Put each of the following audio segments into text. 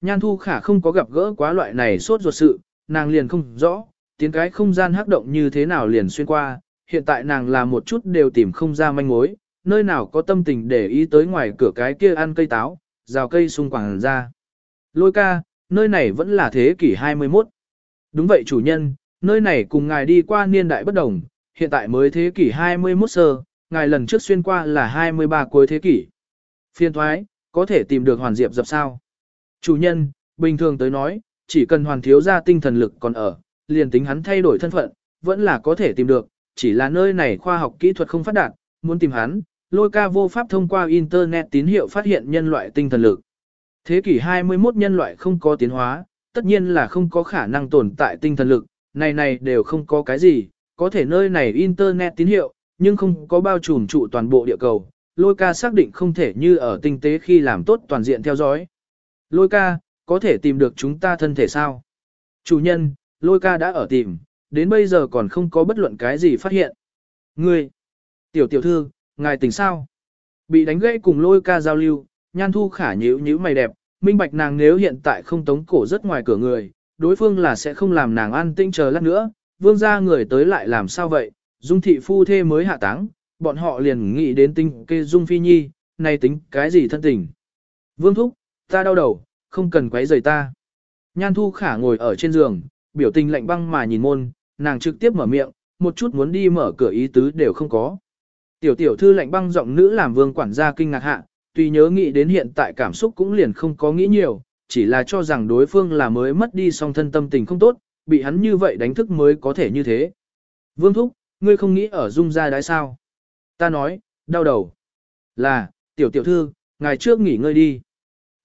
Nhan thu khả không có gặp gỡ quá loại này sốt ruột sự, nàng liền không rõ, tiến cái không gian hắc động như thế nào liền xuyên qua, hiện tại nàng là một chút đều tìm không ra manh mối, nơi nào có tâm tình để ý tới ngoài cửa cái kia ăn cây táo, rào cây xung quanh ra. Lôi ca, nơi này vẫn là thế kỷ 21. Đúng vậy chủ nhân, nơi này cùng ngài đi qua niên đại bất đồng, hiện tại mới thế kỷ 21 sơ, ngài lần trước xuyên qua là 23 cuối thế kỷ. Phiên thoái, có thể tìm được hoàn diệp dập sao. Chủ nhân, bình thường tới nói, chỉ cần hoàn thiếu ra tinh thần lực còn ở, liền tính hắn thay đổi thân phận, vẫn là có thể tìm được, chỉ là nơi này khoa học kỹ thuật không phát đạt, muốn tìm hắn, lôi ca vô pháp thông qua Internet tín hiệu phát hiện nhân loại tinh thần lực. Thế kỷ 21 nhân loại không có tiến hóa, tất nhiên là không có khả năng tồn tại tinh thần lực, này này đều không có cái gì, có thể nơi này Internet tín hiệu, nhưng không có bao trùm trụ toàn bộ địa cầu. Lôi ca xác định không thể như ở tinh tế khi làm tốt toàn diện theo dõi. Lôi ca, có thể tìm được chúng ta thân thể sao? Chủ nhân, lôi ca đã ở tìm, đến bây giờ còn không có bất luận cái gì phát hiện. Ngươi, tiểu tiểu thư, ngài tỉnh sao? Bị đánh gãy cùng lôi ca giao lưu, nhan thu khả nhíu nhíu mày đẹp, minh bạch nàng nếu hiện tại không tống cổ rất ngoài cửa người, đối phương là sẽ không làm nàng an tĩnh chờ lát nữa, vương gia người tới lại làm sao vậy, dung thị phu thê mới hạ táng, bọn họ liền nghĩ đến tinh kê dung phi nhi, này tính cái gì thân tình. Vương thúc, ta đau đầu, không cần quấy rầy ta. Nhan thu khả ngồi ở trên giường, biểu tình lạnh băng mà nhìn môn, nàng trực tiếp mở miệng, một chút muốn đi mở cửa ý tứ đều không có. Tiểu tiểu thư lạnh băng giọng nữ làm vương quản gia kinh ngạc hạ, tuy nhớ nghĩ đến hiện tại cảm xúc cũng liền không có nghĩ nhiều, chỉ là cho rằng đối phương là mới mất đi song thân tâm tình không tốt, bị hắn như vậy đánh thức mới có thể như thế. Vương thúc, ngươi không nghĩ ở dung ra đái sao? Ta nói, đau đầu. Là, tiểu tiểu thư, ngày trước nghỉ ngơi đi.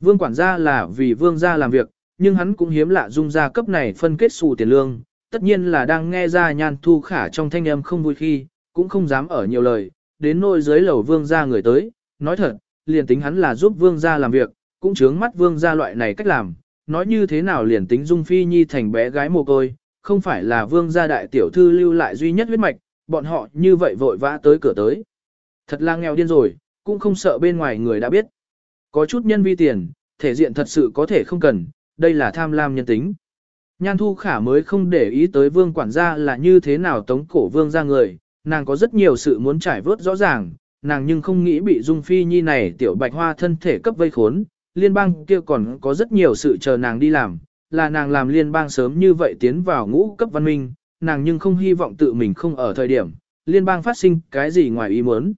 Vương quản gia là vì vương gia làm việc, nhưng hắn cũng hiếm lạ dung gia cấp này phân kết xù tiền lương, tất nhiên là đang nghe ra nhan thu khả trong thanh âm không vui khi, cũng không dám ở nhiều lời, đến nôi dưới lầu vương gia người tới, nói thật, liền tính hắn là giúp vương gia làm việc, cũng chướng mắt vương gia loại này cách làm, nói như thế nào liền tính dung phi nhi thành bé gái mồ côi, không phải là vương gia đại tiểu thư lưu lại duy nhất huyết mạch, bọn họ như vậy vội vã tới cửa tới. Thật là nghèo điên rồi, cũng không sợ bên ngoài người đã biết. Có chút nhân vi tiền, thể diện thật sự có thể không cần, đây là tham lam nhân tính. Nhan thu khả mới không để ý tới vương quản gia là như thế nào tống cổ vương ra người, nàng có rất nhiều sự muốn trải vớt rõ ràng, nàng nhưng không nghĩ bị dung phi nhi này tiểu bạch hoa thân thể cấp vây khốn, liên bang kia còn có rất nhiều sự chờ nàng đi làm, là nàng làm liên bang sớm như vậy tiến vào ngũ cấp văn minh, nàng nhưng không hy vọng tự mình không ở thời điểm, liên bang phát sinh cái gì ngoài ý muốn.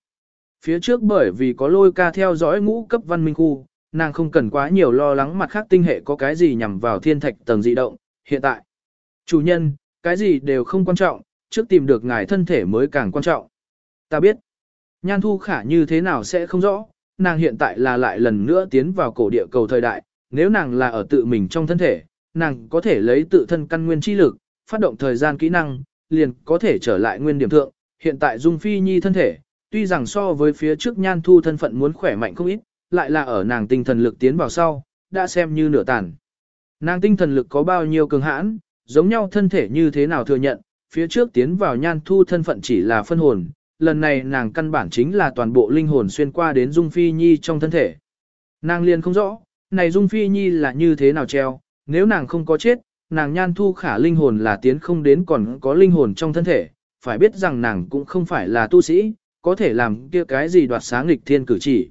Phía trước bởi vì có lôi ca theo dõi ngũ cấp văn minh khu, nàng không cần quá nhiều lo lắng mặt khác tinh hệ có cái gì nhằm vào thiên thạch tầng dị động, hiện tại. Chủ nhân, cái gì đều không quan trọng, trước tìm được ngài thân thể mới càng quan trọng. Ta biết, nhan thu khả như thế nào sẽ không rõ, nàng hiện tại là lại lần nữa tiến vào cổ địa cầu thời đại, nếu nàng là ở tự mình trong thân thể, nàng có thể lấy tự thân căn nguyên chi lực, phát động thời gian kỹ năng, liền có thể trở lại nguyên điểm thượng. Hiện tại Dung Phi Nhi thân thể, tuy rằng so với phía trước nhan thu thân phận muốn khỏe mạnh không ít, lại là ở nàng tinh thần lực tiến vào sau, đã xem như nửa tàn. Nàng tinh thần lực có bao nhiêu cường hãn, giống nhau thân thể như thế nào thừa nhận, phía trước tiến vào nhan thu thân phận chỉ là phân hồn, lần này nàng căn bản chính là toàn bộ linh hồn xuyên qua đến Dung Phi Nhi trong thân thể. Nàng liền không rõ, này Dung Phi Nhi là như thế nào treo, nếu nàng không có chết, nàng nhan thu khả linh hồn là tiến không đến còn có linh hồn trong thân thể, phải biết rằng nàng cũng không phải là tu sĩ, có thể làm kia cái gì đoạt sáng nghịch thiên cử chỉ.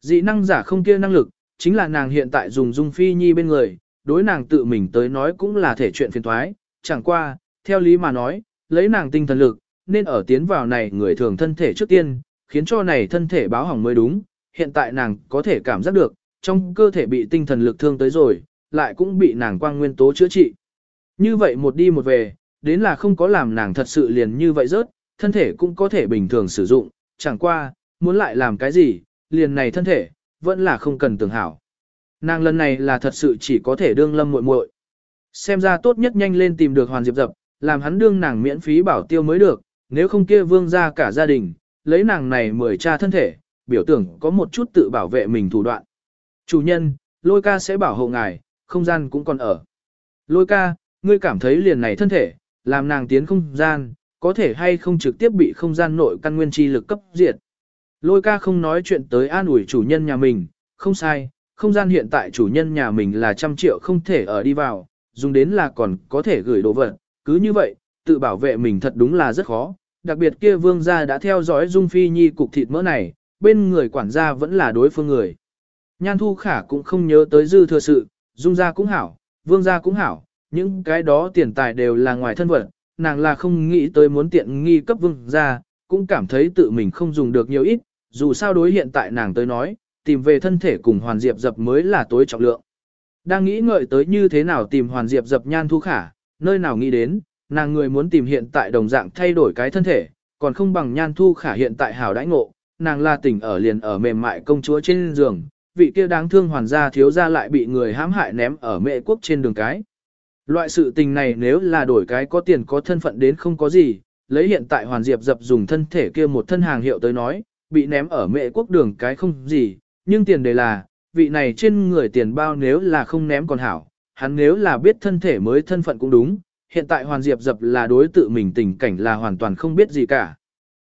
Dị năng giả không kia năng lực, chính là nàng hiện tại dùng dung phi nhi bên người, đối nàng tự mình tới nói cũng là thể chuyện phiền thoái, chẳng qua, theo lý mà nói, lấy nàng tinh thần lực, nên ở tiến vào này người thường thân thể trước tiên, khiến cho này thân thể báo hỏng mới đúng, hiện tại nàng có thể cảm giác được, trong cơ thể bị tinh thần lực thương tới rồi, lại cũng bị nàng quang nguyên tố chữa trị. Như vậy một đi một về, đến là không có làm nàng thật sự liền như vậy rớt, thân thể cũng có thể bình thường sử dụng, chẳng qua, muốn lại làm cái gì, liền này thân thể, vẫn là không cần tưởng hảo. Nàng lần này là thật sự chỉ có thể đương lâm muội muội. Xem ra tốt nhất nhanh lên tìm được Hoàn Diệp Dập, làm hắn đương nàng miễn phí bảo tiêu mới được, nếu không kia vương ra cả gia đình, lấy nàng này mời cha thân thể, biểu tưởng có một chút tự bảo vệ mình thủ đoạn. Chủ nhân, lôi ca sẽ bảo hộ ngài, không gian cũng còn ở. Lôi ca, ngươi cảm thấy liền này thân thể, làm nàng tiến không gian, có thể hay không trực tiếp bị không gian nội căn nguyên chi lực cấp diệt. Lôi ca không nói chuyện tới an ủi chủ nhân nhà mình, không sai, không gian hiện tại chủ nhân nhà mình là trăm triệu không thể ở đi vào, dùng đến là còn có thể gửi đồ vật, cứ như vậy, tự bảo vệ mình thật đúng là rất khó, đặc biệt kia vương gia đã theo dõi Dung Phi Nhi cục thịt mỡ này, bên người quản gia vẫn là đối phương người. Nhan Thu Khả cũng không nhớ tới dư thừa sự, Dung gia cũng hảo, vương gia cũng hảo, những cái đó tiền tài đều là ngoài thân vật, nàng là không nghĩ tới muốn tiện nghi cấp vương gia, cũng cảm thấy tự mình không dùng được nhiều ít, dù sao đối hiện tại nàng tới nói, tìm về thân thể cùng Hoàn Diệp dập mới là tối trọng lượng. Đang nghĩ ngợi tới như thế nào tìm Hoàn Diệp dập nhan thu khả, nơi nào nghĩ đến, nàng người muốn tìm hiện tại đồng dạng thay đổi cái thân thể, còn không bằng nhan thu khả hiện tại hảo đãi ngộ, nàng là tỉnh ở liền ở mềm mại công chúa trên giường, vị kia đáng thương hoàn gia thiếu gia lại bị người hãm hại ném ở mệ quốc trên đường cái. Loại sự tình này nếu là đổi cái có tiền có thân phận đến không có gì, lấy hiện tại hoàn diệp dập dùng thân thể kia một thân hàng hiệu tới nói, bị ném ở mệ quốc đường cái không gì, nhưng tiền đề là, vị này trên người tiền bao nếu là không ném còn hảo, hắn nếu là biết thân thể mới thân phận cũng đúng, hiện tại hoàn diệp dập là đối tự mình tình cảnh là hoàn toàn không biết gì cả.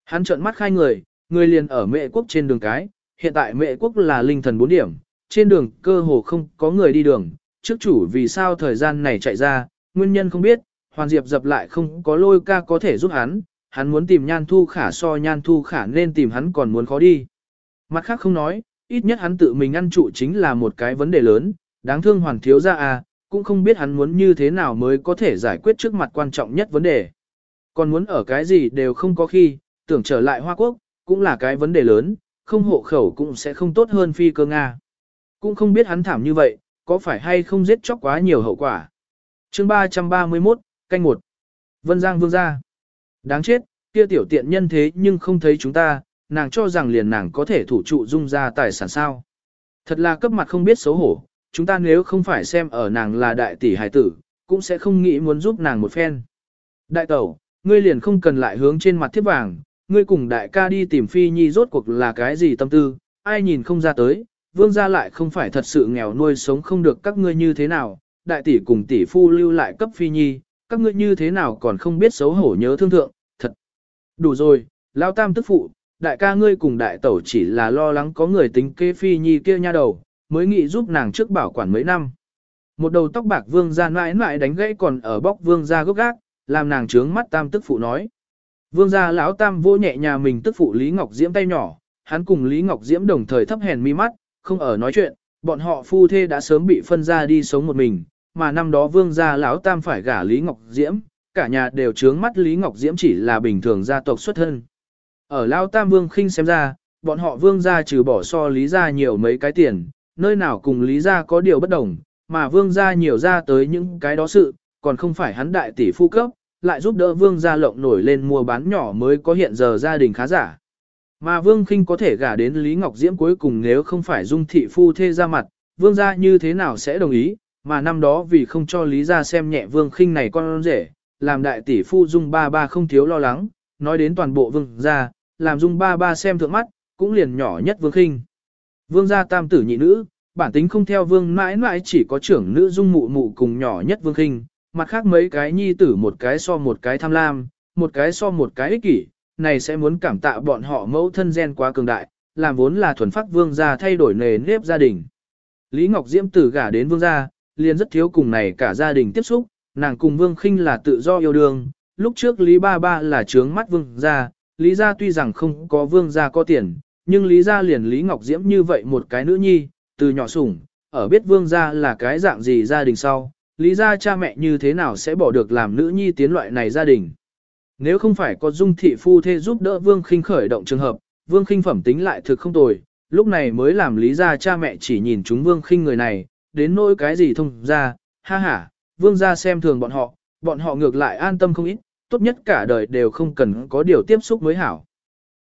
Hắn trợn mắt khai người, người liền ở mệ quốc trên đường cái, hiện tại mệ quốc là linh thần bốn điểm, trên đường cơ hồ không có người đi đường, trước chủ vì sao thời gian này chạy ra, nguyên nhân không biết, hoàn diệp dập lại không có lôi ca có thể giúp hắn, hắn muốn tìm nhan thu khả so nhan thu khả nên tìm hắn còn muốn khó đi. Mặt khác không nói, ít nhất hắn tự mình ăn trụ chính là một cái vấn đề lớn, đáng thương hoàn thiếu ra à, cũng không biết hắn muốn như thế nào mới có thể giải quyết trước mặt quan trọng nhất vấn đề. Còn muốn ở cái gì đều không có khi, tưởng trở lại Hoa Quốc, cũng là cái vấn đề lớn, không hộ khẩu cũng sẽ không tốt hơn phi cơ Nga. Cũng không biết hắn thảm như vậy, có phải hay không giết chóc quá nhiều hậu quả. chương 331, canh 1. Vân Giang Vương gia. Đáng chết, kia tiểu tiện nhân thế nhưng không thấy chúng ta, nàng cho rằng liền nàng có thể thủ trụ dung ra tài sản sao. Thật là cấp mặt không biết xấu hổ, chúng ta nếu không phải xem ở nàng là đại tỷ hài tử, cũng sẽ không nghĩ muốn giúp nàng một phen. Đại tẩu, ngươi liền không cần lại hướng trên mặt thiếp vàng, ngươi cùng đại ca đi tìm phi nhi rốt cuộc là cái gì tâm tư, ai nhìn không ra tới, vương gia lại không phải thật sự nghèo nuôi sống không được các ngươi như thế nào, đại tỷ cùng tỷ phu lưu lại cấp phi nhi, các ngươi như thế nào còn không biết xấu hổ nhớ thương thượng, thật. Đủ rồi, lao tam tức phụ, đại ca ngươi cùng đại tẩu chỉ là lo lắng có người tính kế phi nhi kia nha đầu, mới nghĩ giúp nàng trước bảo quản mấy năm. Một đầu tóc bạc vương gia mãi mãi đánh gãy còn ở bóc vương gia gốc gác, làm nàng trướng mắt tam tức phụ nói. Vương gia lão tam vô nhẹ nhà mình tức phụ Lý Ngọc Diễm tay nhỏ, hắn cùng Lý Ngọc Diễm đồng thời thấp hèn mi mắt, không ở nói chuyện, bọn họ phu thê đã sớm bị phân ra đi sống một mình, mà năm đó vương gia lão tam phải gả Lý Ngọc Diễm, cả nhà đều trướng mắt Lý Ngọc Diễm chỉ là bình thường gia tộc xuất thân. Ở lão tam vương khinh xem ra, bọn họ vương gia trừ bỏ so Lý gia nhiều mấy cái tiền, nơi nào cùng Lý gia có điều bất đồng, mà vương gia nhiều ra tới những cái đó sự, còn không phải hắn đại tỷ phu cấp, lại giúp đỡ vương gia lộng nổi lên mua bán nhỏ mới có hiện giờ gia đình khá giả. Mà vương Kinh có thể gả đến Lý Ngọc Diễm cuối cùng nếu không phải dung thị phu thê ra mặt, vương gia như thế nào sẽ đồng ý, mà năm đó vì không cho Lý gia xem nhẹ vương Kinh này con rể, làm đại tỷ phu dung ba ba không thiếu lo lắng, nói đến toàn bộ vương gia, làm dung ba ba xem thượng mắt, cũng liền nhỏ nhất vương Kinh. Vương gia tam tử nhị nữ, bản tính không theo vương mãi mãi chỉ có trưởng nữ dung mụ mụ cùng nhỏ nhất vương Kinh mặt khác mấy cái nhi tử một cái so một cái tham lam, một cái so một cái ích kỷ, này sẽ muốn cảm tạ bọn họ mẫu thân gen quá cường đại, làm vốn là thuần phát vương gia thay đổi nề nếp gia đình. Lý Ngọc Diễm từ gả đến vương gia, liền rất thiếu cùng này cả gia đình tiếp xúc, nàng cùng vương khinh là tự do yêu đương, lúc trước Lý Ba Ba là trướng mắt vương gia, Lý gia tuy rằng không có vương gia có tiền, nhưng Lý gia liền Lý Ngọc Diễm như vậy một cái nữ nhi, từ nhỏ sủng, ở biết vương gia là cái dạng gì gia đình sau, Lý gia cha mẹ như thế nào sẽ bỏ được làm nữ nhi tiến loại này gia đình. Nếu không phải có dung thị phu thê giúp đỡ vương khinh khởi động trường hợp, vương khinh phẩm tính lại thực không tồi, lúc này mới làm lý gia cha mẹ chỉ nhìn chúng vương khinh người này, đến nỗi cái gì thông ra, ha ha, vương gia xem thường bọn họ, bọn họ ngược lại an tâm không ít, tốt nhất cả đời đều không cần có điều tiếp xúc mới hảo.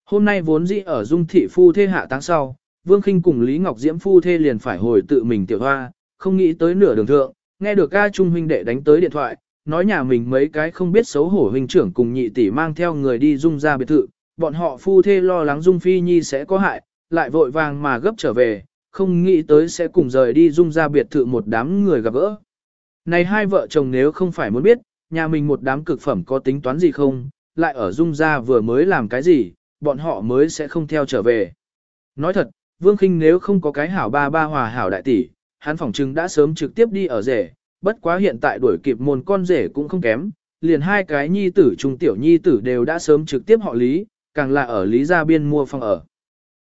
Hôm nay vốn dĩ ở dung thị phu thê hạ táng sau, vương khinh cùng Lý Ngọc Diễm phu thê liền phải hồi tự mình tiểu hoa, không nghĩ tới nửa đường thượng, nghe được ca trung huynh đệ đánh tới điện thoại, nói nhà mình mấy cái không biết xấu hổ huynh trưởng cùng nhị tỷ mang theo người đi dung ra biệt thự, bọn họ phu thê lo lắng dung phi nhi sẽ có hại, lại vội vàng mà gấp trở về, không nghĩ tới sẽ cùng rời đi dung ra biệt thự một đám người gặp gỡ. Này hai vợ chồng nếu không phải muốn biết, nhà mình một đám cực phẩm có tính toán gì không, lại ở dung ra vừa mới làm cái gì, bọn họ mới sẽ không theo trở về. Nói thật, Vương kinh nếu không có cái hảo ba ba hòa hảo đại tỷ, hắn phỏng chừng đã sớm trực tiếp đi ở rể, bất quá hiện tại đuổi kịp môn con rể cũng không kém, liền hai cái nhi tử trung tiểu nhi tử đều đã sớm trực tiếp họ lý, càng là ở lý gia biên mua phòng ở.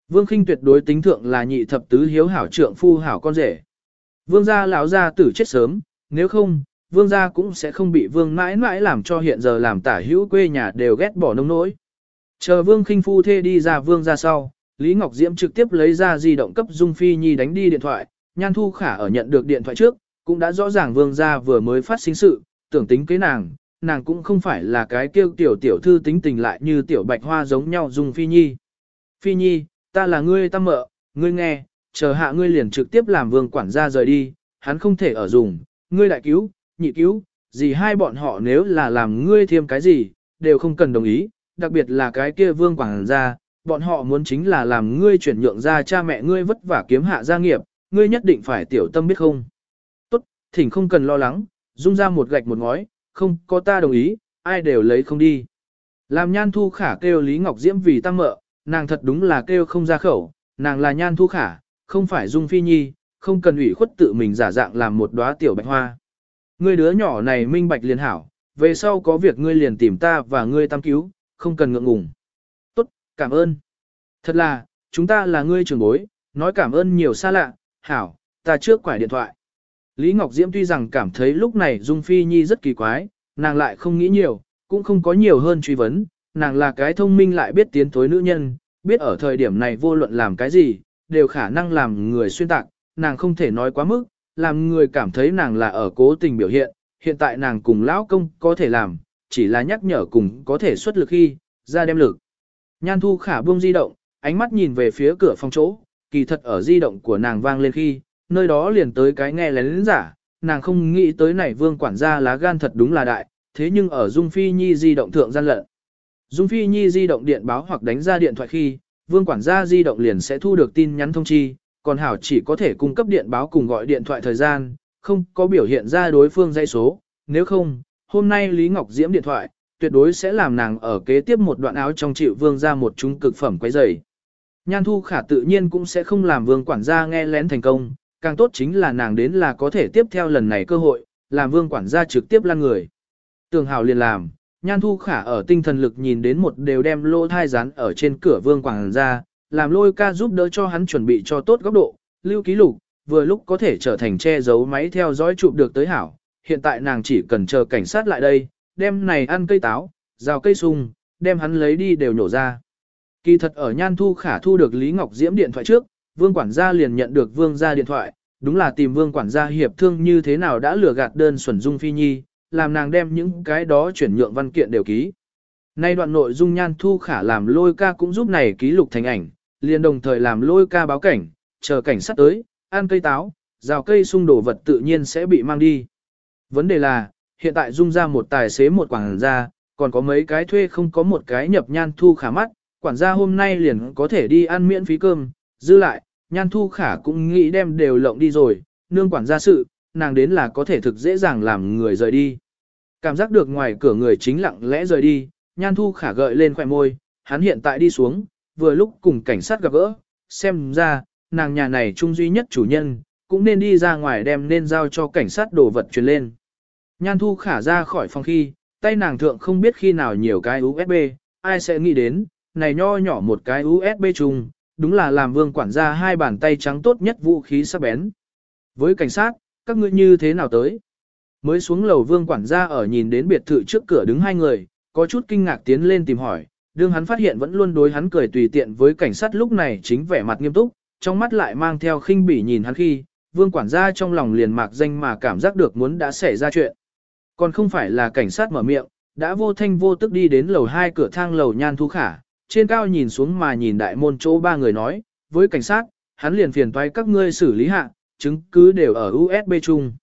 Vương Khinh tuyệt đối tính thượng là nhị thập tứ hiếu hảo trượng phu hảo con rể. Vương gia lão gia tử chết sớm, nếu không, vương gia cũng sẽ không bị vương mãi mãi làm cho hiện giờ làm tả hữu quê nhà đều ghét bỏ nông nỗi. Chờ vương khinh phu thê đi ra vương gia sau, Lý Ngọc Diễm trực tiếp lấy ra di động cấp Dung Phi Nhi đánh đi điện thoại, Nhan Thu Khả ở nhận được điện thoại trước, cũng đã rõ ràng vương gia vừa mới phát sinh sự, tưởng tính kế nàng, nàng cũng không phải là cái kêu tiểu tiểu thư tính tình lại như tiểu bạch hoa giống nhau Dung Phi Nhi. Phi Nhi, ta là ngươi tâm mợ, ngươi nghe, chờ hạ ngươi liền trực tiếp làm vương quản gia rời đi, hắn không thể ở dùng, ngươi đại cứu, nhị cứu, gì hai bọn họ nếu là làm ngươi thêm cái gì, đều không cần đồng ý, đặc biệt là cái kia vương quản gia, bọn họ muốn chính là làm ngươi chuyển nhượng ra cha mẹ ngươi vất vả kiếm hạ gia nghiệp, ngươi nhất định phải tiểu tâm biết không. Thỉnh không cần lo lắng, dung ra một gạch một ngói, không có ta đồng ý, ai đều lấy không đi. Làm nhan thu khả kêu Lý Ngọc Diễm vì tăng mợ, nàng thật đúng là kêu không ra khẩu, nàng là nhan thu khả, không phải dung phi nhi, không cần ủy khuất tự mình giả dạng làm một đóa tiểu bạch hoa. Ngươi đứa nhỏ này minh bạch liền hảo, về sau có việc ngươi liền tìm ta và ngươi tam cứu, không cần ngượng ngùng. Tốt, cảm ơn. Thật là, chúng ta là ngươi trưởng bối, nói cảm ơn nhiều xa lạ, hảo, ta trước quải điện thoại. Lý Ngọc Diễm tuy rằng cảm thấy lúc này Dung Phi Nhi rất kỳ quái, nàng lại không nghĩ nhiều, cũng không có nhiều hơn truy vấn, nàng là cái thông minh lại biết tiến tối nữ nhân, biết ở thời điểm này vô luận làm cái gì, đều khả năng làm người xuyên tạc, nàng không thể nói quá mức, làm người cảm thấy nàng là ở cố tình biểu hiện, hiện tại nàng cùng lão công có thể làm, chỉ là nhắc nhở cùng có thể xuất lực khi, ra đem lực. Nhan thu khả buông di động, ánh mắt nhìn về phía cửa phòng chỗ, kỳ thật ở di động của nàng vang lên khi, nơi đó liền tới cái nghe lén giả, nàng không nghĩ tới này vương quản gia lá gan thật đúng là đại, thế nhưng ở Dung Phi Nhi di động thượng gian lận. Dung Phi Nhi di động điện báo hoặc đánh ra điện thoại khi, vương quản gia di động liền sẽ thu được tin nhắn thông chi, còn Hảo chỉ có thể cung cấp điện báo cùng gọi điện thoại thời gian, không có biểu hiện ra đối phương dây số, nếu không, hôm nay Lý Ngọc Diễm điện thoại, tuyệt đối sẽ làm nàng ở kế tiếp một đoạn áo trong chịu vương ra một chúng cực phẩm quấy rầy. Nhan Thu Khả tự nhiên cũng sẽ không làm vương quản gia nghe lén thành công, càng tốt chính là nàng đến là có thể tiếp theo lần này cơ hội, làm vương quản gia trực tiếp lăn người. Tường Hảo liền làm, Nhan Thu Khả ở tinh thần lực nhìn đến một đều đem lô thai rán ở trên cửa vương quản gia, làm lôi ca giúp đỡ cho hắn chuẩn bị cho tốt góc độ, lưu ký lục, vừa lúc có thể trở thành che giấu máy theo dõi chụp được tới hảo. Hiện tại nàng chỉ cần chờ cảnh sát lại đây, đem này ăn cây táo, rào cây sung, đem hắn lấy đi đều nhổ ra. Kỳ thật ở Nhan Thu Khả thu được Lý Ngọc Diễm điện thoại trước, Vương quản gia liền nhận được Vương gia điện thoại, đúng là tìm Vương quản gia hiệp thương như thế nào đã lừa gạt đơn xuẩn dung phi nhi, làm nàng đem những cái đó chuyển nhượng văn kiện đều ký. Nay đoạn nội dung Nhan Thu Khả làm lôi ca cũng giúp này ký lục thành ảnh, liền đồng thời làm lôi ca báo cảnh, chờ cảnh sát tới, ăn cây táo, rào cây xung đổ vật tự nhiên sẽ bị mang đi. Vấn đề là, hiện tại dung ra một tài xế một quản gia, còn có mấy cái thuê không có một cái nhập nhan thu khả mắt, quản gia hôm nay liền có thể đi ăn miễn phí cơm, dư lại, nhan thu khả cũng nghĩ đem đều lộng đi rồi, nương quản gia sự, nàng đến là có thể thực dễ dàng làm người rời đi. Cảm giác được ngoài cửa người chính lặng lẽ rời đi, nhan thu khả gợi lên khỏe môi, hắn hiện tại đi xuống, vừa lúc cùng cảnh sát gặp gỡ, xem ra, nàng nhà này trung duy nhất chủ nhân, cũng nên đi ra ngoài đem nên giao cho cảnh sát đồ vật truyền lên. Nhan thu khả ra khỏi phòng khi, tay nàng thượng không biết khi nào nhiều cái USB, ai sẽ nghĩ đến, này nho nhỏ một cái USB chung, đúng là làm vương quản gia hai bàn tay trắng tốt nhất vũ khí sắc bén. Với cảnh sát, các ngươi như thế nào tới? Mới xuống lầu vương quản gia ở nhìn đến biệt thự trước cửa đứng hai người, có chút kinh ngạc tiến lên tìm hỏi, đương hắn phát hiện vẫn luôn đối hắn cười tùy tiện với cảnh sát lúc này chính vẻ mặt nghiêm túc, trong mắt lại mang theo khinh bỉ nhìn hắn khi, vương quản gia trong lòng liền mạc danh mà cảm giác được muốn đã xảy ra chuyện. Còn không phải là cảnh sát mở miệng, đã vô thanh vô tức đi đến lầu hai cửa thang lầu nhan thu khả, trên cao nhìn xuống mà nhìn đại môn chỗ ba người nói, với cảnh sát, hắn liền phiền toái các ngươi xử lý hạ, chứng cứ đều ở USB chung.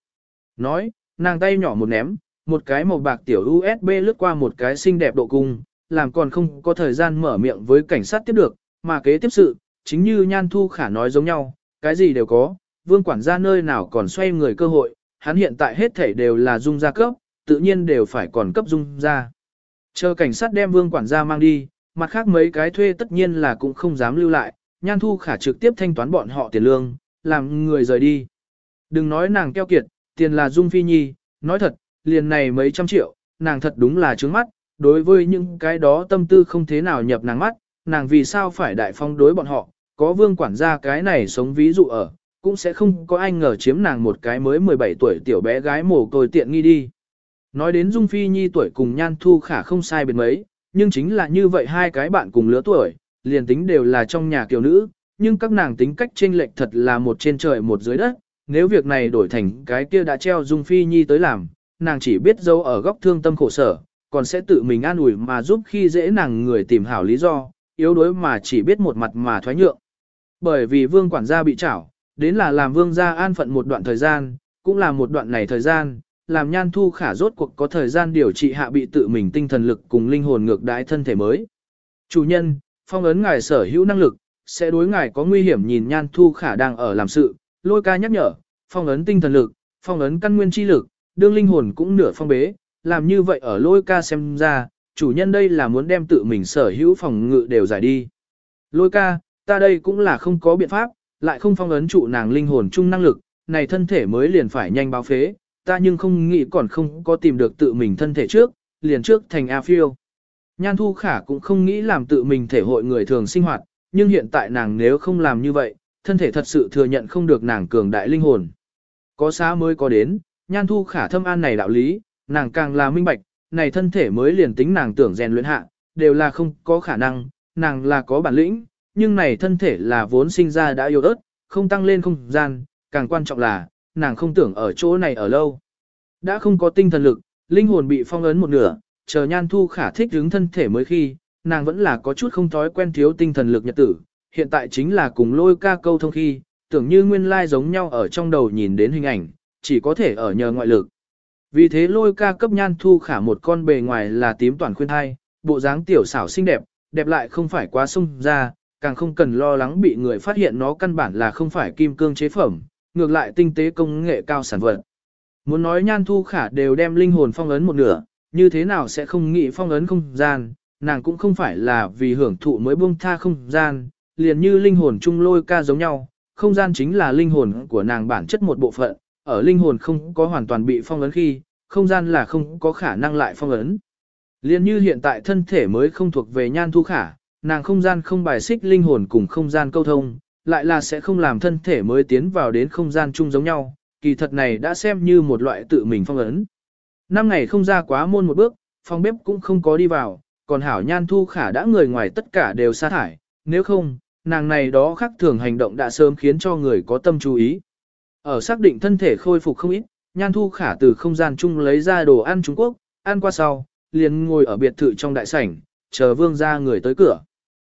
Nói, nàng tay nhỏ một ném, một cái màu bạc tiểu USB lướt qua một cái xinh đẹp độ cung, làm còn không có thời gian mở miệng với cảnh sát tiếp được, mà kế tiếp sự, chính như Nhan Thu Khả nói giống nhau, cái gì đều có, vương quản gia nơi nào còn xoay người cơ hội, hắn hiện tại hết thảy đều là dung gia cấp, tự nhiên đều phải còn cấp dung gia. Chờ cảnh sát đem vương quản gia mang đi, mặt khác mấy cái thuê tất nhiên là cũng không dám lưu lại, Nhan Thu Khả trực tiếp thanh toán bọn họ tiền lương, làm người rời đi. Đừng nói nàng keo kiệt, tiền là Dung Phi Nhi, nói thật, liền này mấy trăm triệu, nàng thật đúng là trướng mắt, đối với những cái đó tâm tư không thế nào nhập nàng mắt, nàng vì sao phải đại phong đối bọn họ, có vương quản gia cái này sống ví dụ ở, cũng sẽ không có anh ngờ chiếm nàng một cái mới 17 tuổi tiểu bé gái mồ côi tiện nghi đi. Nói đến Dung Phi Nhi tuổi cùng Nhan Thu Khả không sai biệt mấy, nhưng chính là như vậy hai cái bạn cùng lứa tuổi, liền tính đều là trong nhà kiều nữ, nhưng các nàng tính cách chênh lệch thật là một trên trời một dưới đất, nếu việc này đổi thành cái kia đã treo Dung Phi Nhi tới làm, nàng chỉ biết dấu ở góc thương tâm khổ sở, còn sẽ tự mình an ủi mà giúp khi dễ nàng người tìm hảo lý do, yếu đuối mà chỉ biết một mặt mà thoái nhượng. Bởi vì vương quản gia bị trảo, đến là làm vương gia an phận một đoạn thời gian, cũng là một đoạn này thời gian, làm nhan thu khả rốt cuộc có thời gian điều trị hạ bị tự mình tinh thần lực cùng linh hồn ngược đái thân thể mới. Chủ nhân, phong ấn ngài sở hữu năng lực, sẽ đối ngài có nguy hiểm nhìn nhan thu khả đang ở làm sự, lôi ca nhắc nhở, phong ấn tinh thần lực, phong ấn căn nguyên chi lực, đương linh hồn cũng nửa phong bế, làm như vậy ở lôi ca xem ra, chủ nhân đây là muốn đem tự mình sở hữu phòng ngự đều giải đi. Lôi ca, ta đây cũng là không có biện pháp, lại không phong ấn trụ nàng linh hồn chung năng lực, này thân thể mới liền phải nhanh báo phế, ta nhưng không nghĩ còn không có tìm được tự mình thân thể trước, liền trước thành A phiêu. Nhan Thu Khả cũng không nghĩ làm tự mình thể hội người thường sinh hoạt, nhưng hiện tại nàng nếu không làm như vậy, thân thể thật sự thừa nhận không được nàng cường đại linh hồn. Có xá mới có đến, Nhan Thu Khả thâm an này đạo lý, nàng càng là minh bạch, này thân thể mới liền tính nàng tưởng rèn luyện hạ, đều là không có khả năng, nàng là có bản lĩnh, nhưng này thân thể là vốn sinh ra đã yếu ớt, không tăng lên không gian, càng quan trọng là, nàng không tưởng ở chỗ này ở lâu. Đã không có tinh thần lực, linh hồn bị phong ấn một nửa, chờ nhan thu khả thích hướng thân thể mới khi, nàng vẫn là có chút không thói quen thiếu tinh thần lực nhật tử, hiện tại chính là cùng lôi ca câu thông khi, tưởng như nguyên lai giống nhau ở trong đầu nhìn đến hình ảnh, chỉ có thể ở nhờ ngoại lực. Vì thế lôi ca cấp nhan thu khả một con bề ngoài là tím toàn khuyên thai, bộ dáng tiểu xảo xinh đẹp, đẹp lại không phải quá sung ra, càng không cần lo lắng bị người phát hiện nó căn bản là không phải kim cương chế phẩm, ngược lại tinh tế công nghệ cao sản vật. Muốn nói nhan thu khả đều đem linh hồn phong ấn một nửa, như thế nào sẽ không nghĩ phong ấn không gian, nàng cũng không phải là vì hưởng thụ mới buông tha không gian, liền như linh hồn chung lôi ca giống nhau, không gian chính là linh hồn của nàng bản chất một bộ phận, ở linh hồn không có hoàn toàn bị phong ấn khi, không gian là không có khả năng lại phong ấn. Liên như hiện tại thân thể mới không thuộc về nhan thu khả, nàng không gian không bài xích linh hồn cùng không gian câu thông, lại là sẽ không làm thân thể mới tiến vào đến không gian chung giống nhau, kỳ thật này đã xem như một loại tự mình phong ấn. Năm ngày không ra quá môn một bước, phòng bếp cũng không có đi vào, còn hảo nhan thu khả đã người ngoài tất cả đều sa thải, nếu không, nàng này đó khác thường hành động đã sớm khiến cho người có tâm chú ý. Ở xác định thân thể khôi phục không ít, nhan thu khả từ không gian chung lấy ra đồ ăn Trung Quốc, ăn qua sau, liền ngồi ở biệt thự trong đại sảnh, chờ vương gia người tới cửa.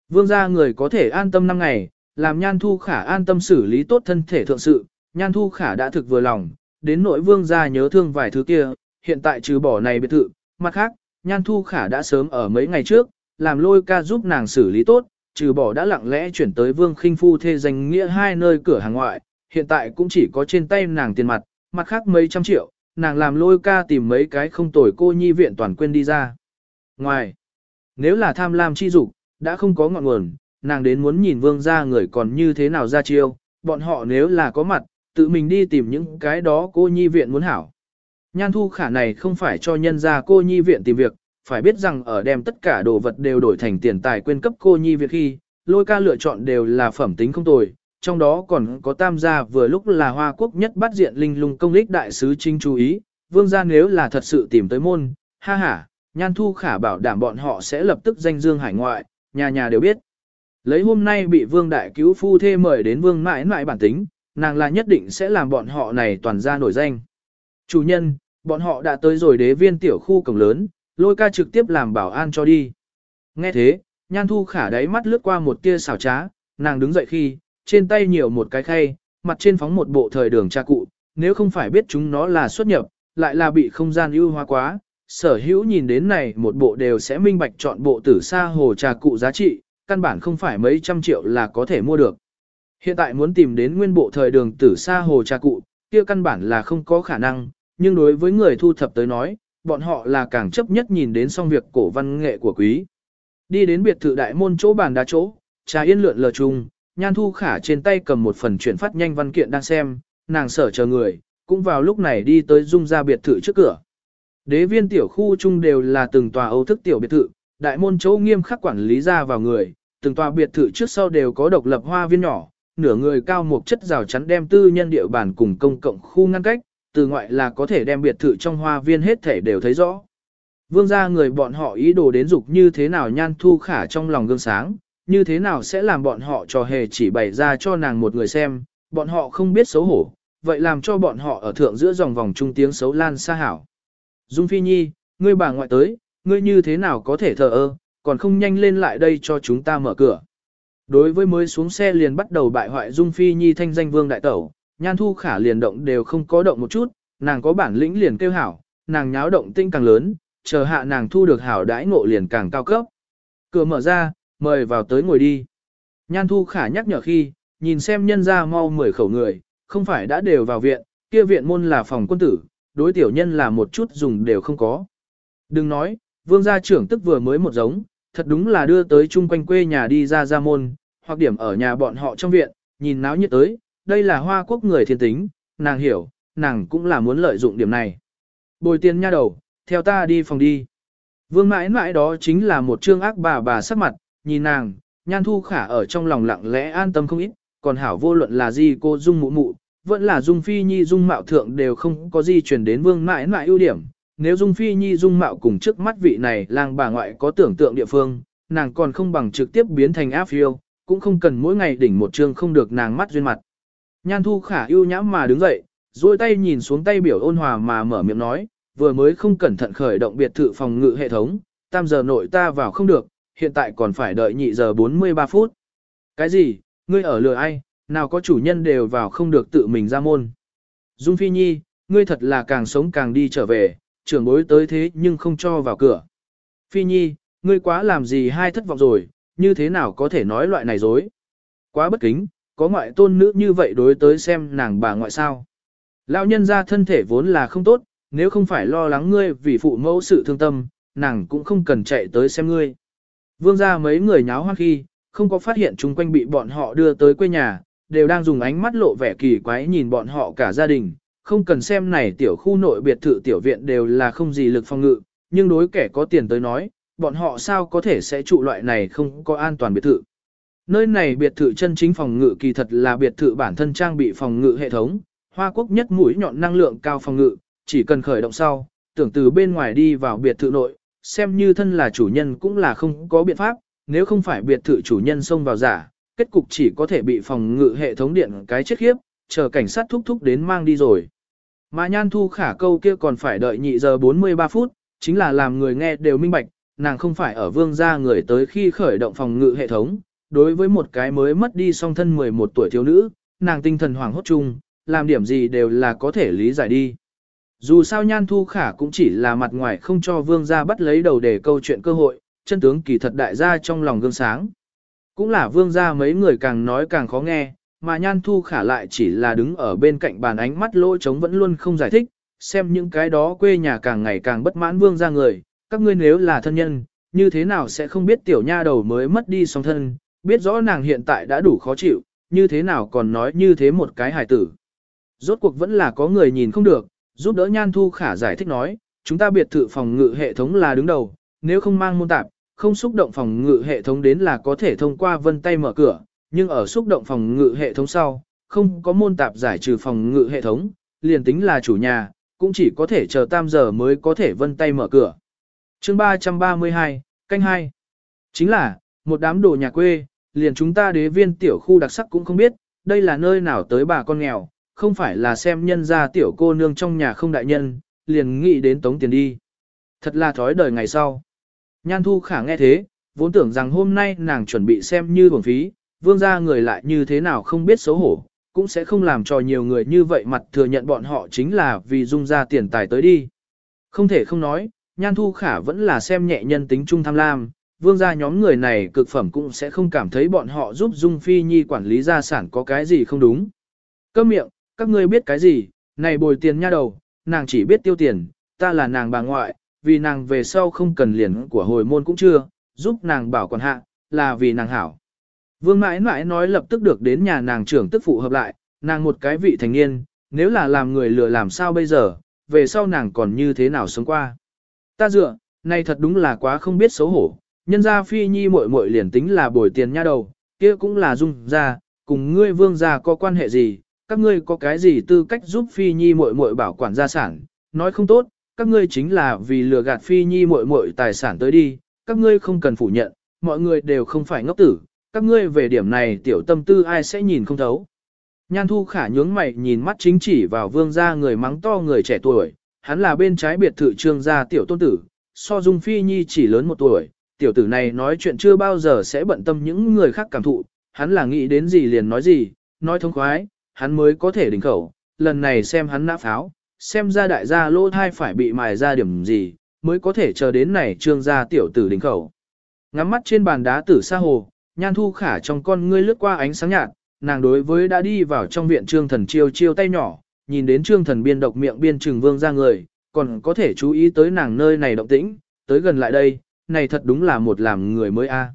Vương gia người có thể an tâm năm ngày, làm nhan thu khả an tâm xử lý tốt thân thể thượng sự, nhan thu khả đã thực vừa lòng, đến nỗi vương gia nhớ thương vài thứ kia, hiện tại trừ bỏ này biệt thự, mặt khác, nhan thu khả đã sớm ở mấy ngày trước, làm lôi ca giúp nàng xử lý tốt, trừ bỏ đã lặng lẽ chuyển tới vương khinh phu thê danh nghĩa hai nơi cửa hàng ngoại, hiện tại cũng chỉ có trên tay nàng tiền mặt, mặt khác mấy trăm triệu, nàng làm lôi ca tìm mấy cái không tồi cô nhi viện toàn quên đi ra. Ngoài, nếu là tham lam chi dục, đã không có ngọn nguồn, nàng đến muốn nhìn vương gia người còn như thế nào ra chiêu, bọn họ nếu là có mặt, tự mình đi tìm những cái đó cô nhi viện muốn hảo. Nhan thu khả này không phải cho nhân gia cô nhi viện tìm việc, phải biết rằng ở đem tất cả đồ vật đều đổi thành tiền tài quyên cấp cô nhi viện khi, lôi ca lựa chọn đều là phẩm tính không tồi, trong đó còn có tam gia vừa lúc là hoa quốc nhất bắt diện linh lung công lích đại sứ trinh chú ý, vương gia nếu là thật sự tìm tới môn, ha ha, nhan thu khả bảo đảm bọn họ sẽ lập tức danh dương hải ngoại, nhà nhà đều biết. Lấy hôm nay bị vương đại cứu phu thê mời đến vương mãi mãi bản tính, nàng là nhất định sẽ làm bọn họ này toàn ra nổi danh. Chủ nhân, bọn họ đã tới rồi đế viên tiểu khu cổng lớn, lôi ca trực tiếp làm bảo an cho đi. Nghe thế, nhan thu khả đáy mắt lướt qua một tia xảo trá, nàng đứng dậy khi, trên tay nhiều một cái khay, mặt trên phóng một bộ thời đường cha cụ, nếu không phải biết chúng nó là xuất nhập, lại là bị không gian ưu hóa quá, sở hữu nhìn đến này một bộ đều sẽ minh bạch chọn bộ tử sa hồ trà cụ giá trị, căn bản không phải mấy trăm triệu là có thể mua được. Hiện tại muốn tìm đến nguyên bộ thời đường tử sa hồ trà cụ, kia căn bản là không có khả năng, nhưng đối với người thu thập tới nói, bọn họ là càng chấp nhất nhìn đến xong việc cổ văn nghệ của quý. Đi đến biệt thự đại môn chỗ bàn đá chỗ, trà yên lượn lờ chung, Nhan Thu Khả trên tay cầm một phần chuyển phát nhanh văn kiện đang xem, nàng sở chờ người, cũng vào lúc này đi tới dung ra biệt thự trước cửa. Đế viên tiểu khu chung đều là từng tòa âu thức tiểu biệt thự, đại môn chỗ nghiêm khắc quản lý ra vào người, từng tòa biệt thự trước sau đều có độc lập hoa viên nhỏ, nửa người cao một chất rào chắn đem tư nhân địa bàn cùng công cộng khu ngăn cách, từ ngoại là có thể đem biệt thự trong hoa viên hết thể đều thấy rõ. Vương gia người bọn họ ý đồ đến dục như thế nào nhan thu khả trong lòng gương sáng, như thế nào sẽ làm bọn họ trò hề chỉ bày ra cho nàng một người xem, bọn họ không biết xấu hổ, vậy làm cho bọn họ ở thượng giữa dòng vòng trung tiếng xấu lan xa hảo. Dung Phi Nhi, ngươi bà ngoại tới, ngươi như thế nào có thể thờ ơ, còn không nhanh lên lại đây cho chúng ta mở cửa. Đối với mới xuống xe liền bắt đầu bại hoại Dung Phi Nhi thanh danh vương đại tẩu, nhan thu khả liền động đều không có động một chút, nàng có bản lĩnh liền kêu hảo, nàng nháo động tinh càng lớn, chờ hạ nàng thu được hảo đãi ngộ liền càng cao cấp. Cửa mở ra, mời vào tới ngồi đi. Nhan thu khả nhắc nhở khi, nhìn xem nhân ra mau mười khẩu người, không phải đã đều vào viện, kia viện môn là phòng quân tử, đối tiểu nhân là một chút dùng đều không có. Đừng nói, vương gia trưởng tức vừa mới một giống, thật đúng là đưa tới chung quanh quê nhà đi ra ra môn, hoặc điểm ở nhà bọn họ trong viện, nhìn náo nhiệt tới, đây là hoa quốc người thiên tính, nàng hiểu, nàng cũng là muốn lợi dụng điểm này. Bồi tiền nha đầu, theo ta đi phòng đi. Vương mãi mãi đó chính là một trương ác bà bà sắc mặt, nhìn nàng, nhan thu khả ở trong lòng lặng lẽ an tâm không ít, còn hảo vô luận là gì cô dung mụ mụ, vẫn là dung phi nhi dung mạo thượng đều không có gì truyền đến vương mãi mãi ưu điểm. Nếu dung phi nhi dung mạo cùng trước mắt vị này lang bà ngoại có tưởng tượng địa phương, nàng còn không bằng trực tiếp biến thành áp phiêu, cũng không cần mỗi ngày đỉnh một trương không được nàng mắt duyên mặt. Nhan thu khả ưu nhãm mà đứng dậy, duỗi tay nhìn xuống tay biểu ôn hòa mà mở miệng nói, vừa mới không cẩn thận khởi động biệt thự phòng ngự hệ thống, tam giờ nội ta vào không được, hiện tại còn phải đợi nhị giờ 43 phút. Cái gì, ngươi ở lừa ai, nào có chủ nhân đều vào không được tự mình ra môn. Dung Phi Nhi, ngươi thật là càng sống càng đi trở về, trưởng bối tới thế nhưng không cho vào cửa. Phi Nhi, ngươi quá làm gì hai thất vọng rồi, như thế nào có thể nói loại này dối. Quá bất kính, có ngoại tôn nữ như vậy đối tới xem nàng bà ngoại sao. Lão nhân ra thân thể vốn là không tốt, nếu không phải lo lắng ngươi vì phụ mẫu sự thương tâm, nàng cũng không cần chạy tới xem ngươi. Vương ra mấy người nháo hoang khi, không có phát hiện chúng quanh bị bọn họ đưa tới quê nhà, đều đang dùng ánh mắt lộ vẻ kỳ quái nhìn bọn họ cả gia đình. Không cần xem này tiểu khu nội biệt thự tiểu viện đều là không gì lực phòng ngự, nhưng đối kẻ có tiền tới nói, bọn họ sao có thể sẽ trụ loại này không có an toàn biệt thự. Nơi này biệt thự chân chính phòng ngự kỳ thật là biệt thự bản thân trang bị phòng ngự hệ thống, Hoa Quốc nhất mũi nhọn năng lượng cao phòng ngự, chỉ cần khởi động sau, tưởng từ bên ngoài đi vào biệt thự nội, xem như thân là chủ nhân cũng là không có biện pháp, nếu không phải biệt thự chủ nhân xông vào giả, kết cục chỉ có thể bị phòng ngự hệ thống điện cái chết khiếp, chờ cảnh sát thúc thúc đến mang đi rồi. Mà nhan thu khả câu kia còn phải đợi nhị giờ 43 phút, chính là làm người nghe đều minh bạch, nàng không phải ở vương gia người tới khi khởi động phòng ngự hệ thống, đối với một cái mới mất đi song thân 11 tuổi thiếu nữ, nàng tinh thần hoảng hốt chung, làm điểm gì đều là có thể lý giải đi. Dù sao Nhan Thu Khả cũng chỉ là mặt ngoài không cho vương gia bắt lấy đầu để câu chuyện cơ hội, chân tướng kỳ thật đại gia trong lòng gương sáng. Cũng là vương gia mấy người càng nói càng khó nghe, mà Nhan Thu Khả lại chỉ là đứng ở bên cạnh bàn ánh mắt lỗ trống vẫn luôn không giải thích, xem những cái đó quê nhà càng ngày càng bất mãn vương ra người, các ngươi nếu là thân nhân, như thế nào sẽ không biết tiểu nha đầu mới mất đi song thân, biết rõ nàng hiện tại đã đủ khó chịu, như thế nào còn nói như thế một cái hài tử. Rốt cuộc vẫn là có người nhìn không được, giúp đỡ Nhan Thu Khả giải thích nói, chúng ta biệt thự phòng ngự hệ thống là đứng đầu, nếu không mang môn tạp, không xúc động phòng ngự hệ thống đến là có thể thông qua vân tay mở cửa, nhưng ở xúc động phòng ngự hệ thống sau, không có môn tạp giải trừ phòng ngự hệ thống, liền tính là chủ nhà, cũng chỉ có thể chờ tam giờ mới có thể vân tay mở cửa. chương 332, canh 2. Chính là, một đám đồ nhà quê, liền chúng ta đế viên tiểu khu đặc sắc cũng không biết, đây là nơi nào tới bà con nghèo, không phải là xem nhân ra tiểu cô nương trong nhà không đại nhân, liền nghĩ đến tống tiền đi. Thật là thói đời ngày sau. Nhan thu khả nghe thế, vốn tưởng rằng hôm nay nàng chuẩn bị xem như bổng phí, vương gia người lại như thế nào không biết xấu hổ, cũng sẽ không làm cho nhiều người như vậy mặt thừa nhận bọn họ chính là vì dung ra tiền tài tới đi. Không thể không nói, nhan thu khả vẫn là xem nhẹ nhân tính trung tham lam, vương gia nhóm người này cực phẩm cũng sẽ không cảm thấy bọn họ giúp Dung Phi Nhi quản lý gia sản có cái gì không đúng. Câm miệng, các ngươi biết cái gì, này bồi tiền nha đầu, nàng chỉ biết tiêu tiền, ta là nàng bà ngoại, vì nàng về sau không cần liền của hồi môn cũng chưa, giúp nàng bảo quản hạ, là vì nàng hảo. Vương mãi mãi nói lập tức được đến nhà nàng trưởng tức phụ hợp lại, nàng một cái vị thành niên, nếu là làm người lừa làm sao bây giờ, về sau nàng còn như thế nào sống qua. Ta dựa, này thật đúng là quá không biết xấu hổ, nhân gia phi nhi muội muội liền tính là bồi tiền nha đầu, kia cũng là dung ra, cùng ngươi vương gia có quan hệ gì, các ngươi có cái gì tư cách giúp phi nhi muội muội bảo quản gia sản, nói không tốt, các ngươi chính là vì lừa gạt phi nhi muội muội tài sản tới đi, các ngươi không cần phủ nhận, mọi người đều không phải ngốc tử, các ngươi về điểm này tiểu tâm tư ai sẽ nhìn không thấu. Nhan thu khả nhướng mày nhìn mắt chính chỉ vào vương gia người mắng to người trẻ tuổi, hắn là bên trái biệt thự trương gia tiểu tôn tử, so dung phi nhi chỉ lớn một tuổi, tiểu tử này nói chuyện chưa bao giờ sẽ bận tâm những người khác cảm thụ, hắn là nghĩ đến gì liền nói gì, nói thông khoái, hắn mới có thể đỉnh khẩu, lần này xem hắn nã pháo, xem ra đại gia lô thai phải bị mài ra điểm gì, mới có thể chờ đến này trương gia tiểu tử đỉnh khẩu. Ngắm mắt trên bàn đá tử sa hồ, nhan thu khả trong con ngươi lướt qua ánh sáng nhạt, nàng đối với đã đi vào trong viện trương thần chiêu chiêu tay nhỏ, nhìn đến trương thần biên độc miệng biên trừng vương ra người, còn có thể chú ý tới nàng nơi này động tĩnh, tới gần lại đây, này thật đúng là một làm người mới a.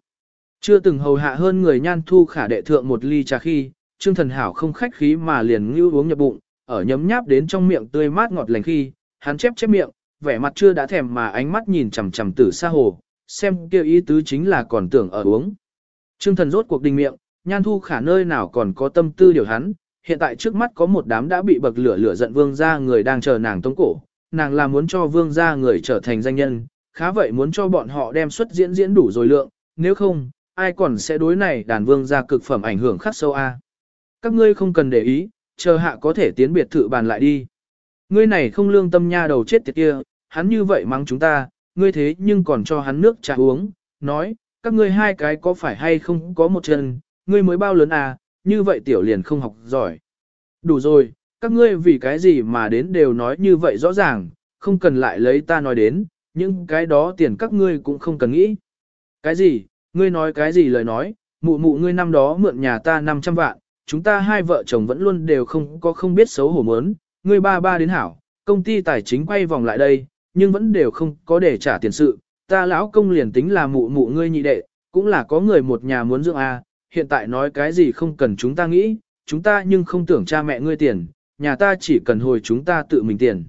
Chưa từng hầu hạ hơn người nhan thu khả đệ thượng một ly trà khi, trương thần hảo không khách khí mà liền ngưu uống nhập bụng, ở nhấm nháp đến trong miệng tươi mát ngọt lành khi, hắn chép chép miệng, vẻ mặt chưa đã thèm mà ánh mắt nhìn chằm chằm tử xa hồ, xem kêu ý tứ chính là còn tưởng ở uống. Trương thần rốt cuộc đình miệng, nhan thu khả nơi nào còn có tâm tư điều hắn, hiện tại trước mắt có một đám đã bị bậc lửa lửa giận vương gia người đang chờ nàng tống cổ, nàng là muốn cho vương gia người trở thành danh nhân, khá vậy muốn cho bọn họ đem xuất diễn diễn đủ rồi lượng, nếu không, ai còn sẽ đối này đàn vương gia cực phẩm ảnh hưởng khắc sâu a. Các ngươi không cần để ý, chờ hạ có thể tiến biệt thự bàn lại đi. Ngươi này không lương tâm nha đầu chết tiệt kia, hắn như vậy mắng chúng ta, ngươi thế nhưng còn cho hắn nước trà uống, nói, các ngươi hai cái có phải hay không có một chân, ngươi mới bao lớn à, như vậy tiểu liền không học giỏi. Đủ rồi, các ngươi vì cái gì mà đến đều nói như vậy rõ ràng, không cần lại lấy ta nói đến, nhưng cái đó tiền các ngươi cũng không cần nghĩ. Cái gì, ngươi nói cái gì lời nói, mụ mụ ngươi năm đó mượn nhà ta 500 vạn, chúng ta hai vợ chồng vẫn luôn đều không có không biết xấu hổ mớn, ngươi ba ba đến hảo, công ty tài chính quay vòng lại đây, nhưng vẫn đều không có để trả tiền sự, ta lão công liền tính là mụ mụ ngươi nhị đệ, cũng là có người một nhà muốn dưỡng a, hiện tại nói cái gì không cần chúng ta nghĩ, chúng ta nhưng không tưởng cha mẹ ngươi tiền, nhà ta chỉ cần hồi chúng ta tự mình tiền.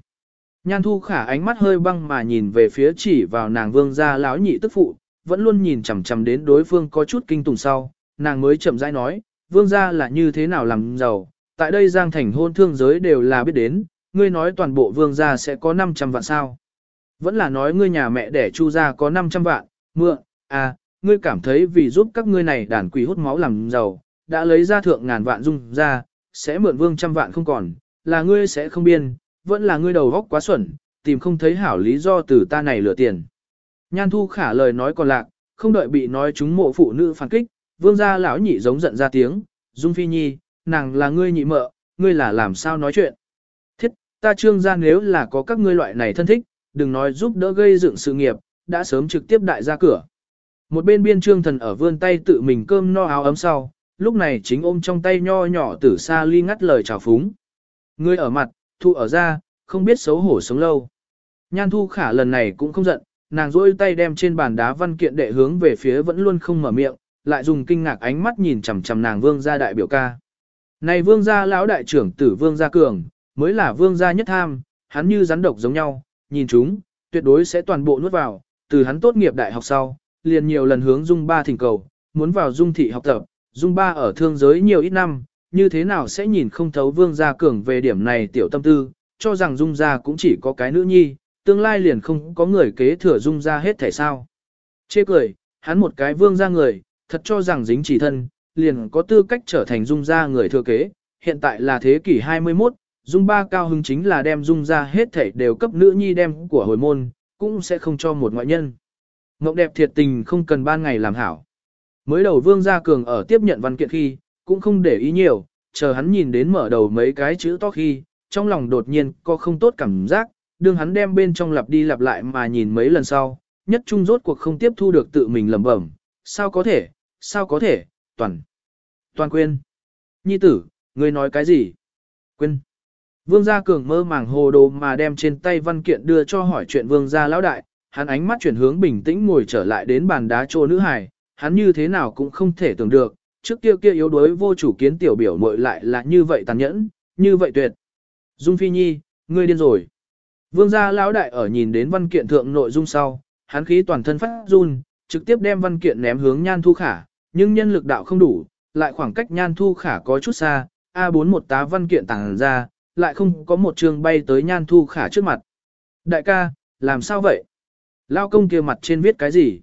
Nhan thu khả ánh mắt hơi băng mà nhìn về phía chỉ vào nàng vương gia lão nhị tức phụ, vẫn luôn nhìn chằm chằm đến đối phương có chút kinh tủng sau, nàng mới chậm rãi nói, vương gia là như thế nào làm giàu, tại đây giang thành hôn thương giới đều là biết đến, ngươi nói toàn bộ vương gia sẽ có 500 vạn sao. Vẫn là nói ngươi nhà mẹ đẻ chu gia có 500 vạn, mượn, à, ngươi cảm thấy vì giúp các ngươi này đàn quỷ hút máu làm giàu, đã lấy ra thượng ngàn vạn dung ra, sẽ mượn vương trăm vạn không còn, là ngươi sẽ không biên, vẫn là ngươi đầu góc quá xuẩn, tìm không thấy hảo lý do từ ta này lừa tiền. Nhan thu khả lời nói còn lạc, không đợi bị nói chúng mộ phụ nữ phản kích, vương gia lão nhị giống giận ra tiếng, dung phi nhi, nàng là ngươi nhị mợ, ngươi là làm sao nói chuyện. Thiết, ta trương gia nếu là có các ngươi loại này thân thích, đừng nói giúp đỡ gây dựng sự nghiệp, đã sớm trực tiếp đại ra cửa. Một bên biên trương thần ở vươn tay tự mình cơm no áo ấm sau, lúc này chính ôm trong tay nho nhỏ tử xa ly ngắt lời chào phúng. người ở mặt, thu ở ra, không biết xấu hổ sống lâu. Nhan thu khả lần này cũng không giận, nàng rôi tay đem trên bàn đá văn kiện đệ hướng về phía vẫn luôn không mở miệng, lại dùng kinh ngạc ánh mắt nhìn chằm chằm nàng vương gia đại biểu ca. Này vương gia lão đại trưởng tử vương gia cường, mới là vương gia nhất tham, hắn như rắn độc giống nhau, nhìn chúng, tuyệt đối sẽ toàn bộ nuốt vào, từ hắn tốt nghiệp đại học sau, liền nhiều lần hướng Dung Ba thỉnh cầu, muốn vào Dung thị học tập, Dung Ba ở thương giới nhiều ít năm, như thế nào sẽ nhìn không thấu Vương Gia Cường về điểm này tiểu tâm tư, cho rằng Dung Gia cũng chỉ có cái nữ nhi, tương lai liền không có người kế thừa Dung Gia hết thể sao. Chê cười, hắn một cái Vương Gia người, thật cho rằng dính chỉ thân, liền có tư cách trở thành Dung Gia người thừa kế, hiện tại là thế kỷ 21, Dung Ba cao hứng chính là đem Dung ra hết thể đều cấp nữ nhi đem của hồi môn, cũng sẽ không cho một ngoại nhân. Ngọc đẹp thiệt tình không cần ban ngày làm hảo. Mới đầu Vương Gia Cường ở tiếp nhận văn kiện khi, cũng không để ý nhiều, chờ hắn nhìn đến mở đầu mấy cái chữ to khi, trong lòng đột nhiên có không tốt cảm giác, đương hắn đem bên trong lặp đi lặp lại mà nhìn mấy lần sau, nhất trung rốt cuộc không tiếp thu được tự mình lẩm bẩm, sao có thể, sao có thể, toàn, toàn quên. Nhi tử, ngươi nói cái gì? Quên. Vương gia cường mơ màng hồ đồ mà đem trên tay văn kiện đưa cho hỏi chuyện vương gia lão đại, hắn ánh mắt chuyển hướng bình tĩnh ngồi trở lại đến bàn đá trô nữ hải, hắn như thế nào cũng không thể tưởng được, trước kia kia yếu đuối vô chủ kiến tiểu biểu muội lại là như vậy tàn nhẫn, như vậy tuyệt. Dung Phi Nhi, ngươi điên rồi. Vương gia lão đại ở nhìn đến văn kiện thượng nội dung sau, hắn khí toàn thân phát run, trực tiếp đem văn kiện ném hướng Nhan Thu Khả, nhưng nhân lực đạo không đủ, lại khoảng cách Nhan Thu Khả có chút xa, A4 một tá văn kiện tàng ra, lại không có một trường bay tới Nhan Thu Khả trước mặt. Đại ca, làm sao vậy? Lao công kia mặt trên viết cái gì?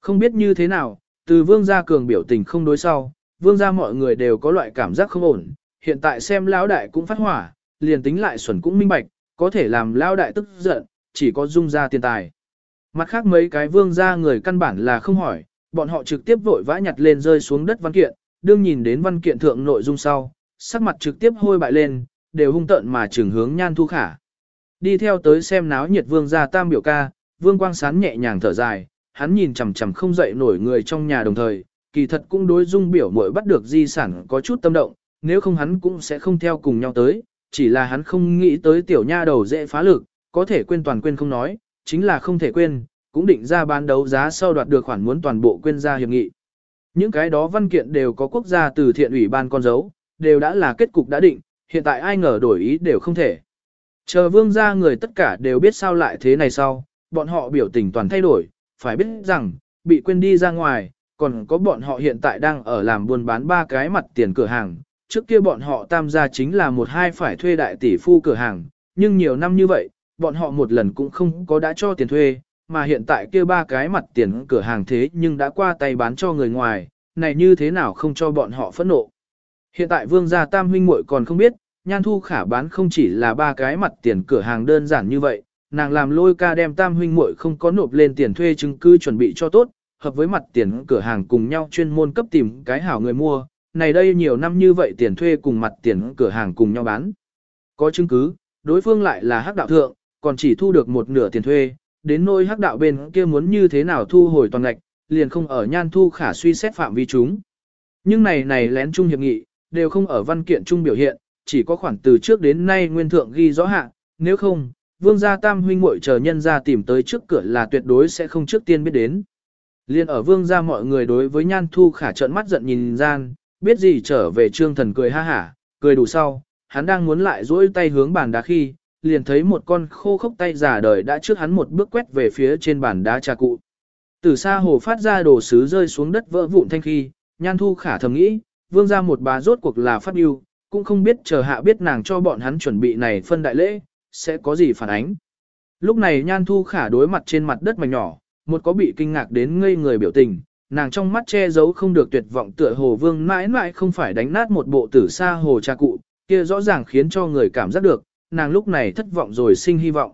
Không biết như thế nào, từ vương gia cường biểu tình không đối sau, vương gia mọi người đều có loại cảm giác không ổn, hiện tại xem lão đại cũng phát hỏa, liền tính lại xuẩn cũng minh bạch, có thể làm lão đại tức giận, chỉ có dung ra tiền tài. Mặt khác mấy cái vương gia người căn bản là không hỏi, bọn họ trực tiếp vội vã nhặt lên rơi xuống đất văn kiện, đương nhìn đến văn kiện thượng nội dung sau, sắc mặt trực tiếp hôi bại lên, đều hung tợn mà trường hướng nhan thu khả. Đi theo tới xem náo nhiệt vương gia tam biểu ca, vương quang sán nhẹ nhàng thở dài, hắn nhìn chằm chằm không dậy nổi người trong nhà đồng thời, kỳ thật cũng đối dung biểu muội bắt được di sản có chút tâm động, nếu không hắn cũng sẽ không theo cùng nhau tới, chỉ là hắn không nghĩ tới tiểu nha đầu dễ phá lực, có thể quên toàn quên không nói, chính là không thể quên, cũng định ra bán đấu giá sau đoạt được khoản muốn toàn bộ quên ra hiệp nghị. Những cái đó văn kiện đều có quốc gia từ thiện ủy ban con dấu, đều đã là kết cục đã định, hiện tại ai ngờ đổi ý đều không thể. Chờ vương gia người tất cả đều biết sao lại thế này sau, bọn họ biểu tình toàn thay đổi, phải biết rằng, bị quên đi ra ngoài, còn có bọn họ hiện tại đang ở làm buôn bán ba cái mặt tiền cửa hàng. Trước kia bọn họ tam gia chính là một hai phải thuê đại tỷ phu cửa hàng, nhưng nhiều năm như vậy, bọn họ một lần cũng không có đã cho tiền thuê, mà hiện tại kia ba cái mặt tiền cửa hàng thế nhưng đã qua tay bán cho người ngoài, này như thế nào không cho bọn họ phẫn nộ. Hiện tại vương gia tam huynh muội còn không biết, nhan thu khả bán không chỉ là ba cái mặt tiền cửa hàng đơn giản như vậy, nàng làm lôi ca đem tam huynh muội không có nộp lên tiền thuê chứng cứ chuẩn bị cho tốt, hợp với mặt tiền cửa hàng cùng nhau chuyên môn cấp tìm cái hảo người mua, này đây nhiều năm như vậy tiền thuê cùng mặt tiền cửa hàng cùng nhau bán. Có chứng cứ, đối phương lại là hắc đạo thượng, còn chỉ thu được một nửa tiền thuê, đến nôi hắc đạo bên kia muốn như thế nào thu hồi toàn ngạch, liền không ở nhan thu khả suy xét phạm vi chúng. Nhưng này này lén chung hiệp nghị, đều không ở văn kiện trung biểu hiện, chỉ có khoảng từ trước đến nay nguyên thượng ghi rõ hạ, nếu không, vương gia tam huynh muội chờ nhân ra tìm tới trước cửa là tuyệt đối sẽ không trước tiên biết đến. Liên ở vương gia mọi người đối với nhan thu khả trợn mắt giận nhìn gian, biết gì trở về trương thần cười ha hả, cười đủ sau, hắn đang muốn lại duỗi tay hướng bàn đá khi, liền thấy một con khô khốc tay giả đời đã trước hắn một bước quét về phía trên bàn đá trà cụ. Từ xa hồ phát ra đồ sứ rơi xuống đất vỡ vụn thanh khi, nhan thu khả thầm nghĩ, vương ra một bà rốt cuộc là phát biêu, cũng không biết chờ hạ biết nàng cho bọn hắn chuẩn bị này phân đại lễ, sẽ có gì phản ánh. Lúc này nhan thu khả đối mặt trên mặt đất mảnh nhỏ, một có bị kinh ngạc đến ngây người biểu tình, nàng trong mắt che giấu không được tuyệt vọng tựa hồ vương mãi mãi không phải đánh nát một bộ tử xa hồ cha cụ, kia rõ ràng khiến cho người cảm giác được, nàng lúc này thất vọng rồi sinh hy vọng.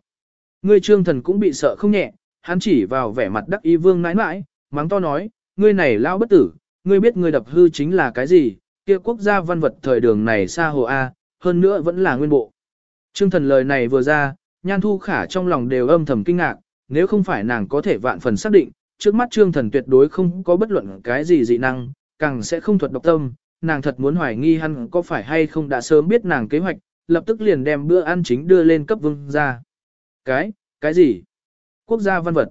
Ngươi trương thần cũng bị sợ không nhẹ, hắn chỉ vào vẻ mặt đắc ý vương mãi mãi, mắng to nói, ngươi này lao bất tử, ngươi biết ngươi đập hư chính là cái gì, kia quốc gia văn vật thời đường này xa hồ A, hơn nữa vẫn là nguyên bộ. Trương thần lời này vừa ra, nhan thu khả trong lòng đều âm thầm kinh ngạc, nếu không phải nàng có thể vạn phần xác định, trước mắt trương thần tuyệt đối không có bất luận cái gì dị năng, càng sẽ không thuật độc tâm, nàng thật muốn hoài nghi hắn có phải hay không đã sớm biết nàng kế hoạch, lập tức liền đem bữa ăn chính đưa lên cấp vương ra. Cái, cái gì? Quốc gia văn vật.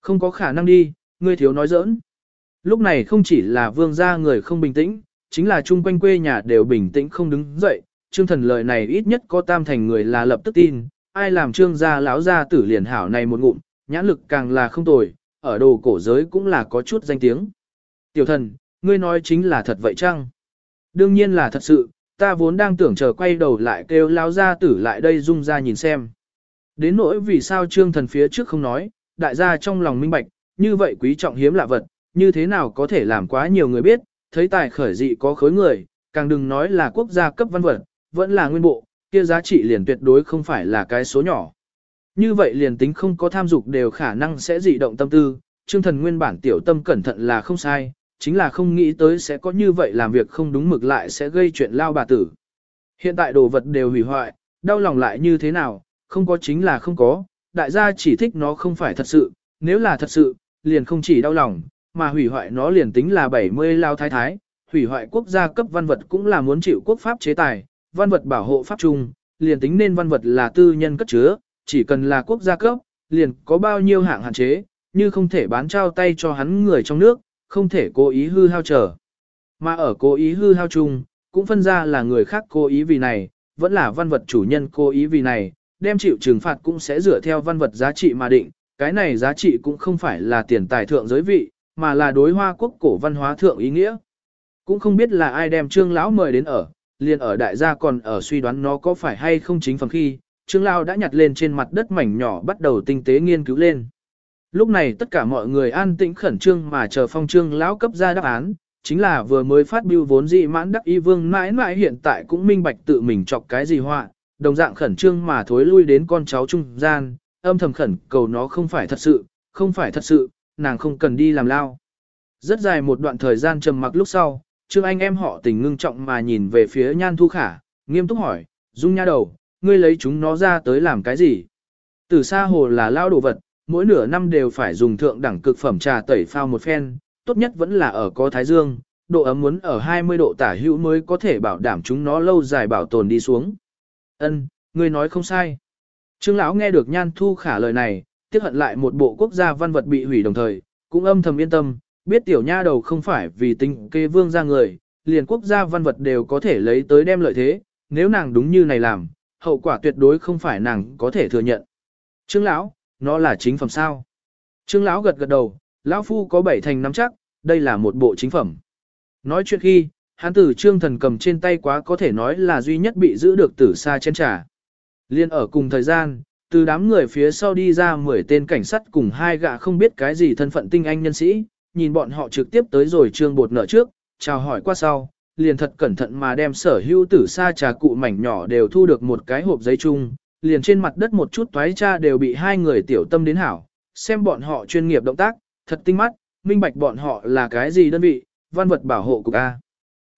Không có khả năng đi, ngươi thiếu nói giỡn. Lúc này không chỉ là vương gia người không bình tĩnh, chính là chung quanh quê nhà đều bình tĩnh không đứng dậy, trương thần lời này ít nhất có tam thành người là lập tức tin, ai làm trương gia lão gia tử liền hảo này một ngụm, nhãn lực càng là không tồi, ở đồ cổ giới cũng là có chút danh tiếng. Tiểu thần, ngươi nói chính là thật vậy chăng? Đương nhiên là thật sự, ta vốn đang tưởng chờ quay đầu lại kêu lão gia tử lại đây dung ra nhìn xem. Đến nỗi vì sao trương thần phía trước không nói, đại gia trong lòng minh bạch, như vậy quý trọng hiếm lạ vật, như thế nào có thể làm quá nhiều người biết, thấy tài khởi dị có khối người, càng đừng nói là quốc gia cấp văn vật, vẫn là nguyên bộ, kia giá trị liền tuyệt đối không phải là cái số nhỏ. Như vậy liền tính không có tham dục đều khả năng sẽ dị động tâm tư, Trương Thần nguyên bản tiểu tâm cẩn thận là không sai, chính là không nghĩ tới sẽ có như vậy làm việc không đúng mực lại sẽ gây chuyện lao bà tử. Hiện tại đồ vật đều hủy hoại, đau lòng lại như thế nào, không có chính là không có, đại gia chỉ thích nó không phải thật sự, nếu là thật sự, liền không chỉ đau lòng, mà hủy hoại nó liền tính là 70 lao thái thái, hủy hoại quốc gia cấp văn vật cũng là muốn chịu quốc pháp chế tài, văn vật bảo hộ pháp chung, liền tính nên văn vật là tư nhân cất chứa, chỉ cần là quốc gia cấp, liền có bao nhiêu hạng hạn chế, như không thể bán trao tay cho hắn người trong nước, không thể cố ý hư hao trở. Mà ở cố ý hư hao chung, cũng phân ra là người khác cố ý vì này, vẫn là văn vật chủ nhân cố ý vì này, đem chịu trừng phạt cũng sẽ dựa theo văn vật giá trị mà định, cái này giá trị cũng không phải là tiền tài thượng giới vị, mà là đối hoa quốc cổ văn hóa thượng ý nghĩa. Cũng không biết là ai đem trương lão mời đến ở, liền ở đại gia còn ở suy đoán nó có phải hay không chính phẩm khi, trương lão đã nhặt lên trên mặt đất mảnh nhỏ bắt đầu tinh tế nghiên cứu lên. Lúc này tất cả mọi người an tĩnh khẩn trương mà chờ phong trương lão cấp ra đáp án, chính là vừa mới phát biểu vốn dị mãn đắc y vương mãi mãi hiện tại cũng minh bạch tự mình chọc cái gì họa, đồng dạng khẩn trương mà thối lui đến con cháu trung gian, âm thầm khẩn cầu nó không phải thật sự, không phải thật sự, nàng không cần đi làm lao. Rất dài một đoạn thời gian trầm mặc lúc sau, Trương Anh em họ tình ngưng trọng mà nhìn về phía Nhan Thu Khả, nghiêm túc hỏi, Dung nha đầu, ngươi lấy chúng nó ra tới làm cái gì? Từ xa hồ là lao đồ vật, mỗi nửa năm đều phải dùng thượng đẳng cực phẩm trà tẩy phao một phen, tốt nhất vẫn là ở có thái dương, độ ấm muốn ở 20 độ tả hữu mới có thể bảo đảm chúng nó lâu dài bảo tồn đi xuống. Ân, ngươi nói không sai. Trương lão nghe được Nhan Thu Khả lời này, tiếc hận lại một bộ quốc gia văn vật bị hủy đồng thời, cũng âm thầm yên tâm, biết tiểu nha đầu không phải vì tính kê vương ra người, liền quốc gia văn vật đều có thể lấy tới đem lợi thế, nếu nàng đúng như này làm, hậu quả tuyệt đối không phải nàng có thể thừa nhận. Trương lão, nó là chính phẩm sao? Trương lão gật gật đầu, lão phu có bảy thành nắm chắc, đây là một bộ chính phẩm. Nói chuyện khi, hắn tử trương thần cầm trên tay quá có thể nói là duy nhất bị giữ được tử xa trên trà. Liên ở cùng thời gian, từ đám người phía sau đi ra 10 tên cảnh sát cùng hai gã không biết cái gì thân phận tinh anh nhân sĩ, nhìn bọn họ trực tiếp tới rồi trương bột nợ trước, chào hỏi qua sau, liền thật cẩn thận mà đem sở hữu tử sa trà cụ mảnh nhỏ đều thu được một cái hộp giấy chung, liền trên mặt đất một chút toái cha đều bị hai người tiểu tâm đến hảo, xem bọn họ chuyên nghiệp động tác, thật tinh mắt, minh bạch bọn họ là cái gì đơn vị, văn vật bảo hộ của A.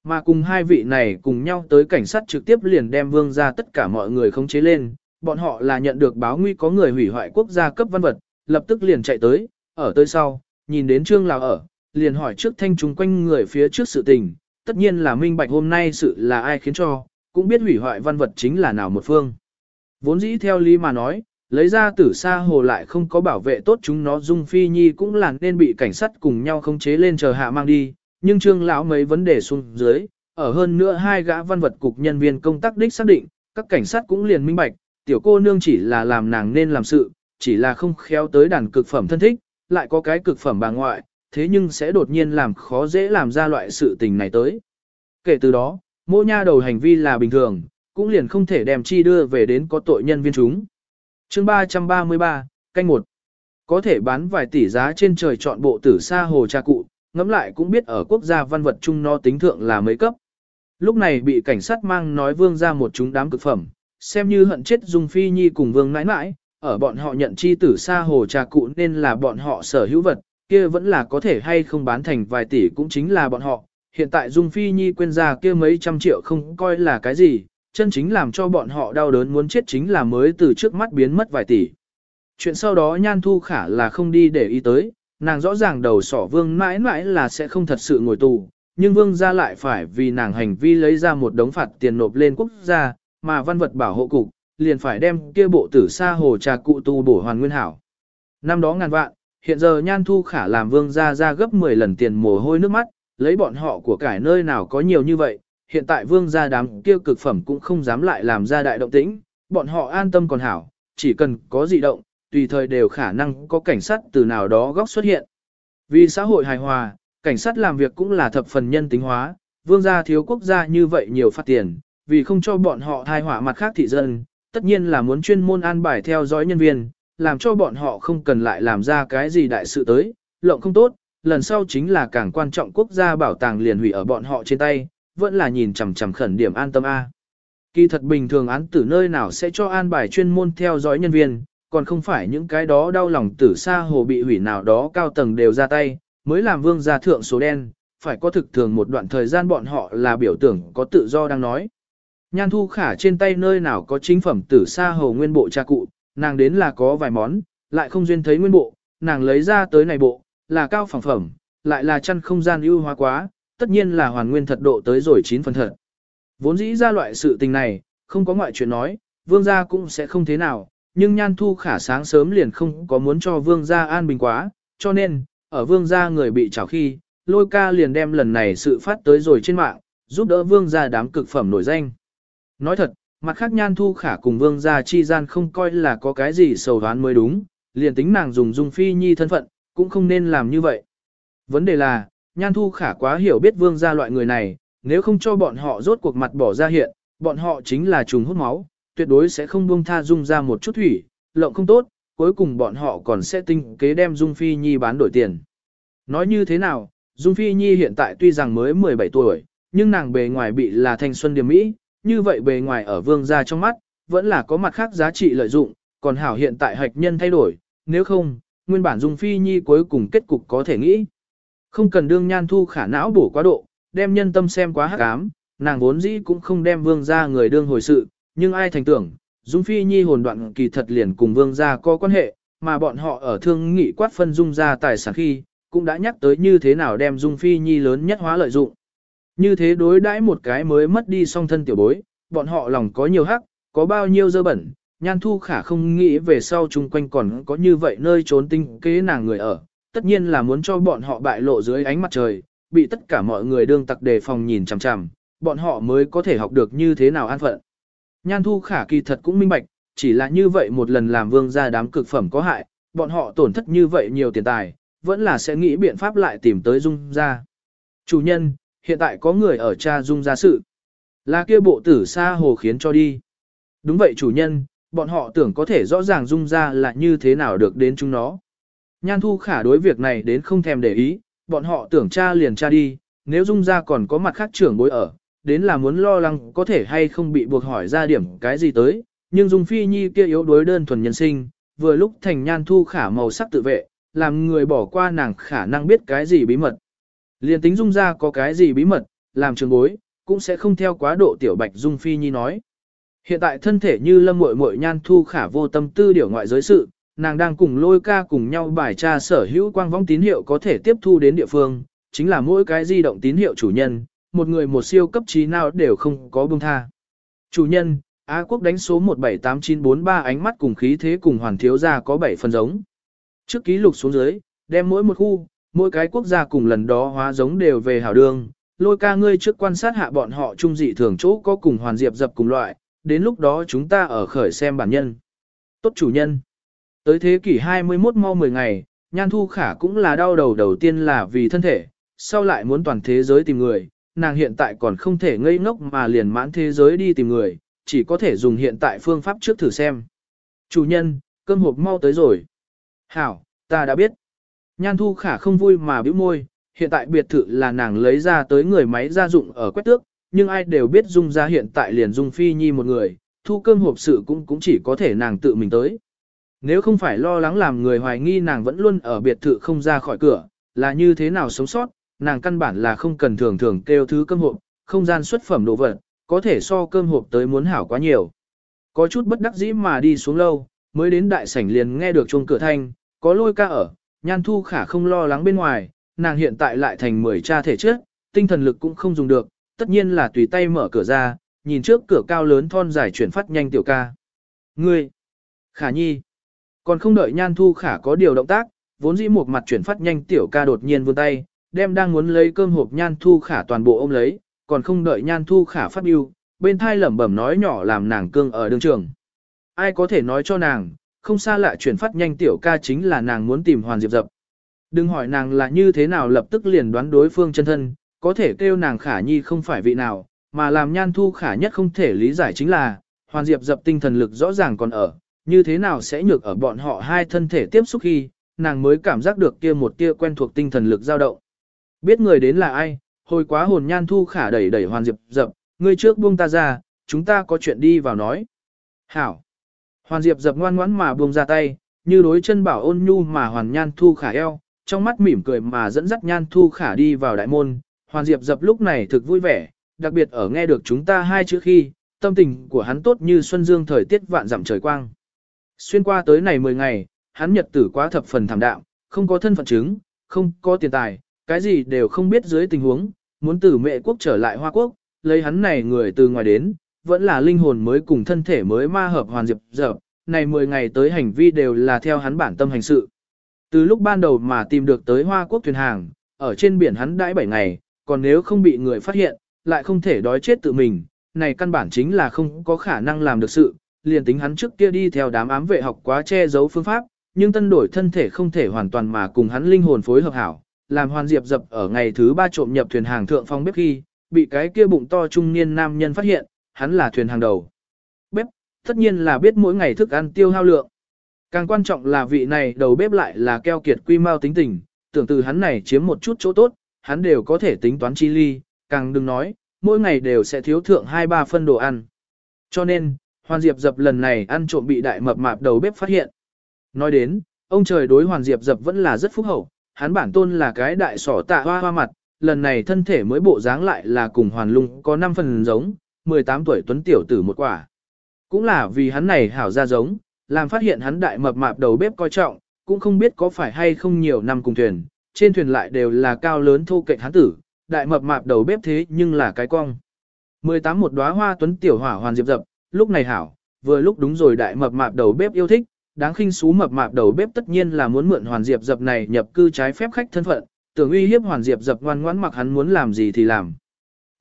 Mà cùng hai vị này cùng nhau tới cảnh sát trực tiếp liền đem vương ra tất cả mọi người khống chế lên, bọn họ là nhận được báo nguy có người hủy hoại quốc gia cấp văn vật, lập tức liền chạy tới, ở tới sau, nhìn đến trương lào ở, liền hỏi trước thanh chúng quanh người phía trước sự tình, tất nhiên là minh bạch hôm nay sự là ai khiến cho, cũng biết hủy hoại văn vật chính là nào một phương. Vốn dĩ theo lý mà nói, lấy ra tử xa hồ lại không có bảo vệ tốt chúng nó dung phi nhi cũng là nên bị cảnh sát cùng nhau khống chế lên chờ hạ mang đi, nhưng trương lão mấy vấn đề xuống dưới, ở hơn nữa hai gã văn vật cục nhân viên công tác đích xác định, các cảnh sát cũng liền minh bạch, tiểu cô nương chỉ là làm nàng nên làm sự, chỉ là không khéo tới đàn cực phẩm thân thích, lại có cái cực phẩm bà ngoại, thế nhưng sẽ đột nhiên làm khó dễ làm ra loại sự tình này tới. Kể từ đó, mô nha đầu hành vi là bình thường, cũng liền không thể đem chi đưa về đến có tội nhân viên chúng. chương 333, canh 1. Có thể bán vài tỷ giá trên trời chọn bộ tử sa hồ cha cụ, ngẫm lại cũng biết ở quốc gia văn vật chung nó tính thượng là mấy cấp. Lúc này bị cảnh sát mang nói vương ra một chúng đám cực phẩm, xem như hận chết Dung Phi Nhi cùng vương nãi nãi, ở bọn họ nhận chi tử sa hồ trà cụ nên là bọn họ sở hữu vật, kia vẫn là có thể hay không bán thành vài tỷ cũng chính là bọn họ. Hiện tại Dung Phi Nhi quên ra kia mấy trăm triệu không coi là cái gì, chân chính làm cho bọn họ đau đớn muốn chết chính là mới từ trước mắt biến mất vài tỷ. Chuyện sau đó Nhan Thu Khả là không đi để ý tới, nàng rõ ràng đầu sỏ vương mãi mãi là sẽ không thật sự ngồi tù, nhưng vương gia lại phải vì nàng hành vi lấy ra một đống phạt tiền nộp lên quốc gia, mà văn vật bảo hộ cục, liền phải đem kia bộ tử sa hồ trà cụ tu bổ hoàn nguyên hảo. Năm đó ngàn vạn, hiện giờ nhan thu khả làm vương gia ra gấp 10 lần tiền mồ hôi nước mắt, lấy bọn họ của cải nơi nào có nhiều như vậy, hiện tại vương gia đám kia cực phẩm cũng không dám lại làm ra đại động tĩnh, bọn họ an tâm còn hảo, chỉ cần có dị động, tùy thời đều khả năng có cảnh sát từ nào đó góc xuất hiện. Vì xã hội hài hòa, cảnh sát làm việc cũng là thập phần nhân tính hóa, vương gia thiếu quốc gia như vậy nhiều phát tiền, vì không cho bọn họ thai hỏa mặt khác thị dân, tất nhiên là muốn chuyên môn an bài theo dõi nhân viên, làm cho bọn họ không cần lại làm ra cái gì đại sự tới, lộng không tốt, lần sau chính là càng quan trọng quốc gia bảo tàng liền hủy ở bọn họ trên tay, vẫn là nhìn chằm chằm khẩn điểm an tâm A. Kỳ thật bình thường án tử nơi nào sẽ cho an bài chuyên môn theo dõi nhân viên, còn không phải những cái đó đau lòng tử xa hồ bị hủy nào đó cao tầng đều ra tay, mới làm vương gia thượng số đen, phải có thực thường một đoạn thời gian bọn họ là biểu tưởng có tự do đang nói. Nhan thu khả trên tay nơi nào có chính phẩm tử sa hầu nguyên bộ cha cụ, nàng đến là có vài món, lại không duyên thấy nguyên bộ, nàng lấy ra tới này bộ, là cao phẳng phẩm, lại là chăn không gian ưu hóa quá, tất nhiên là hoàn nguyên thật độ tới rồi chín phần thật. Vốn dĩ ra loại sự tình này, không có ngoại chuyện nói, vương gia cũng sẽ không thế nào, nhưng nhan thu khả sáng sớm liền không có muốn cho vương gia an bình quá, cho nên, ở vương gia người bị trào khi, lôi ca liền đem lần này sự phát tới rồi trên mạng, giúp đỡ vương gia đám cực phẩm nổi danh. Nói thật, mặt khác nhan thu khả cùng vương gia chi gian không coi là có cái gì sầu đoán mới đúng, liền tính nàng dùng dung phi nhi thân phận, cũng không nên làm như vậy. Vấn đề là, nhan thu khả quá hiểu biết vương gia loại người này, nếu không cho bọn họ rốt cuộc mặt bỏ ra hiện, bọn họ chính là trùng hút máu, tuyệt đối sẽ không buông tha dung ra một chút thủy, lộng không tốt, cuối cùng bọn họ còn sẽ tinh kế đem dung phi nhi bán đổi tiền. Nói như thế nào, dung phi nhi hiện tại tuy rằng mới 17 tuổi, nhưng nàng bề ngoài bị là thanh xuân điểm mỹ, như vậy bề ngoài ở vương gia trong mắt, vẫn là có mặt khác giá trị lợi dụng, còn hảo hiện tại hạch nhân thay đổi, nếu không, nguyên bản dung phi nhi cuối cùng kết cục có thể nghĩ. Không cần đương nhan thu khả não bổ quá độ, đem nhân tâm xem quá hắc ám, nàng vốn dĩ cũng không đem vương gia người đương hồi sự, nhưng ai thành tưởng, Dung Phi Nhi hồn đoạn kỳ thật liền cùng vương gia có quan hệ, mà bọn họ ở thương nghị quát phân Dung gia tài sản khi, cũng đã nhắc tới như thế nào đem Dung Phi Nhi lớn nhất hóa lợi dụng. Như thế đối đãi một cái mới mất đi song thân tiểu bối, bọn họ lòng có nhiều hắc, có bao nhiêu dơ bẩn, nhan thu khả không nghĩ về sau chung quanh còn có như vậy nơi trốn tinh kế nàng người ở, tất nhiên là muốn cho bọn họ bại lộ dưới ánh mặt trời, bị tất cả mọi người đương tặc đề phòng nhìn chằm chằm, bọn họ mới có thể học được như thế nào an phận. Nhan thu khả kỳ thật cũng minh bạch, chỉ là như vậy một lần làm vương gia đám cực phẩm có hại, bọn họ tổn thất như vậy nhiều tiền tài, vẫn là sẽ nghĩ biện pháp lại tìm tới dung ra. Chủ nhân, hiện tại có người ở cha dung ra sự. Là kia bộ tử xa hồ khiến cho đi. Đúng vậy chủ nhân, bọn họ tưởng có thể rõ ràng dung ra là như thế nào được đến chúng nó. Nhan thu khả đối việc này đến không thèm để ý, bọn họ tưởng cha liền cha đi, nếu dung ra còn có mặt khác trưởng bối ở, đến là muốn lo lắng có thể hay không bị buộc hỏi ra điểm cái gì tới, nhưng dung phi nhi kia yếu đối đơn thuần nhân sinh, vừa lúc thành nhan thu khả màu sắc tự vệ, làm người bỏ qua nàng khả năng biết cái gì bí mật. Liên tính dung ra có cái gì bí mật, làm trường bối, cũng sẽ không theo quá độ tiểu bạch dung phi nhi nói. Hiện tại thân thể như lâm muội muội nhan thu khả vô tâm tư điều ngoại giới sự, nàng đang cùng lôi ca cùng nhau bài tra sở hữu quang vong tín hiệu có thể tiếp thu đến địa phương, chính là mỗi cái di động tín hiệu chủ nhân, một người một siêu cấp trí nào đều không có buông tha. Chủ nhân, Á quốc đánh số 178943 ánh mắt cùng khí thế cùng hoàn thiếu gia có 7 phần giống. Trước ký lục xuống dưới, đem mỗi một khu, mỗi cái quốc gia cùng lần đó hóa giống đều về hảo đường, lôi ca ngươi trước quan sát hạ bọn họ trung dị thường chỗ có cùng hoàn diệp dập cùng loại, đến lúc đó chúng ta ở khởi xem bản nhân. Tốt chủ nhân. Tới thế kỷ 21 mau 10 ngày, Nhan Thu Khả cũng là đau đầu đầu tiên là vì thân thể, sau lại muốn toàn thế giới tìm người, nàng hiện tại còn không thể ngây ngốc mà liền mãn thế giới đi tìm người, chỉ có thể dùng hiện tại phương pháp trước thử xem. Chủ nhân, cơm hộp mau tới rồi. Hảo, ta đã biết. Nhan Thu Khả không vui mà bĩu môi, hiện tại biệt thự là nàng lấy ra tới người máy gia dụng ở quét tước, nhưng ai đều biết Dung ra hiện tại liền Dung Phi Nhi một người, thu cơm hộp sự cũng cũng chỉ có thể nàng tự mình tới. Nếu không phải lo lắng làm người hoài nghi nàng vẫn luôn ở biệt thự không ra khỏi cửa, là như thế nào sống sót, nàng căn bản là không cần thường thường kêu thứ cơm hộp, không gian xuất phẩm đồ vật, có thể so cơm hộp tới muốn hảo quá nhiều. Có chút bất đắc dĩ mà đi xuống lâu, mới đến đại sảnh liền nghe được chuông cửa thanh, có lôi ca ở, nhan thu khả không lo lắng bên ngoài, nàng hiện tại lại thành mười cha thể trước, tinh thần lực cũng không dùng được, tất nhiên là tùy tay mở cửa ra, nhìn trước cửa cao lớn thon dài chuyển phát nhanh tiểu ca. Ngươi! Khả nhi! Còn không đợi nhan thu khả có điều động tác, vốn dĩ một mặt chuyển phát nhanh tiểu ca đột nhiên vươn tay, đem đang muốn lấy cơm hộp nhan thu khả toàn bộ ôm lấy, còn không đợi nhan thu khả phát biêu, bên thai lẩm bẩm nói nhỏ làm nàng cương ở đường trường. Ai có thể nói cho nàng, không xa lạ chuyển phát nhanh tiểu ca chính là nàng muốn tìm hoàn diệp dập. Đừng hỏi nàng là như thế nào lập tức liền đoán đối phương chân thân, có thể kêu nàng khả nhi không phải vị nào, mà làm nhan thu khả nhất không thể lý giải chính là, hoàn diệp dập tinh thần lực rõ ràng còn ở, như thế nào sẽ nhược ở bọn họ hai thân thể tiếp xúc khi, nàng mới cảm giác được kia một tia quen thuộc tinh thần lực dao động. Biết người đến là ai, hồi quá hồn nhan thu khả đẩy đẩy hoàn diệp dập, ngươi trước buông ta ra, chúng ta có chuyện đi vào nói. Hảo. Hoàn diệp dập ngoan ngoãn mà buông ra tay, như đối chân bảo ôn nhu mà hoàn nhan thu khả eo, trong mắt mỉm cười mà dẫn dắt nhan thu khả đi vào đại môn. Hoàn diệp dập lúc này thực vui vẻ, đặc biệt ở nghe được chúng ta hai chữ khi, tâm tình của hắn tốt như xuân dương thời tiết vạn dặm trời quang. Xuyên qua tới này 10 ngày, hắn nhật tử quá thập phần thảm đạm, không có thân phận chứng, không có tiền tài, cái gì đều không biết dưới tình huống, muốn từ mẹ quốc trở lại Hoa Quốc, lấy hắn này người từ ngoài đến, vẫn là linh hồn mới cùng thân thể mới ma hợp hoàn diệp dập, này 10 ngày tới hành vi đều là theo hắn bản tâm hành sự. Từ lúc ban đầu mà tìm được tới Hoa Quốc thuyền hàng, ở trên biển hắn đãi 7 ngày, còn nếu không bị người phát hiện, lại không thể đói chết tự mình, này căn bản chính là không có khả năng làm được sự, liền tính hắn trước kia đi theo đám ám vệ học quá che giấu phương pháp, nhưng tân đổi thân thể không thể hoàn toàn mà cùng hắn linh hồn phối hợp hảo, làm hoàn diệp dập ở ngày thứ ba trộm nhập thuyền hàng thượng phong bếp khi, bị cái kia bụng to trung niên nam nhân phát hiện, hắn là thuyền hàng đầu. Bếp, tất nhiên là biết mỗi ngày thức ăn tiêu hao lượng. Càng quan trọng là vị này đầu bếp lại là keo kiệt quy mau tính tình, tưởng từ hắn này chiếm một chút chỗ tốt, hắn đều có thể tính toán chi ly, càng đừng nói, mỗi ngày đều sẽ thiếu thượng 2-3 phân đồ ăn. Cho nên, Hoàn Diệp Dập lần này ăn trộm bị đại mập mạp đầu bếp phát hiện. Nói đến, ông trời đối Hoàn Diệp Dập vẫn là rất phúc hậu, hắn bản tôn là cái đại sỏ tạ hoa hoa mặt, lần này thân thể mới bộ dáng lại là cùng Hoàn Lung có 5 phần giống, 18 tuổi tuấn tiểu tử một quả. Cũng là vì hắn này hảo ra giống, làm phát hiện hắn đại mập mạp đầu bếp coi trọng, cũng không biết có phải hay không nhiều năm cùng thuyền, trên thuyền lại đều là cao lớn thô kệch hắn tử, đại mập mạp đầu bếp thế nhưng là cái cong. 18 một đóa hoa tuấn tiểu hỏa hoàn diệp dập, lúc này hảo, vừa lúc đúng rồi đại mập mạp đầu bếp yêu thích, đáng khinh xú mập mạp đầu bếp tất nhiên là muốn mượn hoàn diệp dập này nhập cư trái phép khách thân phận, tưởng uy hiếp hoàn diệp dập ngoan ngoãn mặc hắn muốn làm gì thì làm.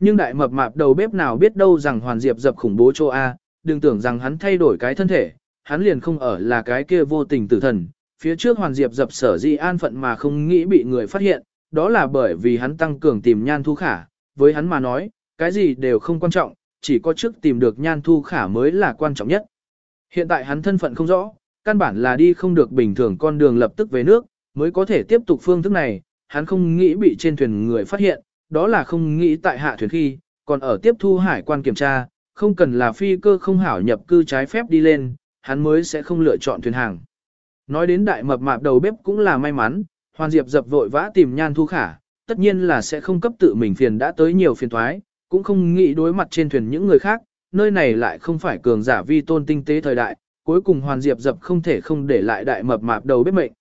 Nhưng đại mập mạp đầu bếp nào biết đâu rằng hoàn diệp dập khủng bố châu A, đừng tưởng rằng hắn thay đổi cái thân thể, hắn liền không ở là cái kia vô tình tử thần. Phía trước hoàn diệp dập sở di an phận mà không nghĩ bị người phát hiện, đó là bởi vì hắn tăng cường tìm nhan thu khả, với hắn mà nói, cái gì đều không quan trọng, chỉ có trước tìm được nhan thu khả mới là quan trọng nhất. Hiện tại hắn thân phận không rõ, căn bản là đi không được bình thường con đường lập tức về nước, mới có thể tiếp tục phương thức này, hắn không nghĩ bị trên thuyền người phát hiện, đó là không nghĩ tại hạ thuyền khi, còn ở tiếp thu hải quan kiểm tra, không cần là phi cơ không hảo nhập cư trái phép đi lên, hắn mới sẽ không lựa chọn thuyền hàng. Nói đến đại mập mạp đầu bếp cũng là may mắn, Hoàn Diệp dập vội vã tìm nhan thu khả, tất nhiên là sẽ không cấp tự mình phiền đã tới nhiều phiền thoái, cũng không nghĩ đối mặt trên thuyền những người khác, nơi này lại không phải cường giả vi tôn tinh tế thời đại, cuối cùng Hoàn Diệp dập không thể không để lại đại mập mạp đầu bếp mệnh.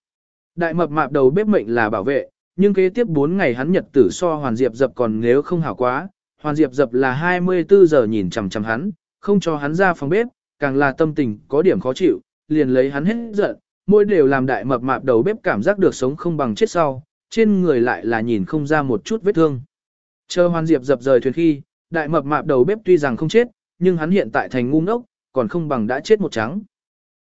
Đại mập mạp đầu bếp mệnh là bảo vệ, nhưng kế tiếp 4 ngày hắn nhật tử so Hoàn Diệp dập còn nếu không hảo quá, Hoàn Diệp dập là 24 giờ nhìn chằm chằm hắn, không cho hắn ra phòng bếp, càng là tâm tình có điểm khó chịu, liền lấy hắn hết giận, mỗi đều làm đại mập mạp đầu bếp cảm giác được sống không bằng chết sau, trên người lại là nhìn không ra một chút vết thương. Chờ Hoàn Diệp dập rời thuyền khi, đại mập mạp đầu bếp tuy rằng không chết, nhưng hắn hiện tại thành ngu ngốc, còn không bằng đã chết một trắng.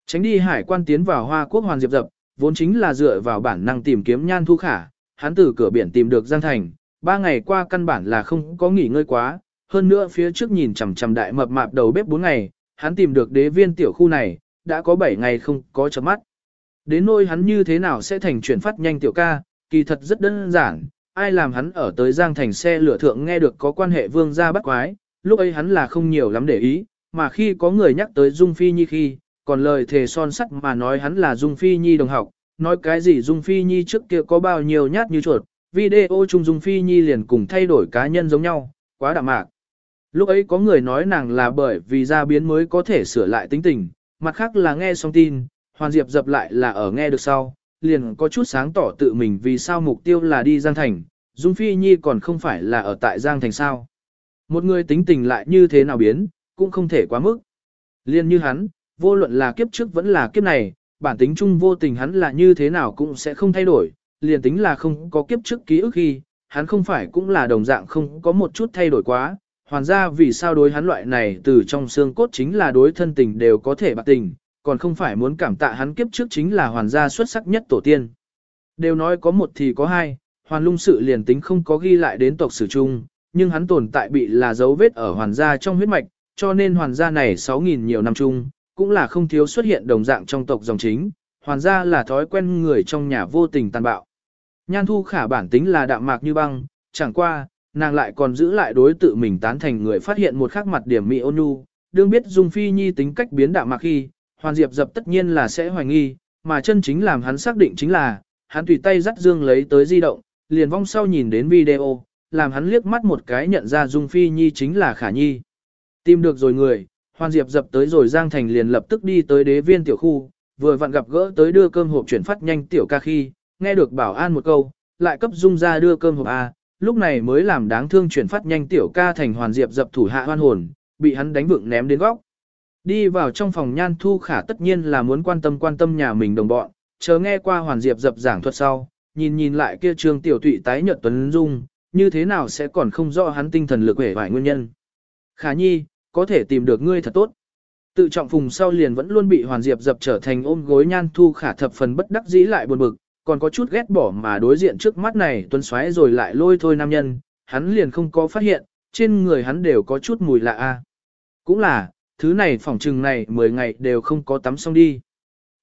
Tránh đi hải quan tiến vào Hoa Quốc Hoàn Diệp dập, vốn chính là dựa vào bản năng tìm kiếm nhan thu khả, hắn từ cửa biển tìm được Giang Thành, ba ngày qua căn bản là không có nghỉ ngơi quá, hơn nữa phía trước nhìn chằm chằm đại mập mạp đầu bếp 4 ngày, hắn tìm được đế viên tiểu khu này, đã có 7 ngày không có chấm mắt. Đến nôi hắn như thế nào sẽ thành chuyển phát nhanh tiểu ca, kỳ thật rất đơn giản, ai làm hắn ở tới Giang Thành xe lửa thượng nghe được có quan hệ vương gia bắt quái, lúc ấy hắn là không nhiều lắm để ý, mà khi có người nhắc tới Dung Phi Nhi khi, còn lời thề son sắt mà nói hắn là Dung Phi Nhi đồng học, nói cái gì Dung Phi Nhi trước kia có bao nhiêu nhát như chuột, video chung Dung Phi Nhi liền cùng thay đổi cá nhân giống nhau, quá đạm mạc. Lúc ấy có người nói nàng là bởi vì ra biến mới có thể sửa lại tính tình, mặt khác là nghe xong tin, Hoàn Diệp dập lại là ở nghe được sau, liền có chút sáng tỏ tự mình vì sao mục tiêu là đi Giang Thành, Dung Phi Nhi còn không phải là ở tại Giang Thành sao. Một người tính tình lại như thế nào biến, cũng không thể quá mức. Liên như hắn, vô luận là kiếp trước vẫn là kiếp này, bản tính chung vô tình hắn là như thế nào cũng sẽ không thay đổi, liền tính là không có kiếp trước ký ức khi, hắn không phải cũng là đồng dạng không có một chút thay đổi quá, hoàn ra vì sao đối hắn loại này từ trong xương cốt chính là đối thân tình đều có thể bạc tình, còn không phải muốn cảm tạ hắn kiếp trước chính là hoàn gia xuất sắc nhất tổ tiên. Đều nói có một thì có hai, hoàn lung sự liền tính không có ghi lại đến tộc sử chung, nhưng hắn tồn tại bị là dấu vết ở hoàn gia trong huyết mạch, cho nên hoàn gia này 6.000 nhiều năm chung, cũng là không thiếu xuất hiện đồng dạng trong tộc dòng chính, hoàn ra là thói quen người trong nhà vô tình tàn bạo. Nhan thu khả bản tính là đạm mạc như băng, chẳng qua, nàng lại còn giữ lại đối tự mình tán thành người phát hiện một khắc mặt điểm mỹ ôn nhu, đương biết Dung Phi Nhi tính cách biến đạm mạc khi, Hoàn Diệp dập tất nhiên là sẽ hoài nghi, mà chân chính làm hắn xác định chính là, hắn tùy tay dắt Dương lấy tới di động, liền vong sau nhìn đến video, làm hắn liếc mắt một cái nhận ra Dung Phi Nhi chính là Khả Nhi. Tìm được rồi người, Hoàn Diệp dập tới rồi Giang Thành liền lập tức đi tới đế viên tiểu khu, vừa vặn gặp gỡ tới đưa cơm hộp chuyển phát nhanh tiểu ca khi, nghe được bảo an một câu, lại cấp Dung ra đưa cơm hộp A, lúc này mới làm đáng thương chuyển phát nhanh tiểu ca thành Hoàn Diệp dập thủ hạ hoan hồn, bị hắn đánh vựng ném đến góc. Đi vào trong phòng nhan thu khả tất nhiên là muốn quan tâm quan tâm nhà mình đồng bọn, chờ nghe qua hoàn diệp dập giảng thuật sau, nhìn nhìn lại kia trương tiểu tụy tái nhợt tuấn dung, như thế nào sẽ còn không rõ hắn tinh thần lực vẻ vài nguyên nhân. Khả nhi, có thể tìm được ngươi thật tốt. Tự trọng phùng sau liền vẫn luôn bị Hoàn Diệp dập trở thành ôm gối nhan thu khả thập phần bất đắc dĩ lại buồn bực, còn có chút ghét bỏ mà đối diện trước mắt này tuân xoáy rồi lại lôi thôi nam nhân, hắn liền không có phát hiện, trên người hắn đều có chút mùi lạ a. Cũng là, thứ này phỏng trừng này 10 ngày đều không có tắm xong đi.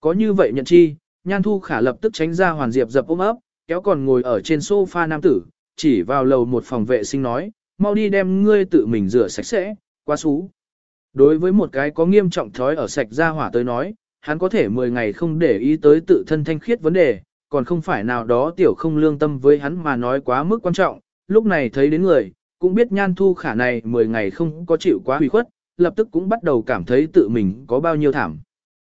Có như vậy nhận chi, nhan thu khả lập tức tránh ra Hoàn Diệp dập ôm ấp, kéo còn ngồi ở trên sofa nam tử, chỉ vào lầu một phòng vệ sinh nói, mau đi đem ngươi tự mình rửa sạch sẽ, quá xú. Đối với một cái có nghiêm trọng thói ở sạch ra hỏa tới nói, hắn có thể 10 ngày không để ý tới tự thân thanh khiết vấn đề, còn không phải nào đó tiểu không lương tâm với hắn mà nói quá mức quan trọng, lúc này thấy đến người, cũng biết nhan thu khả này 10 ngày không có chịu quá hủy khuất, lập tức cũng bắt đầu cảm thấy tự mình có bao nhiêu thảm.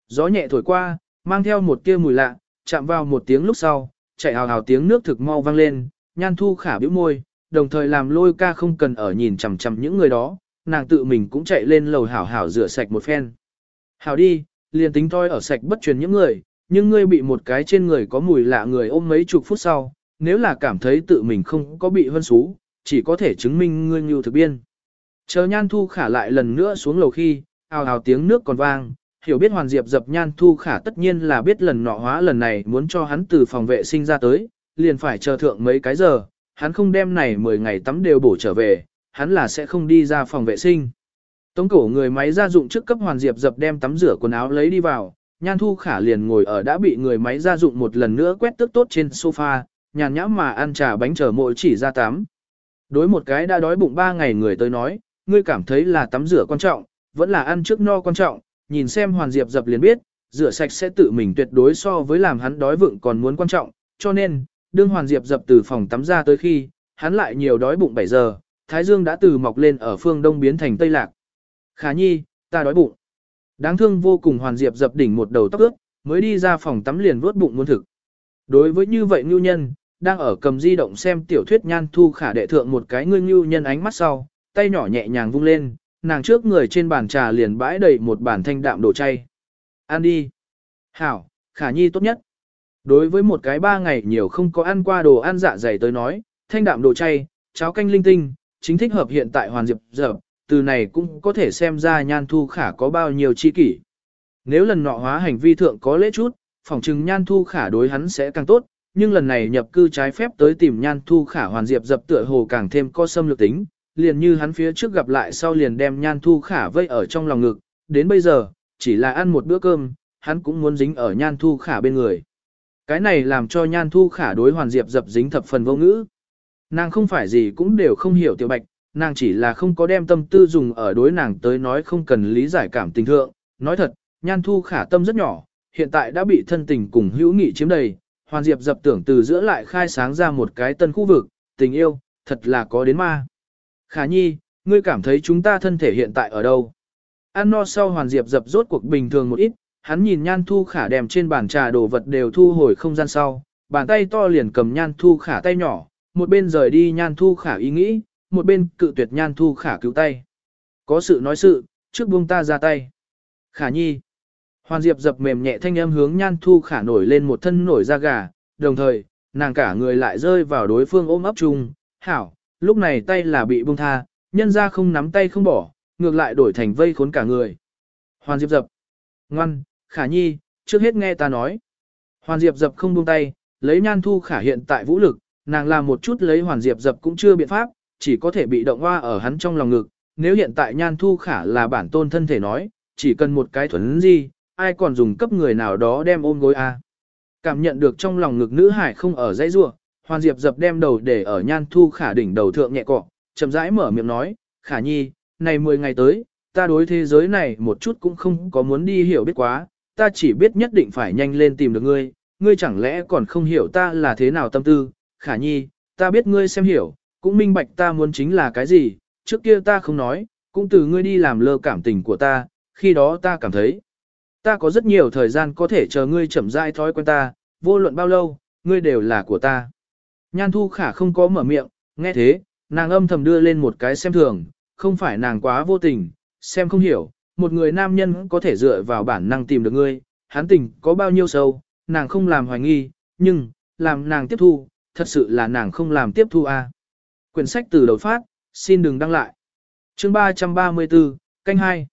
Gió nhẹ thổi qua, mang theo một tia mùi lạ, chạm vào một tiếng lúc sau, chạy hào hào tiếng nước thực mau vang lên, nhan thu khả bĩu môi, đồng thời làm lôi ca không cần ở nhìn chằm chằm những người đó, nàng tự mình cũng chạy lên lầu hảo hảo rửa sạch một phen. Hảo đi, liền tính toi ở sạch bất truyền những người, nhưng ngươi bị một cái trên người có mùi lạ người ôm mấy chục phút sau, nếu là cảm thấy tự mình không có bị hân xú, chỉ có thể chứng minh ngươi như thực biên. Chờ nhan thu khả lại lần nữa xuống lầu khi, ào ào tiếng nước còn vang, hiểu biết hoàn diệp dập nhan thu khả tất nhiên là biết lần nọ hóa lần này muốn cho hắn từ phòng vệ sinh ra tới, liền phải chờ thượng mấy cái giờ, hắn không đem này 10 ngày tắm đều bổ trở về, hắn là sẽ không đi ra phòng vệ sinh. Tống cổ người máy gia dụng trước cấp hoàn diệp dập đem tắm rửa quần áo lấy đi vào, nhan thu khả liền ngồi ở đã bị người máy gia dụng một lần nữa quét tước tốt trên sofa, nhàn nhã mà ăn trà bánh chờ mỗi chỉ ra tắm. Đối một cái đã đói bụng ba ngày người tới nói, ngươi cảm thấy là tắm rửa quan trọng, vẫn là ăn trước no quan trọng, nhìn xem hoàn diệp dập liền biết, rửa sạch sẽ tự mình tuyệt đối so với làm hắn đói vựng còn muốn quan trọng, cho nên, đương hoàn diệp dập từ phòng tắm ra tới khi, hắn lại nhiều đói bụng 7 giờ, thái dương đã từ mọc lên ở phương đông biến thành tây lạc. Khả nhi, ta đói bụng. Đáng thương vô cùng hoàn diệp dập đỉnh một đầu tóc ướt, mới đi ra phòng tắm liền vuốt bụng muốn thực. Đối với như vậy ngưu nhân, đang ở cầm di động xem tiểu thuyết nhan thu khả đệ thượng một cái ngươi ngưu nhân ánh mắt sau, tay nhỏ nhẹ nhàng vung lên, nàng trước người trên bàn trà liền bãi đầy một bàn thanh đạm đồ chay. Ăn đi. Hảo, khả nhi tốt nhất. Đối với một cái ba ngày nhiều không có ăn qua đồ ăn dạ dày tới nói, thanh đạm đồ chay, cháo canh linh tinh, chính thích hợp hiện tại hoàn diệp dập, từ này cũng có thể xem ra nhan thu khả có bao nhiêu chi kỷ. Nếu lần nọ hóa hành vi thượng có lễ chút, phỏng chừng nhan thu khả đối hắn sẽ càng tốt, nhưng lần này nhập cư trái phép tới tìm nhan thu khả hoàn diệp dập tựa hồ càng thêm có xâm lược tính, liền như hắn phía trước gặp lại sau liền đem nhan thu khả vây ở trong lòng ngực, đến bây giờ, chỉ là ăn một bữa cơm, hắn cũng muốn dính ở nhan thu khả bên người. Cái này làm cho nhan thu khả đối hoàn diệp dập dính thập phần vô ngữ. Nàng không phải gì cũng đều không hiểu tiểu bạch, nàng chỉ là không có đem tâm tư dùng ở đối nàng tới nói không cần lý giải cảm tình thượng. Nói thật, nhan thu khả tâm rất nhỏ, hiện tại đã bị thân tình cùng hữu nghị chiếm đầy. Hoàn Diệp dập tưởng từ giữa lại khai sáng ra một cái tân khu vực, tình yêu, thật là có đến ma. Khả nhi, ngươi cảm thấy chúng ta thân thể hiện tại ở đâu? Ăn no sau Hoàn Diệp dập rốt cuộc bình thường một ít, hắn nhìn nhan thu khả đem trên bàn trà đồ vật đều thu hồi không gian sau, bàn tay to liền cầm nhan thu khả tay nhỏ, một bên rời đi nhan thu khả ý nghĩ, một bên cự tuyệt nhan thu khả cứu tay. Có sự nói sự, trước buông ta ra tay. Khả nhi. Hoàn Diệp dập mềm nhẹ thanh âm hướng nhan thu khả nổi lên một thân nổi da gà, đồng thời, nàng cả người lại rơi vào đối phương ôm ấp chung. Hảo, lúc này tay là bị buông tha, nhân ra không nắm tay không bỏ, ngược lại đổi thành vây khốn cả người. Hoàn Diệp dập. Ngoan, khả nhi, trước hết nghe ta nói. Hoàn Diệp dập không buông tay, lấy nhan thu khả hiện tại vũ lực, nàng làm một chút lấy Hoàn Diệp dập cũng chưa biện pháp, chỉ có thể bị động hoa ở hắn trong lòng ngực. Nếu hiện tại nhan thu khả là bản tôn thân thể nói, chỉ cần một cái thuấn gì, ai còn dùng cấp người nào đó đem ôm gối a. Cảm nhận được trong lòng ngực nữ hải không ở dãy rua, Hoàn Diệp dập đem đầu để ở nhan thu khả đỉnh đầu thượng nhẹ cọ, chậm rãi mở miệng nói, khả nhi, này 10 ngày tới, ta đối thế giới này một chút cũng không có muốn đi hiểu biết quá, ta chỉ biết nhất định phải nhanh lên tìm được ngươi, ngươi chẳng lẽ còn không hiểu ta là thế nào tâm tư, khả nhi, ta biết ngươi xem hiểu, cũng minh bạch ta muốn chính là cái gì, trước kia ta không nói, cũng từ ngươi đi làm lơ cảm tình của ta, khi đó ta cảm thấy, ta có rất nhiều thời gian có thể chờ ngươi chậm rãi thói quen ta, vô luận bao lâu, ngươi đều là của ta. Nhan thu khả không có mở miệng, nghe thế, nàng âm thầm đưa lên một cái xem thường, không phải nàng quá vô tình, xem không hiểu, một người nam nhân có thể dựa vào bản năng tìm được ngươi, hắn tình có bao nhiêu sâu, nàng không làm hoài nghi, nhưng, làm nàng tiếp thu, thật sự là nàng không làm tiếp thu a. À. Quyển sách từ đầu phát, xin đừng đăng lại. Chương 334, canh 2.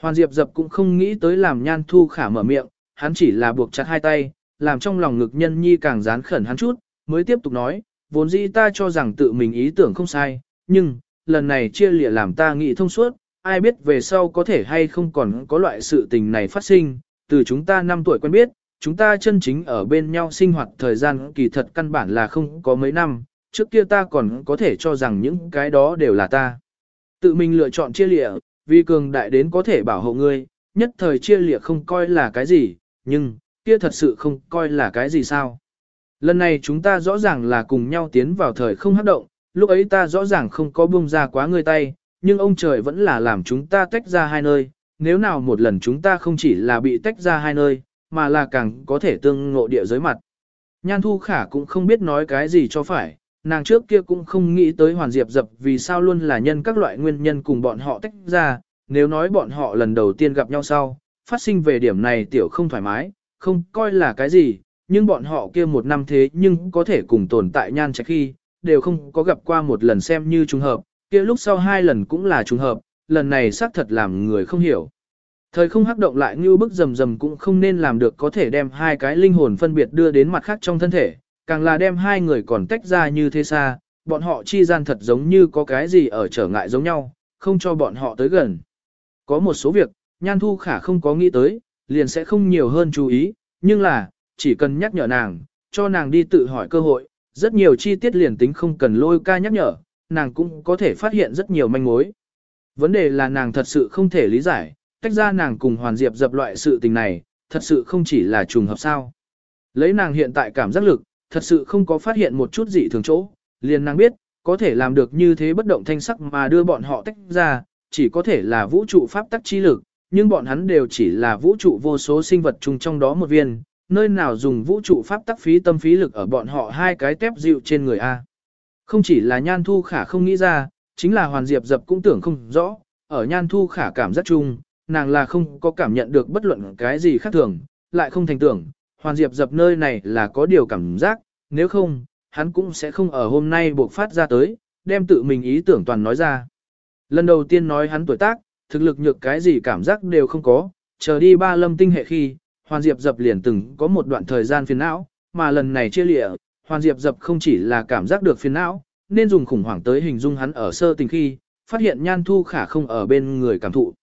Hoàn Diệp dập cũng không nghĩ tới làm nhan thu khả mở miệng, hắn chỉ là buộc chặt hai tay, làm trong lòng ngực nhân nhi càng dán khẩn hắn chút, mới tiếp tục nói, vốn dĩ ta cho rằng tự mình ý tưởng không sai, nhưng, lần này chia lịa làm ta nghĩ thông suốt, ai biết về sau có thể hay không còn có loại sự tình này phát sinh, từ chúng ta 5 tuổi quen biết, chúng ta chân chính ở bên nhau sinh hoạt thời gian kỳ thật căn bản là không có mấy năm, trước kia ta còn có thể cho rằng những cái đó đều là ta. Tự mình lựa chọn chia lịa, vì cường đại đến có thể bảo hộ ngươi, nhất thời chia lịa không coi là cái gì, nhưng, kia thật sự không coi là cái gì sao. Lần này chúng ta rõ ràng là cùng nhau tiến vào thời không hấp động, lúc ấy ta rõ ràng không có buông ra quá ngươi tay, nhưng ông trời vẫn là làm chúng ta tách ra hai nơi, nếu nào một lần chúng ta không chỉ là bị tách ra hai nơi, mà là càng có thể tương ngộ địa giới mặt. Nhan Thu Khả cũng không biết nói cái gì cho phải, nàng trước kia cũng không nghĩ tới Hoàn Diệp dập vì sao luôn là nhân các loại nguyên nhân cùng bọn họ tách ra, nếu nói bọn họ lần đầu tiên gặp nhau sau, phát sinh về điểm này tiểu không thoải mái, không coi là cái gì, nhưng bọn họ kia một năm thế nhưng có thể cùng tồn tại nhan trạch khi, đều không có gặp qua một lần xem như trùng hợp, kia lúc sau hai lần cũng là trùng hợp, lần này xác thật làm người không hiểu. Thời không hắc động lại như bức rầm rầm cũng không nên làm được có thể đem hai cái linh hồn phân biệt đưa đến mặt khác trong thân thể, càng là đem hai người còn tách ra như thế xa, bọn họ chi gian thật giống như có cái gì ở trở ngại giống nhau, không cho bọn họ tới gần. Có một số việc, Nhan Thu Khả không có nghĩ tới, liền sẽ không nhiều hơn chú ý, nhưng là, chỉ cần nhắc nhở nàng, cho nàng đi tự hỏi cơ hội, rất nhiều chi tiết liền tính không cần lôi ca nhắc nhở, nàng cũng có thể phát hiện rất nhiều manh mối. Vấn đề là nàng thật sự không thể lý giải, tách ra nàng cùng Hoàn Diệp dập loại sự tình này, thật sự không chỉ là trùng hợp sao. Lấy nàng hiện tại cảm giác lực, thật sự không có phát hiện một chút gì thường chỗ, liền nàng biết, có thể làm được như thế bất động thanh sắc mà đưa bọn họ tách ra, chỉ có thể là vũ trụ pháp tắc chi lực, nhưng bọn hắn đều chỉ là vũ trụ vô số sinh vật chung trong đó một viên, nơi nào dùng vũ trụ pháp tắc phí tâm phí lực ở bọn họ hai cái tép dịu trên người A. Không chỉ là nhan thu khả không nghĩ ra, chính là hoàn diệp dập cũng tưởng không rõ, ở nhan thu khả cảm giác chung, nàng là không có cảm nhận được bất luận cái gì khác thường, lại không thành tưởng, hoàn diệp dập nơi này là có điều cảm giác, nếu không, hắn cũng sẽ không ở hôm nay buộc phát ra tới, đem tự mình ý tưởng toàn nói ra. Lần đầu tiên nói hắn tuổi tác, thực lực nhược cái gì cảm giác đều không có, chờ đi ba lâm tinh hệ khi, Hoàn Diệp Dập liền từng có một đoạn thời gian phiền não, mà lần này chia lịa, Hoàn Diệp Dập không chỉ là cảm giác được phiền não, nên dùng khủng hoảng tới hình dung hắn ở sơ tình khi, phát hiện Nhan Thu Khả không ở bên người cảm thụ.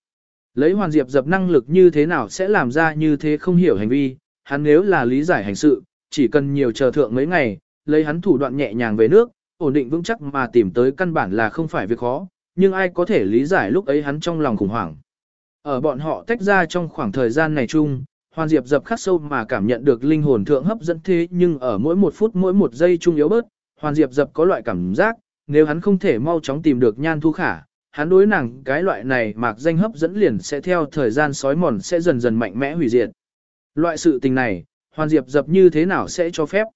Lấy Hoàn Diệp Dập năng lực như thế nào sẽ làm ra như thế không hiểu hành vi, hắn nếu là lý giải hành sự, chỉ cần nhiều chờ thượng mấy ngày, lấy hắn thủ đoạn nhẹ nhàng về nước, ổn định vững chắc mà tìm tới căn bản là không phải việc khó, nhưng ai có thể lý giải lúc ấy hắn trong lòng khủng hoảng. Ở bọn họ tách ra trong khoảng thời gian này chung, Hoàn Diệp dập khắc sâu mà cảm nhận được linh hồn thượng hấp dẫn thế nhưng ở mỗi một phút mỗi một giây chung yếu bớt, Hoàn Diệp dập có loại cảm giác, nếu hắn không thể mau chóng tìm được nhan thu khả, hắn đối nàng cái loại này mạc danh hấp dẫn liền sẽ theo thời gian sói mòn sẽ dần dần mạnh mẽ hủy diệt. Loại sự tình này, Hoàn Diệp dập như thế nào sẽ cho phép?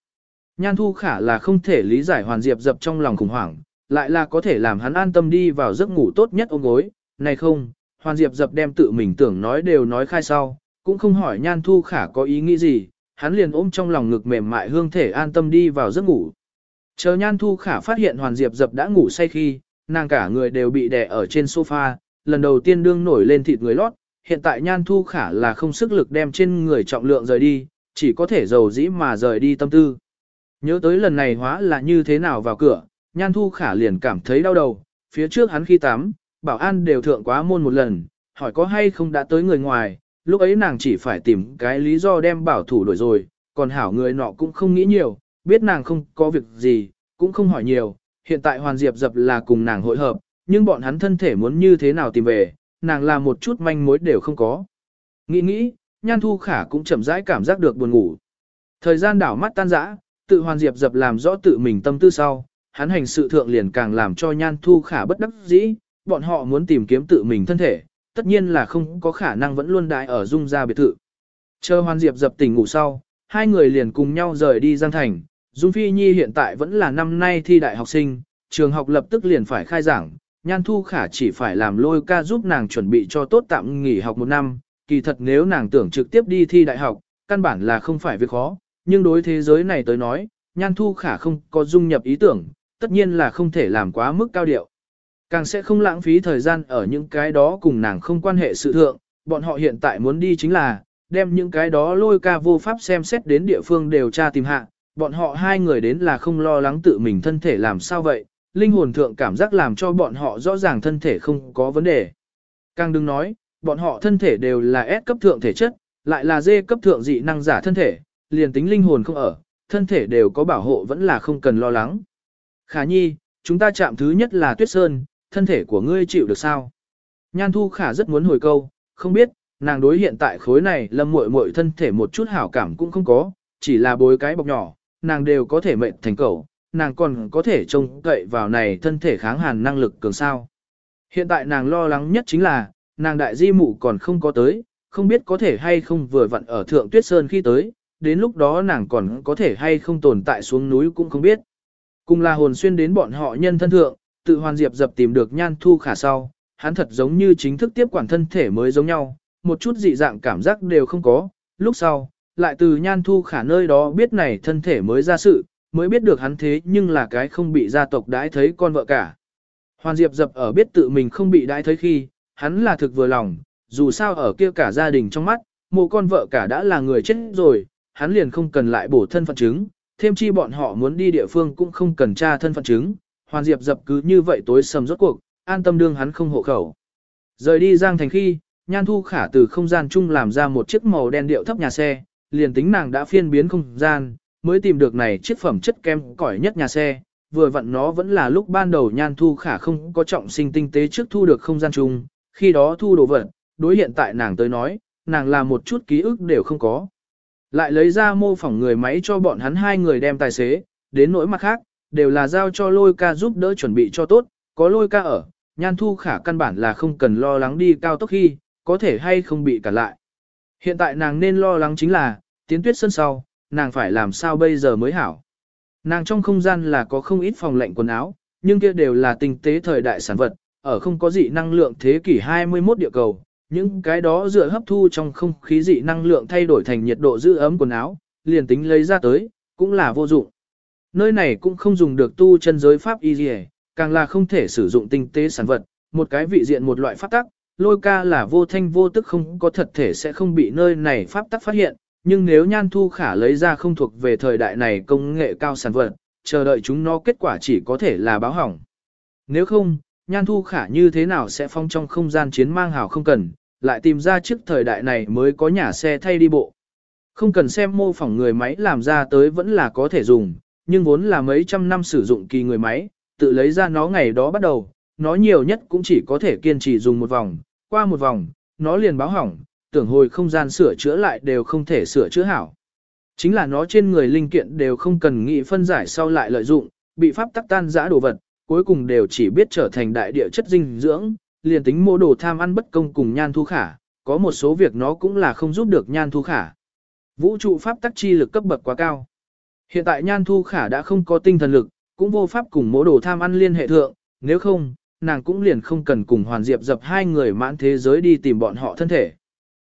Nhan thu khả là không thể lý giải Hoàn Diệp dập trong lòng khủng hoảng, lại là có thể làm hắn an tâm đi vào giấc ngủ tốt nhất ôm gối, này không, Hoàn Diệp dập đem tự mình tưởng nói đều nói khai sau, cũng không hỏi Nhan Thu Khả có ý nghĩ gì, hắn liền ôm trong lòng ngực mềm mại hương thể an tâm đi vào giấc ngủ. Chờ Nhan Thu Khả phát hiện Hoàn Diệp dập đã ngủ say khi, nàng cả người đều bị đè ở trên sofa, lần đầu tiên đương nổi lên thịt người lót, hiện tại Nhan Thu Khả là không sức lực đem trên người trọng lượng rời đi, chỉ có thể dầu dĩ mà rời đi tâm tư. Nhớ tới lần này hóa là như thế nào vào cửa, Nhan Thu Khả liền cảm thấy đau đầu, phía trước hắn khi tắm, bảo an đều thượng quá môn một lần, hỏi có hay không đã tới người ngoài, lúc ấy nàng chỉ phải tìm cái lý do đem bảo thủ đổi rồi, còn hảo người nọ cũng không nghĩ nhiều, biết nàng không có việc gì, cũng không hỏi nhiều, hiện tại Hoàn Diệp dập là cùng nàng hội hợp, nhưng bọn hắn thân thể muốn như thế nào tìm về, nàng là một chút manh mối đều không có. Nghĩ nghĩ, Nhan Thu Khả cũng chậm rãi cảm giác được buồn ngủ. Thời gian đảo mắt tan rã, tự Hoàn Diệp dập làm rõ tự mình tâm tư sau, hắn hành sự thượng liền càng làm cho Nhan Thu Khả bất đắc dĩ, bọn họ muốn tìm kiếm tự mình thân thể, tất nhiên là không có khả năng vẫn luôn đại ở dung gia biệt thự. Chờ Hoàn Diệp dập tỉnh ngủ sau, hai người liền cùng nhau rời đi Giang Thành. Dung Phi Nhi hiện tại vẫn là năm nay thi đại học sinh, trường học lập tức liền phải khai giảng, Nhan Thu Khả chỉ phải làm lôi ca giúp nàng chuẩn bị cho tốt tạm nghỉ học một năm, kỳ thật nếu nàng tưởng trực tiếp đi thi đại học, căn bản là không phải việc khó, nhưng đối thế giới này tới nói, nhan thu khả không có dung nhập ý tưởng, tất nhiên là không thể làm quá mức cao điệu. Càng sẽ không lãng phí thời gian ở những cái đó cùng nàng không quan hệ sự thượng, bọn họ hiện tại muốn đi chính là, đem những cái đó lôi ca vô pháp xem xét đến địa phương đều tra tìm hạ, bọn họ hai người đến là không lo lắng tự mình thân thể làm sao vậy, linh hồn thượng cảm giác làm cho bọn họ rõ ràng thân thể không có vấn đề. Càng đừng nói, bọn họ thân thể đều là S cấp thượng thể chất, lại là D cấp thượng dị năng giả thân thể, liền tính linh hồn không ở, thân thể đều có bảo hộ vẫn là không cần lo lắng. Khả nhi, chúng ta chạm thứ nhất là tuyết sơn, thân thể của ngươi chịu được sao? Nhan thu khả rất muốn hồi câu, không biết, nàng đối hiện tại khối này lâm muội muội thân thể một chút hảo cảm cũng không có, chỉ là bối cái bọc nhỏ, nàng đều có thể mệnh thành cầu, nàng còn có thể trông cậy vào này thân thể kháng hàn năng lực cường sao. Hiện tại nàng lo lắng nhất chính là, nàng đại di mụ còn không có tới, không biết có thể hay không vừa vặn ở thượng tuyết sơn khi tới, đến lúc đó nàng còn có thể hay không tồn tại xuống núi cũng không biết. Cùng là hồn xuyên đến bọn họ nhân thân thượng, tự hoàn diệp dập tìm được nhan thu khả sau, hắn thật giống như chính thức tiếp quản thân thể mới giống nhau, một chút dị dạng cảm giác đều không có, lúc sau, lại từ nhan thu khả nơi đó biết này thân thể mới ra sự, mới biết được hắn thế nhưng là cái không bị gia tộc đãi thấy con vợ cả. Hoàn Diệp dập ở biết tự mình không bị đãi thấy khi, hắn là thực vừa lòng, dù sao ở kia cả gia đình trong mắt, mộ con vợ cả đã là người chết rồi, hắn liền không cần lại bổ thân phận chứng, thêm chi bọn họ muốn đi địa phương cũng không cần tra thân phận chứng, Hoàn Diệp dập cứ như vậy tối sầm rốt cuộc, an tâm đương hắn không hộ khẩu. Rời đi Giang Thành khi, Nhan Thu Khả từ không gian chung làm ra một chiếc màu đen điệu thấp nhà xe, liền tính nàng đã phiên biến không gian, mới tìm được này chiếc phẩm chất kem cỏi nhất nhà xe, vừa vặn nó vẫn là lúc ban đầu Nhan Thu Khả không có trọng sinh tinh tế trước thu được không gian chung, khi đó thu đồ vật, đối hiện tại nàng tới nói, nàng là một chút ký ức đều không có. Lại lấy ra mô phỏng người máy cho bọn hắn hai người đem tài xế, đến nỗi mặt khác, đều là giao cho lôi ca giúp đỡ chuẩn bị cho tốt, có lôi ca ở, nhan thu khả căn bản là không cần lo lắng đi cao tốc khi, có thể hay không bị cản lại. Hiện tại nàng nên lo lắng chính là, tiến tuyết sân sau, nàng phải làm sao bây giờ mới hảo. Nàng trong không gian là có không ít phòng lạnh quần áo, nhưng kia đều là tinh tế thời đại sản vật, ở không có dị năng lượng thế kỷ 21 địa cầu, những cái đó dựa hấp thu trong không khí dị năng lượng thay đổi thành nhiệt độ giữ ấm quần áo, liền tính lấy ra tới, cũng là vô dụng. Nơi này cũng không dùng được tu chân giới pháp y dì càng là không thể sử dụng tinh tế sản vật, một cái vị diện một loại pháp tắc, lôi ca là vô thanh vô tức không có thật thể sẽ không bị nơi này pháp tắc phát hiện, nhưng nếu nhan thu khả lấy ra không thuộc về thời đại này công nghệ cao sản vật, chờ đợi chúng nó kết quả chỉ có thể là báo hỏng. Nếu không, nhan thu khả như thế nào sẽ phong trong không gian chiến mang hào không cần, lại tìm ra trước thời đại này mới có nhà xe thay đi bộ. Không cần xem mô phỏng người máy làm ra tới vẫn là có thể dùng, nhưng vốn là mấy trăm năm sử dụng kỳ người máy, tự lấy ra nó ngày đó bắt đầu, nó nhiều nhất cũng chỉ có thể kiên trì dùng một vòng, qua một vòng, nó liền báo hỏng, tưởng hồi không gian sửa chữa lại đều không thể sửa chữa hảo. Chính là nó trên người linh kiện đều không cần nghĩ phân giải sau lại lợi dụng, bị pháp tắc tan giã đồ vật, cuối cùng đều chỉ biết trở thành đại địa chất dinh dưỡng, liền tính mô đồ tham ăn bất công cùng nhan thu khả, có một số việc nó cũng là không giúp được nhan thu khả. Vũ trụ pháp tắc chi lực cấp bậc quá cao. Hiện tại nhan thu khả đã không có tinh thần lực, cũng vô pháp cùng mô đồ tham ăn liên hệ thượng, nếu không, nàng cũng liền không cần cùng hoàn diệp dập hai người mãn thế giới đi tìm bọn họ thân thể.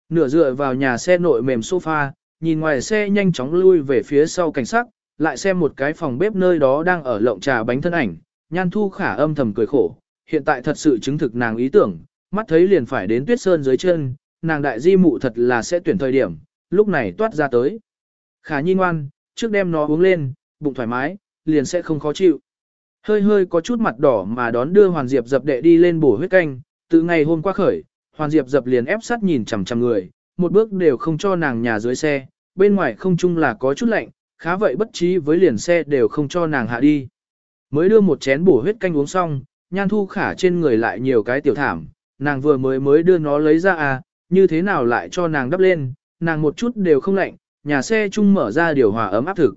Nửa dựa vào nhà xe nội mềm sofa, nhìn ngoài xe nhanh chóng lui về phía sau cảnh sắc, lại xem một cái phòng bếp nơi đó đang ở lộng trà bánh thân ảnh, nhan thu khả âm thầm cười khổ, hiện tại thật sự chứng thực nàng ý tưởng, mắt thấy liền phải đến tuyết sơn dưới chân, nàng đại di mụ thật là sẽ tuyển thời điểm, lúc này toát ra tới. Khả nhi ngoan, trước đem nó uống lên, bụng thoải mái, liền sẽ không khó chịu. Hơi hơi có chút mặt đỏ mà đón đưa Hoàn Diệp dập đệ đi lên bổ huyết canh, từ ngày hôm qua khởi, Hoàn Diệp dập liền ép sát nhìn chằm chằm người, một bước đều không cho nàng nhà dưới xe, bên ngoài không chung là có chút lạnh, khá vậy bất trí với liền xe đều không cho nàng hạ đi. Mới đưa một chén bổ huyết canh uống xong, nhan thu khả trên người lại nhiều cái tiểu thảm, nàng vừa mới mới đưa nó lấy ra à, như thế nào lại cho nàng đắp lên, nàng một chút đều không lạnh, nhà xe chung mở ra điều hòa ấm áp thực.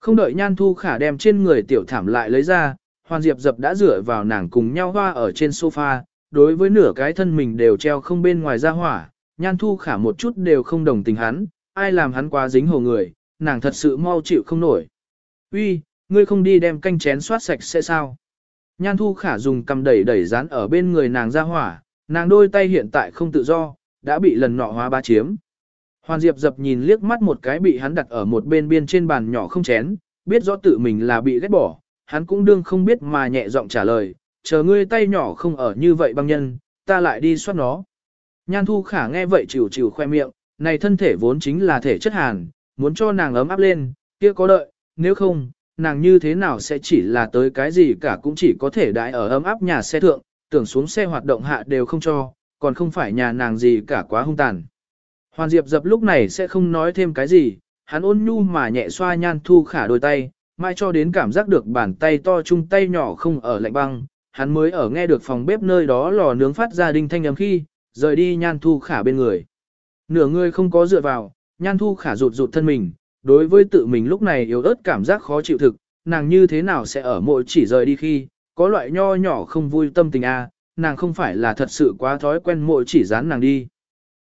Không đợi nhan thu khả đem trên người tiểu thảm lại lấy ra, hoàn diệp dập đã rửa vào nàng cùng nhau hoa ở trên sofa, đối với nửa cái thân mình đều treo không bên ngoài ra hỏa, nhan thu khả một chút đều không đồng tình hắn, ai làm hắn quá dính hồ người, nàng thật sự mau chịu không nổi. Uy, ngươi không đi đem canh chén soát sạch sẽ sao? Nhan thu khả dùng cầm đẩy đẩy dán ở bên người nàng ra hỏa, nàng đôi tay hiện tại không tự do, đã bị lần nọ hóa ba chiếm. Hoàn Diệp dập nhìn liếc mắt một cái bị hắn đặt ở một bên biên trên bàn nhỏ không chén, biết rõ tự mình là bị ghét bỏ, hắn cũng đương không biết mà nhẹ giọng trả lời, chờ ngươi tay nhỏ không ở như vậy băng nhân, ta lại đi soát nó. Nhan thu khả nghe vậy chịu chịu khoe miệng, này thân thể vốn chính là thể chất hàn, muốn cho nàng ấm áp lên, kia có đợi, nếu không, nàng như thế nào sẽ chỉ là tới cái gì cả cũng chỉ có thể đại ở ấm áp nhà xe thượng, tưởng xuống xe hoạt động hạ đều không cho, còn không phải nhà nàng gì cả quá hung tàn. Hoàn Diệp dập lúc này sẽ không nói thêm cái gì, hắn ôn nhu mà nhẹ xoa nhan thu khả đôi tay, mai cho đến cảm giác được bàn tay to chung tay nhỏ không ở lạnh băng, hắn mới ở nghe được phòng bếp nơi đó lò nướng phát ra đinh thanh ấm khi, rời đi nhan thu khả bên người. Nửa người không có dựa vào, nhan thu khả rụt rụt thân mình, đối với tự mình lúc này yếu ớt cảm giác khó chịu thực, nàng như thế nào sẽ ở mỗi chỉ rời đi khi, có loại nho nhỏ không vui tâm tình a, nàng không phải là thật sự quá thói quen mỗi chỉ dán nàng đi.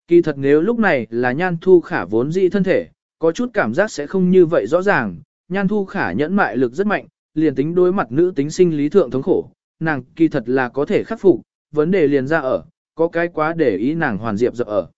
Kỳ thật nếu lúc này là nhan thu khả vốn dị thân thể, có chút cảm giác sẽ không như vậy rõ ràng, nhan thu khả nhẫn mại lực rất mạnh, liền tính đối mặt nữ tính sinh lý thượng thống khổ, nàng kỳ thật là có thể khắc phục, vấn đề liền ra ở, có cái quá để ý nàng hoàn diệp dập ở.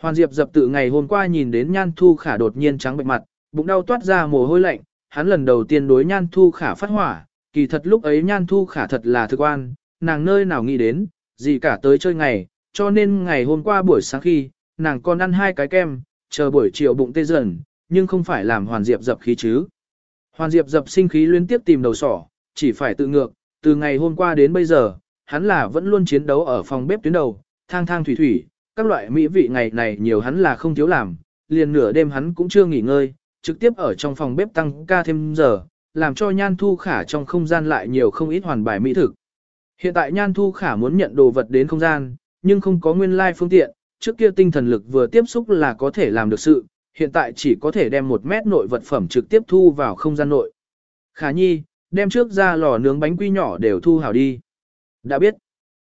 Hoàn diệp dập tự ngày hôm qua nhìn đến nhan thu khả đột nhiên trắng bệnh mặt, bụng đau toát ra mồ hôi lạnh, hắn lần đầu tiên đối nhan thu khả phát hỏa, kỳ thật lúc ấy nhan thu khả thật là thực quan, nàng nơi nào nghĩ đến, gì cả tới chơi ngày, cho nên ngày hôm qua buổi sáng khi, nàng còn ăn hai cái kem, chờ buổi chiều bụng tê dần, nhưng không phải làm hoàn diệp dập khí chứ. Hoàn diệp dập sinh khí liên tiếp tìm đầu sỏ, chỉ phải tự ngược, từ ngày hôm qua đến bây giờ, hắn là vẫn luôn chiến đấu ở phòng bếp tuyến đầu, thang thang thủy thủy, các loại mỹ vị ngày này nhiều hắn là không thiếu làm, liền nửa đêm hắn cũng chưa nghỉ ngơi, trực tiếp ở trong phòng bếp tăng ca thêm giờ, làm cho Nhan Thu Khả trong không gian lại nhiều không ít hoàn bài mỹ thực. Hiện tại Nhan Thu Khả muốn nhận đồ vật đến không gian, nhưng không có nguyên lai phương tiện, trước kia tinh thần lực vừa tiếp xúc là có thể làm được sự, hiện tại chỉ có thể đem một mét nội vật phẩm trực tiếp thu vào không gian nội. Khả nhi, đem trước ra lò nướng bánh quy nhỏ đều thu hảo đi. Đã biết.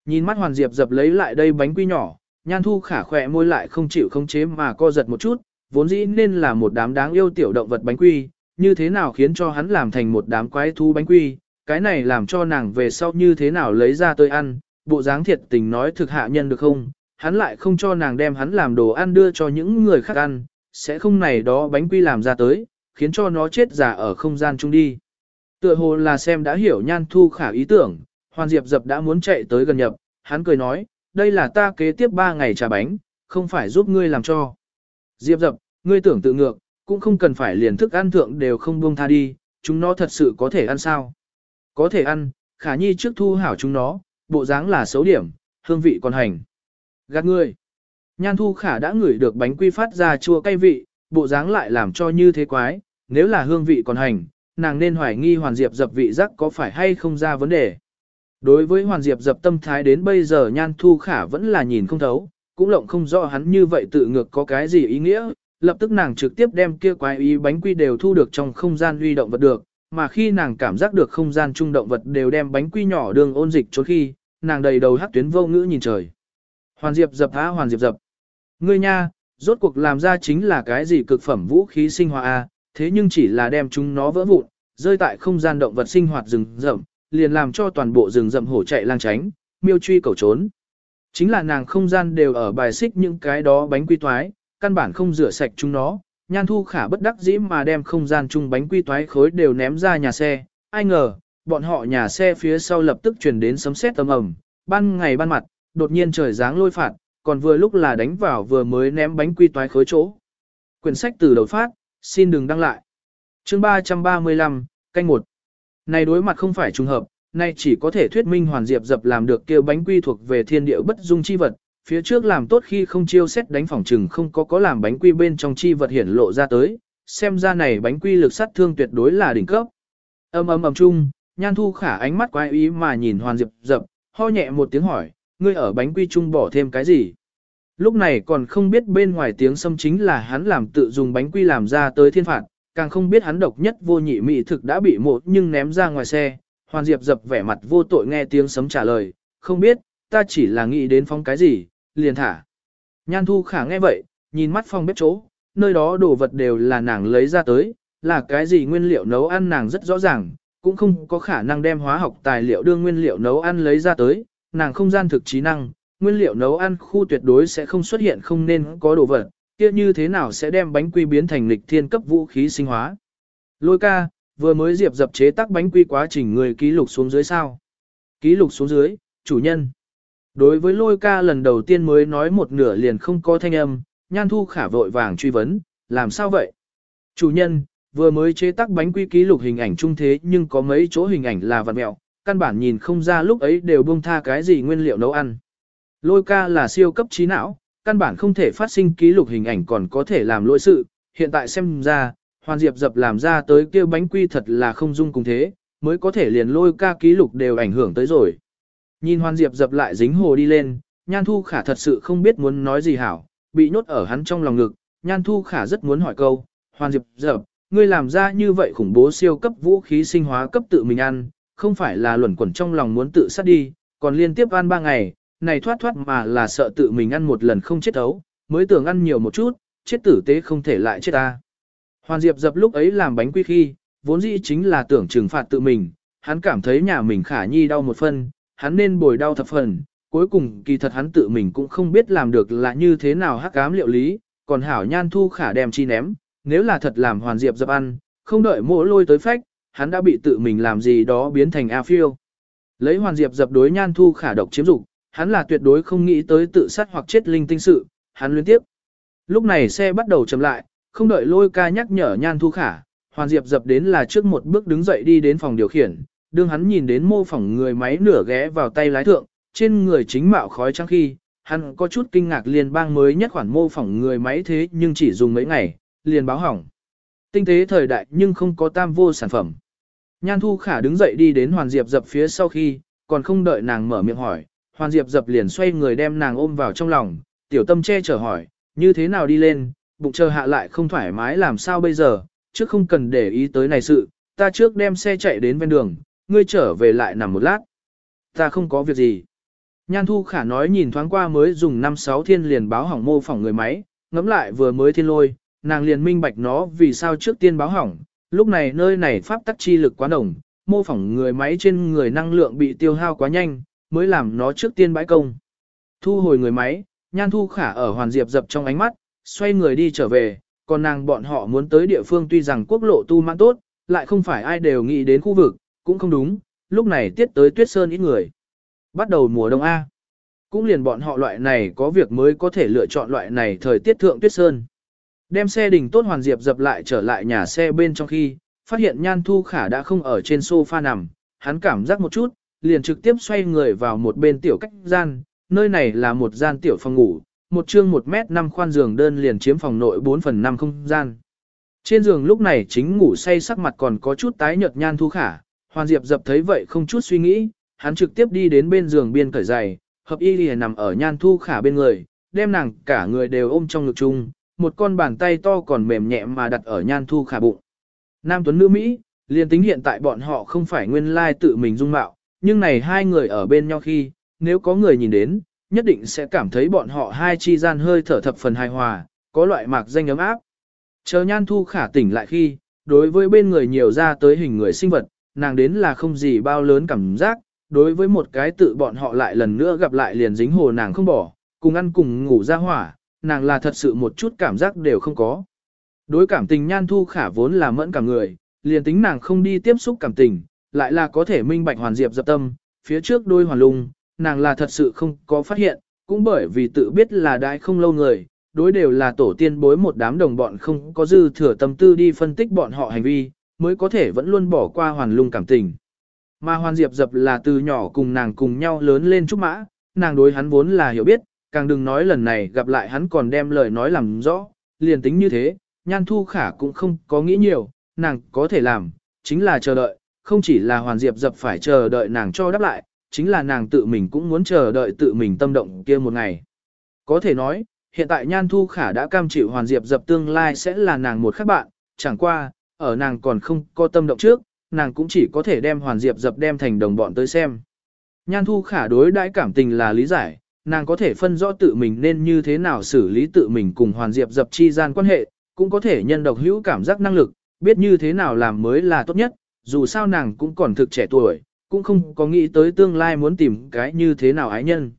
Nhìn mắt Hoàn Diệp dập lấy lại đây bánh quy nhỏ, nhan thu khả khỏe môi lại không chịu không chế mà co giật một chút, vốn dĩ nên là một đám đáng yêu tiểu động vật bánh quy, như thế nào khiến cho hắn làm thành một đám quái thú bánh quy, cái này làm cho nàng về sau như thế nào lấy ra tôi ăn, bộ dáng thiệt tình nói thực hạ nhân được không, hắn lại không cho nàng đem hắn làm đồ ăn đưa cho những người khác ăn, sẽ không này đó bánh quy làm ra tới, khiến cho nó chết giả ở không gian chung đi. Tựa hồ là xem đã hiểu nhan thu khả ý tưởng, hoàn diệp dập đã muốn chạy tới gần nhập, hắn cười nói, đây là ta kế tiếp 3 ngày trà bánh, không phải giúp ngươi làm cho. Diệp dập, ngươi tưởng tự ngược, cũng không cần phải liền thức ăn thượng đều không buông tha đi, chúng nó thật sự có thể ăn sao. Có thể ăn, khả nhi trước thu hảo chúng nó, bộ dáng là xấu điểm, hương vị còn hành. Gạt ngươi. Nhan thu khả đã ngửi được bánh quy phát ra chua cay vị, bộ dáng lại làm cho như thế quái, nếu là hương vị còn hành, nàng nên hoài nghi hoàn diệp dập vị giác có phải hay không ra vấn đề. Đối với hoàn diệp dập tâm thái đến bây giờ nhan thu khả vẫn là nhìn không thấu, cũng lộng không rõ hắn như vậy tự ngược có cái gì ý nghĩa, lập tức nàng trực tiếp đem kia quái ý bánh quy đều thu được trong không gian huy động vật được, mà khi nàng cảm giác được không gian trung động vật đều đem bánh quy nhỏ đường ôn dịch trốn khi, nàng đầy đầu hắc tuyến vô ngữ nhìn trời. Hoàn Diệp dập á Hoàn Diệp dập. Ngươi nha, rốt cuộc làm ra chính là cái gì cực phẩm vũ khí sinh hóa a, thế nhưng chỉ là đem chúng nó vỡ vụn, rơi tại không gian động vật sinh hoạt rừng rậm, liền làm cho toàn bộ rừng rậm hổ chạy lang tránh, miêu truy cầu trốn. Chính là nàng không gian đều ở bài xích những cái đó bánh quy toái, căn bản không rửa sạch chúng nó, nhan thu khả bất đắc dĩ mà đem không gian chung bánh quy toái khối đều ném ra nhà xe, ai ngờ, bọn họ nhà xe phía sau lập tức chuyển đến sấm sét âm ầm, ban ngày ban mặt, đột nhiên trời giáng lôi phạt, còn vừa lúc là đánh vào vừa mới ném bánh quy toái khối chỗ. Quyển sách từ đầu phát, xin đừng đăng lại. Chương 335, canh 1. Này đối mặt không phải trùng hợp, nay chỉ có thể thuyết minh hoàn diệp dập làm được kêu bánh quy thuộc về thiên địa bất dung chi vật, phía trước làm tốt khi không chiêu xét đánh phòng trừng không có có làm bánh quy bên trong chi vật hiển lộ ra tới, xem ra này bánh quy lực sát thương tuyệt đối là đỉnh cấp. Âm ầm ầm chung, Nhan Thu Khả ánh mắt quái ý mà nhìn Hoàn Diệp dập, ho nhẹ một tiếng hỏi, ngươi ở bánh quy chung bỏ thêm cái gì? Lúc này còn không biết bên ngoài tiếng xâm chính là hắn làm tự dùng bánh quy làm ra tới thiên phạt, càng không biết hắn độc nhất vô nhị mỹ thực đã bị một nhưng ném ra ngoài xe. Hoàn Diệp dập vẻ mặt vô tội nghe tiếng sấm trả lời, không biết, ta chỉ là nghĩ đến phong cái gì, liền thả. Nhan Thu Khả nghe vậy, nhìn mắt phong bếp chỗ, nơi đó đồ vật đều là nàng lấy ra tới, là cái gì nguyên liệu nấu ăn nàng rất rõ ràng, cũng không có khả năng đem hóa học tài liệu đương nguyên liệu nấu ăn lấy ra tới, nàng không gian thực trí năng, nguyên liệu nấu ăn khu tuyệt đối sẽ không xuất hiện không nên có đồ vật, kia như thế nào sẽ đem bánh quy biến thành lịch thiên cấp vũ khí sinh hóa. Lôi ca, vừa mới diệp dập chế tác bánh quy quá trình người ký lục xuống dưới sao. Ký lục xuống dưới, chủ nhân. Đối với lôi ca lần đầu tiên mới nói một nửa liền không có thanh âm, nhan thu khả vội vàng truy vấn, làm sao vậy? Chủ nhân, vừa mới chế tác bánh quy ký lục hình ảnh trung thế nhưng có mấy chỗ hình ảnh là vật mẹo, căn bản nhìn không ra lúc ấy đều buông tha cái gì nguyên liệu nấu ăn. Lôi ca là siêu cấp trí não, căn bản không thể phát sinh ký lục hình ảnh còn có thể làm lỗi sự, hiện tại xem ra, hoàn diệp dập làm ra tới kia bánh quy thật là không dung cùng thế, mới có thể liền lôi ca ký lục đều ảnh hưởng tới rồi. Nhìn hoàn diệp dập lại dính hồ đi lên, nhan thu khả thật sự không biết muốn nói gì hảo, bị nhốt ở hắn trong lòng ngực, nhan thu khả rất muốn hỏi câu, hoàn diệp dập, ngươi làm ra như vậy khủng bố siêu cấp vũ khí sinh hóa cấp tự mình ăn, không phải là luẩn quẩn trong lòng muốn tự sát đi, còn liên tiếp ăn ba ngày, này thoát thoát mà là sợ tự mình ăn một lần không chết ấu, mới tưởng ăn nhiều một chút, chết tử tế không thể lại chết ta. Hoàn Diệp dập lúc ấy làm bánh quy khi, vốn dĩ chính là tưởng trừng phạt tự mình, hắn cảm thấy nhà mình khả nhi đau một phần, hắn nên bồi đau thập phần, cuối cùng kỳ thật hắn tự mình cũng không biết làm được là như thế nào hắc ám liệu lý, còn hảo nhan thu khả đem chi ném, nếu là thật làm Hoàn Diệp dập ăn, không đợi mỗ lôi tới phách, hắn đã bị tự mình làm gì đó biến thành A phiêu. Lấy Hoàn Diệp dập đối nhan thu khả độc chiếm dục hắn là tuyệt đối không nghĩ tới tự sát hoặc chết linh tinh sự, hắn liên tiếp. Lúc này xe bắt đầu chậm lại, không đợi lôi ca nhắc nhở nhan thu khả, hoàn diệp dập đến là trước một bước đứng dậy đi đến phòng điều khiển, đương hắn nhìn đến mô phỏng người máy nửa ghé vào tay lái thượng, trên người chính mạo khói trắng khi, hắn có chút kinh ngạc liên bang mới nhất khoản mô phỏng người máy thế nhưng chỉ dùng mấy ngày, liền báo hỏng. Tinh tế thời đại nhưng không có tam vô sản phẩm. Nhan thu khả đứng dậy đi đến hoàn diệp dập phía sau khi, còn không đợi nàng mở miệng hỏi, hoàn diệp dập liền xoay người đem nàng ôm vào trong lòng, tiểu tâm che chở hỏi, như thế nào đi lên, bụng chờ hạ lại không thoải mái làm sao bây giờ, trước không cần để ý tới này sự, ta trước đem xe chạy đến ven đường, ngươi trở về lại nằm một lát. Ta không có việc gì. Nhan Thu Khả nói nhìn thoáng qua mới dùng 5-6 thiên liền báo hỏng mô phỏng người máy, ngẫm lại vừa mới thiên lôi, nàng liền minh bạch nó vì sao trước tiên báo hỏng, lúc này nơi này pháp tắc chi lực quá đồng, mô phỏng người máy trên người năng lượng bị tiêu hao quá nhanh, mới làm nó trước tiên bãi công. Thu hồi người máy, Nhan Thu Khả ở Hoàn Diệp dập trong ánh mắt, xoay người đi trở về, còn nàng bọn họ muốn tới địa phương tuy rằng quốc lộ tu mãn tốt, lại không phải ai đều nghĩ đến khu vực, cũng không đúng, lúc này tiết tới tuyết sơn ít người. Bắt đầu mùa đông A. Cũng liền bọn họ loại này có việc mới có thể lựa chọn loại này thời tiết thượng tuyết sơn. Đem xe đình tốt hoàn diệp dập lại trở lại nhà xe bên trong khi, phát hiện nhan thu khả đã không ở trên sofa nằm, hắn cảm giác một chút, liền trực tiếp xoay người vào một bên tiểu cách gian, nơi này là một gian tiểu phòng ngủ, một chương 1 mét 5 khoan giường đơn liền chiếm phòng nội 4 phần 5 không gian. Trên giường lúc này chính ngủ say sắc mặt còn có chút tái nhợt nhan thu khả, hoàn diệp dập thấy vậy không chút suy nghĩ, hắn trực tiếp đi đến bên giường biên cởi giày, hợp y lìa nằm ở nhan thu khả bên người, đem nàng cả người đều ôm trong ngực chung, một con bàn tay to còn mềm nhẹ mà đặt ở nhan thu khả bụng. Nam Tuấn nữ Mỹ, liền tính hiện tại bọn họ không phải nguyên lai tự mình dung mạo, nhưng này hai người ở bên nhau khi, nếu có người nhìn đến, nhất định sẽ cảm thấy bọn họ hai chi gian hơi thở thập phần hài hòa, có loại mạc danh ấm áp. Chờ nhan thu khả tỉnh lại khi, đối với bên người nhiều ra tới hình người sinh vật, nàng đến là không gì bao lớn cảm giác, đối với một cái tự bọn họ lại lần nữa gặp lại liền dính hồ nàng không bỏ, cùng ăn cùng ngủ ra hỏa, nàng là thật sự một chút cảm giác đều không có. Đối cảm tình nhan thu khả vốn là mẫn cảm người, liền tính nàng không đi tiếp xúc cảm tình, lại là có thể minh bạch hoàn diệp dập tâm, phía trước đôi hoàn lung, nàng là thật sự không có phát hiện, cũng bởi vì tự biết là đại không lâu người, đối đều là tổ tiên bối một đám đồng bọn không có dư thừa tâm tư đi phân tích bọn họ hành vi, mới có thể vẫn luôn bỏ qua hoàn lung cảm tình. Mà hoàn diệp dập là từ nhỏ cùng nàng cùng nhau lớn lên trúc mã, nàng đối hắn vốn là hiểu biết, càng đừng nói lần này gặp lại hắn còn đem lời nói làm rõ, liền tính như thế, nhan thu khả cũng không có nghĩ nhiều, nàng có thể làm, chính là chờ đợi, không chỉ là hoàn diệp dập phải chờ đợi nàng cho đáp lại, chính là nàng tự mình cũng muốn chờ đợi tự mình tâm động kia một ngày. Có thể nói, hiện tại Nhan Thu Khả đã cam chịu hoàn diệp dập tương lai sẽ là nàng một khác bạn, chẳng qua, ở nàng còn không có tâm động trước, nàng cũng chỉ có thể đem hoàn diệp dập đem thành đồng bọn tới xem. Nhan Thu Khả đối đãi cảm tình là lý giải, nàng có thể phân rõ tự mình nên như thế nào xử lý tự mình cùng hoàn diệp dập chi gian quan hệ, cũng có thể nhân độc hữu cảm giác năng lực, biết như thế nào làm mới là tốt nhất, dù sao nàng cũng còn thực trẻ tuổi, cũng không có nghĩ tới tương lai muốn tìm cái như thế nào ái nhân.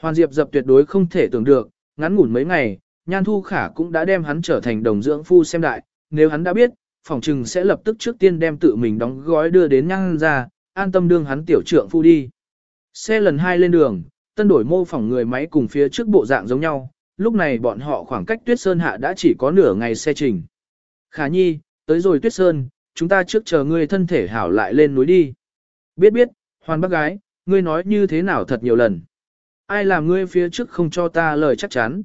Hoàn Diệp dập tuyệt đối không thể tưởng được, ngắn ngủn mấy ngày, Nhan Thu Khả cũng đã đem hắn trở thành đồng dưỡng phu xem đại, nếu hắn đã biết, phòng trừng sẽ lập tức trước tiên đem tự mình đóng gói đưa đến nhan ra, an tâm đương hắn tiểu trượng phu đi. Xe lần hai lên đường, tân đổi mô phỏng người máy cùng phía trước bộ dạng giống nhau, lúc này bọn họ khoảng cách tuyết sơn hạ đã chỉ có nửa ngày xe trình. Khả nhi, tới rồi tuyết sơn, chúng ta trước chờ ngươi thân thể hảo lại lên núi đi. Biết biết, hoàn bác gái, ngươi nói như thế nào thật nhiều lần. Ai làm ngươi phía trước không cho ta lời chắc chắn.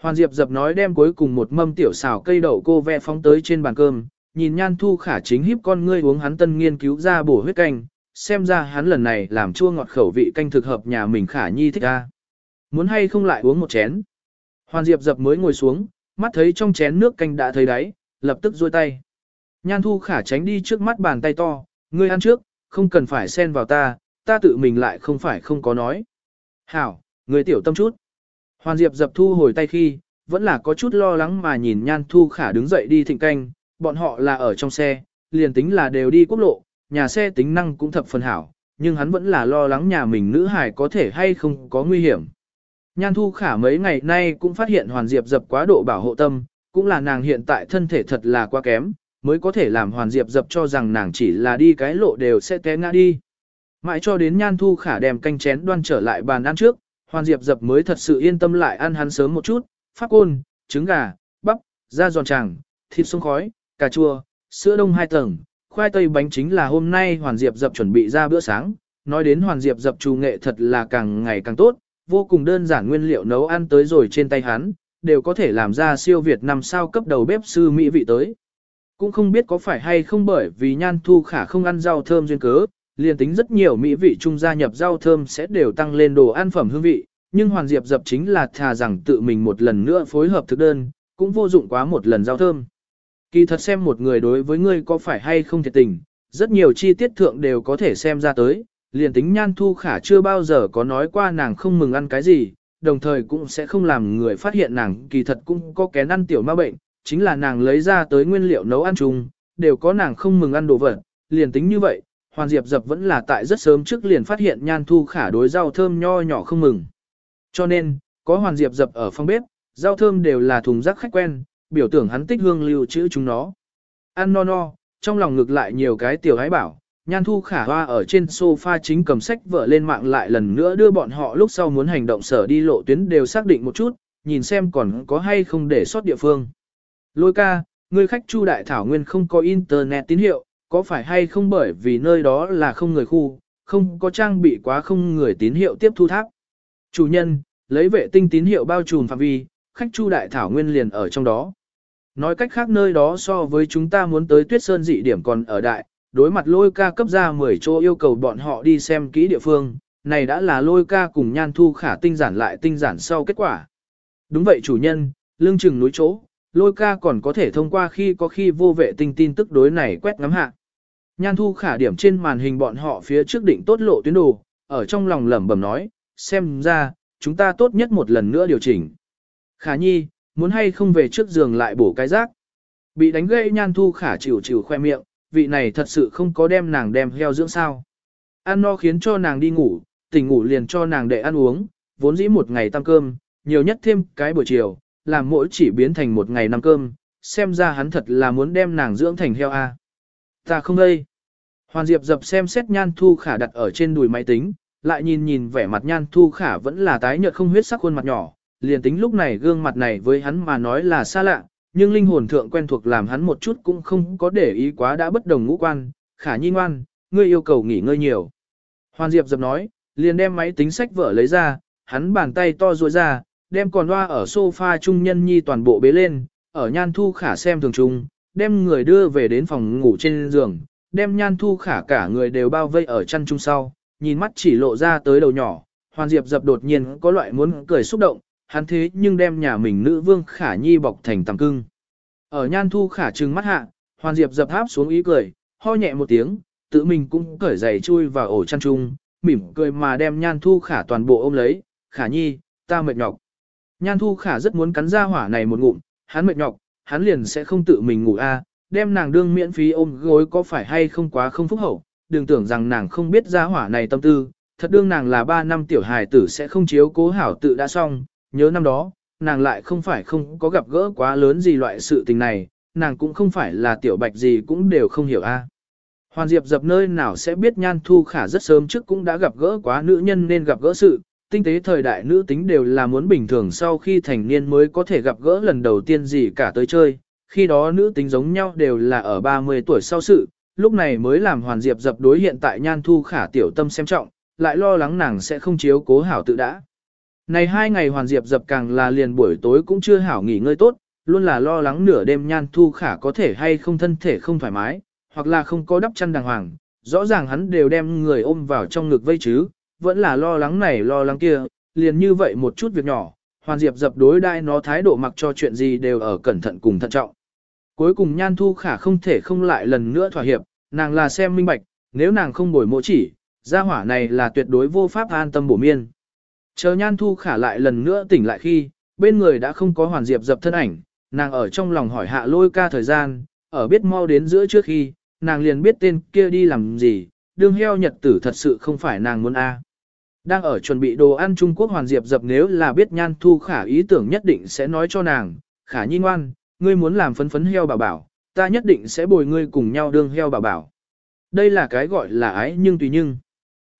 Hoàn Diệp dập nói đem cuối cùng một mâm tiểu xào cây đậu cô ve phóng tới trên bàn cơm, nhìn nhan thu khả chính híp con ngươi uống hắn tân nghiên cứu ra bổ huyết canh, xem ra hắn lần này làm chua ngọt khẩu vị canh thực hợp nhà mình khả nhi thích ra. Muốn hay không lại uống một chén. Hoàn Diệp dập mới ngồi xuống, mắt thấy trong chén nước canh đã thấy đáy, lập tức duỗi tay. Nhan thu khả tránh đi trước mắt bàn tay to, ngươi ăn trước, không cần phải xen vào ta, ta tự mình lại không phải không có nói. Hảo, người tiểu tâm chút. Hoàn Diệp dập thu hồi tay khi, vẫn là có chút lo lắng mà nhìn Nhan Thu Khả đứng dậy đi thịnh canh, bọn họ là ở trong xe, liền tính là đều đi quốc lộ, nhà xe tính năng cũng thập phần hảo, nhưng hắn vẫn là lo lắng nhà mình nữ hài có thể hay không có nguy hiểm. Nhan Thu Khả mấy ngày nay cũng phát hiện Hoàn Diệp dập quá độ bảo hộ tâm, cũng là nàng hiện tại thân thể thật là quá kém, mới có thể làm Hoàn Diệp dập cho rằng nàng chỉ là đi cái lộ đều sẽ té ngã đi. Mãi cho đến Nhan Thu Khả đem canh chén đoan trở lại bàn ăn trước, Hoàn Diệp dập mới thật sự yên tâm lại ăn hắn sớm một chút, pháp côn, trứng gà, bắp, da giòn tràng, thịt sông khói, cà chua, sữa đông hai tầng, khoai tây bánh chính là hôm nay Hoàn Diệp dập chuẩn bị ra bữa sáng. Nói đến Hoàn Diệp dập chủ nghệ thật là càng ngày càng tốt, vô cùng đơn giản nguyên liệu nấu ăn tới rồi trên tay hắn, đều có thể làm ra siêu Việt năm sao cấp đầu bếp sư mỹ vị tới. Cũng không biết có phải hay không bởi vì nhan thu khả không ăn rau thơm duyên cớ, liền tính rất nhiều mỹ vị trung gia nhập rau thơm sẽ đều tăng lên đồ ăn phẩm hương vị, nhưng Hoàn Diệp dập chính là thà rằng tự mình một lần nữa phối hợp thực đơn, cũng vô dụng quá một lần rau thơm. Kỳ thật xem một người đối với ngươi có phải hay không thiệt tình, rất nhiều chi tiết thượng đều có thể xem ra tới, liền tính nhan thu khả chưa bao giờ có nói qua nàng không mừng ăn cái gì, đồng thời cũng sẽ không làm người phát hiện nàng kỳ thật cũng có kén ăn tiểu ma bệnh, chính là nàng lấy ra tới nguyên liệu nấu ăn chung, đều có nàng không mừng ăn đồ vật, liền tính như vậy, Hoàn Diệp Dập vẫn là tại rất sớm trước liền phát hiện Nhan Thu Khả đối rau thơm nho nhỏ không mừng. Cho nên, có Hoàn Diệp Dập ở phòng bếp, rau thơm đều là thùng rác khách quen, biểu tưởng hắn tích hương lưu trữ chúng nó. Ăn no no, trong lòng ngực lại nhiều cái tiểu hái bảo, Nhan Thu Khả hoa ở trên sofa chính cầm sách vợ lên mạng lại lần nữa đưa bọn họ lúc sau muốn hành động sở đi lộ tuyến đều xác định một chút, nhìn xem còn có hay không để sót địa phương. Lôi ca, người khách Chu Đại Thảo Nguyên không có internet tín hiệu, có phải hay không bởi vì nơi đó là không người khu, không có trang bị quá không người tín hiệu tiếp thu thác. Chủ nhân, lấy vệ tinh tín hiệu bao trùm phạm vi, khách Chu Đại Thảo Nguyên liền ở trong đó. Nói cách khác nơi đó so với chúng ta muốn tới tuyết sơn dị điểm còn ở đại, đối mặt lôi ca cấp ra 10 chỗ yêu cầu bọn họ đi xem kỹ địa phương, này đã là lôi ca cùng nhan thu khả tinh giản lại tinh giản sau kết quả. Đúng vậy chủ nhân, lương chừng núi chỗ, lôi ca còn có thể thông qua khi có khi vô vệ tinh tin tức đối này quét ngắm hạ. Nhan thu khả điểm trên màn hình bọn họ phía trước định tốt lộ tuyến đồ, ở trong lòng lẩm bẩm nói, xem ra, chúng ta tốt nhất một lần nữa điều chỉnh. Khả nhi, muốn hay không về trước giường lại bổ cái rác. Bị đánh gãy nhan thu khả chịu chịu khoe miệng, vị này thật sự không có đem nàng đem heo dưỡng sao. Ăn no khiến cho nàng đi ngủ, tỉnh ngủ liền cho nàng để ăn uống, vốn dĩ một ngày tăng cơm, nhiều nhất thêm cái buổi chiều, làm mỗi chỉ biến thành một ngày năm cơm, xem ra hắn thật là muốn đem nàng dưỡng thành heo a. Ta không đây. Hoàn Diệp dập xem xét nhan thu khả đặt ở trên đùi máy tính, lại nhìn nhìn vẻ mặt nhan thu khả vẫn là tái nhợt không huyết sắc khuôn mặt nhỏ, liền tính lúc này gương mặt này với hắn mà nói là xa lạ, nhưng linh hồn thượng quen thuộc làm hắn một chút cũng không có để ý quá đã bất đồng ngũ quan, khả nhi ngoan, ngươi yêu cầu nghỉ ngơi nhiều. Hoàn Diệp dập nói, liền đem máy tính sách vở lấy ra, hắn bàn tay to ruôi ra, đem còn loa ở sofa trung nhân nhi toàn bộ bế lên, ở nhan thu khả xem thường trung, đem người đưa về đến phòng ngủ trên giường, đem nhan thu khả cả người đều bao vây ở chăn chung sau, nhìn mắt chỉ lộ ra tới đầu nhỏ, hoàn diệp dập đột nhiên có loại muốn cười xúc động, hắn thế nhưng đem nhà mình nữ vương khả nhi bọc thành tầm cưng. Ở nhan thu khả trừng mắt hạ, hoàn diệp dập háp xuống ý cười, ho nhẹ một tiếng, tự mình cũng cởi giày chui vào ổ chăn chung, mỉm cười mà đem nhan thu khả toàn bộ ôm lấy, khả nhi, ta mệt nhọc. Nhan thu khả rất muốn cắn ra hỏa này một ngụm, hắn mệt nhọc, hắn liền sẽ không tự mình ngủ a, đem nàng đương miễn phí ôm gối có phải hay không quá không phúc hậu, đừng tưởng rằng nàng không biết ra hỏa này tâm tư, thật đương nàng là 3 năm tiểu hài tử sẽ không chiếu cố hảo tự đã xong, nhớ năm đó, nàng lại không phải không có gặp gỡ quá lớn gì loại sự tình này, nàng cũng không phải là tiểu bạch gì cũng đều không hiểu a. Hoàn Diệp dập nơi nào sẽ biết Nhan Thu Khả rất sớm trước cũng đã gặp gỡ quá nữ nhân nên gặp gỡ sự, tinh tế thời đại nữ tính đều là muốn bình thường sau khi thành niên mới có thể gặp gỡ lần đầu tiên gì cả tới chơi, khi đó nữ tính giống nhau đều là ở 30 tuổi sau sự, lúc này mới làm Hoàn Diệp dập đối hiện tại Nhan Thu Khả tiểu tâm xem trọng, lại lo lắng nàng sẽ không chiếu cố hảo tự đã. Này hai ngày Hoàn Diệp dập càng là liền buổi tối cũng chưa hảo nghỉ ngơi tốt, luôn là lo lắng nửa đêm Nhan Thu Khả có thể hay không thân thể không thoải mái, hoặc là không có đắp chăn đàng hoàng, rõ ràng hắn đều đem người ôm vào trong ngực vây chứ, vẫn là lo lắng này lo lắng kia, liền như vậy một chút việc nhỏ, Hoàn Diệp dập đối đai nó thái độ mặc cho chuyện gì đều ở cẩn thận cùng thận trọng. Cuối cùng Nhan Thu Khả không thể không lại lần nữa thỏa hiệp, nàng là xem minh bạch, nếu nàng không bồi mộ chỉ, gia hỏa này là tuyệt đối vô pháp an tâm bổ miên. Chờ Nhan Thu Khả lại lần nữa tỉnh lại khi, bên người đã không có Hoàn Diệp dập thân ảnh, nàng ở trong lòng hỏi hạ lôi ca thời gian, ở biết mau đến giữa trước khi, nàng liền biết tên kia đi làm gì, đương heo nhật tử thật sự không phải nàng muốn a. Đang ở chuẩn bị đồ ăn Trung Quốc Hoàn Diệp dập nếu là biết Nhan Thu Khả ý tưởng nhất định sẽ nói cho nàng, Khả nhi ngoan, ngươi muốn làm phấn phấn heo bảo bảo, ta nhất định sẽ bồi ngươi cùng nhau đương heo bảo bảo. Đây là cái gọi là ái nhưng tùy nhưng.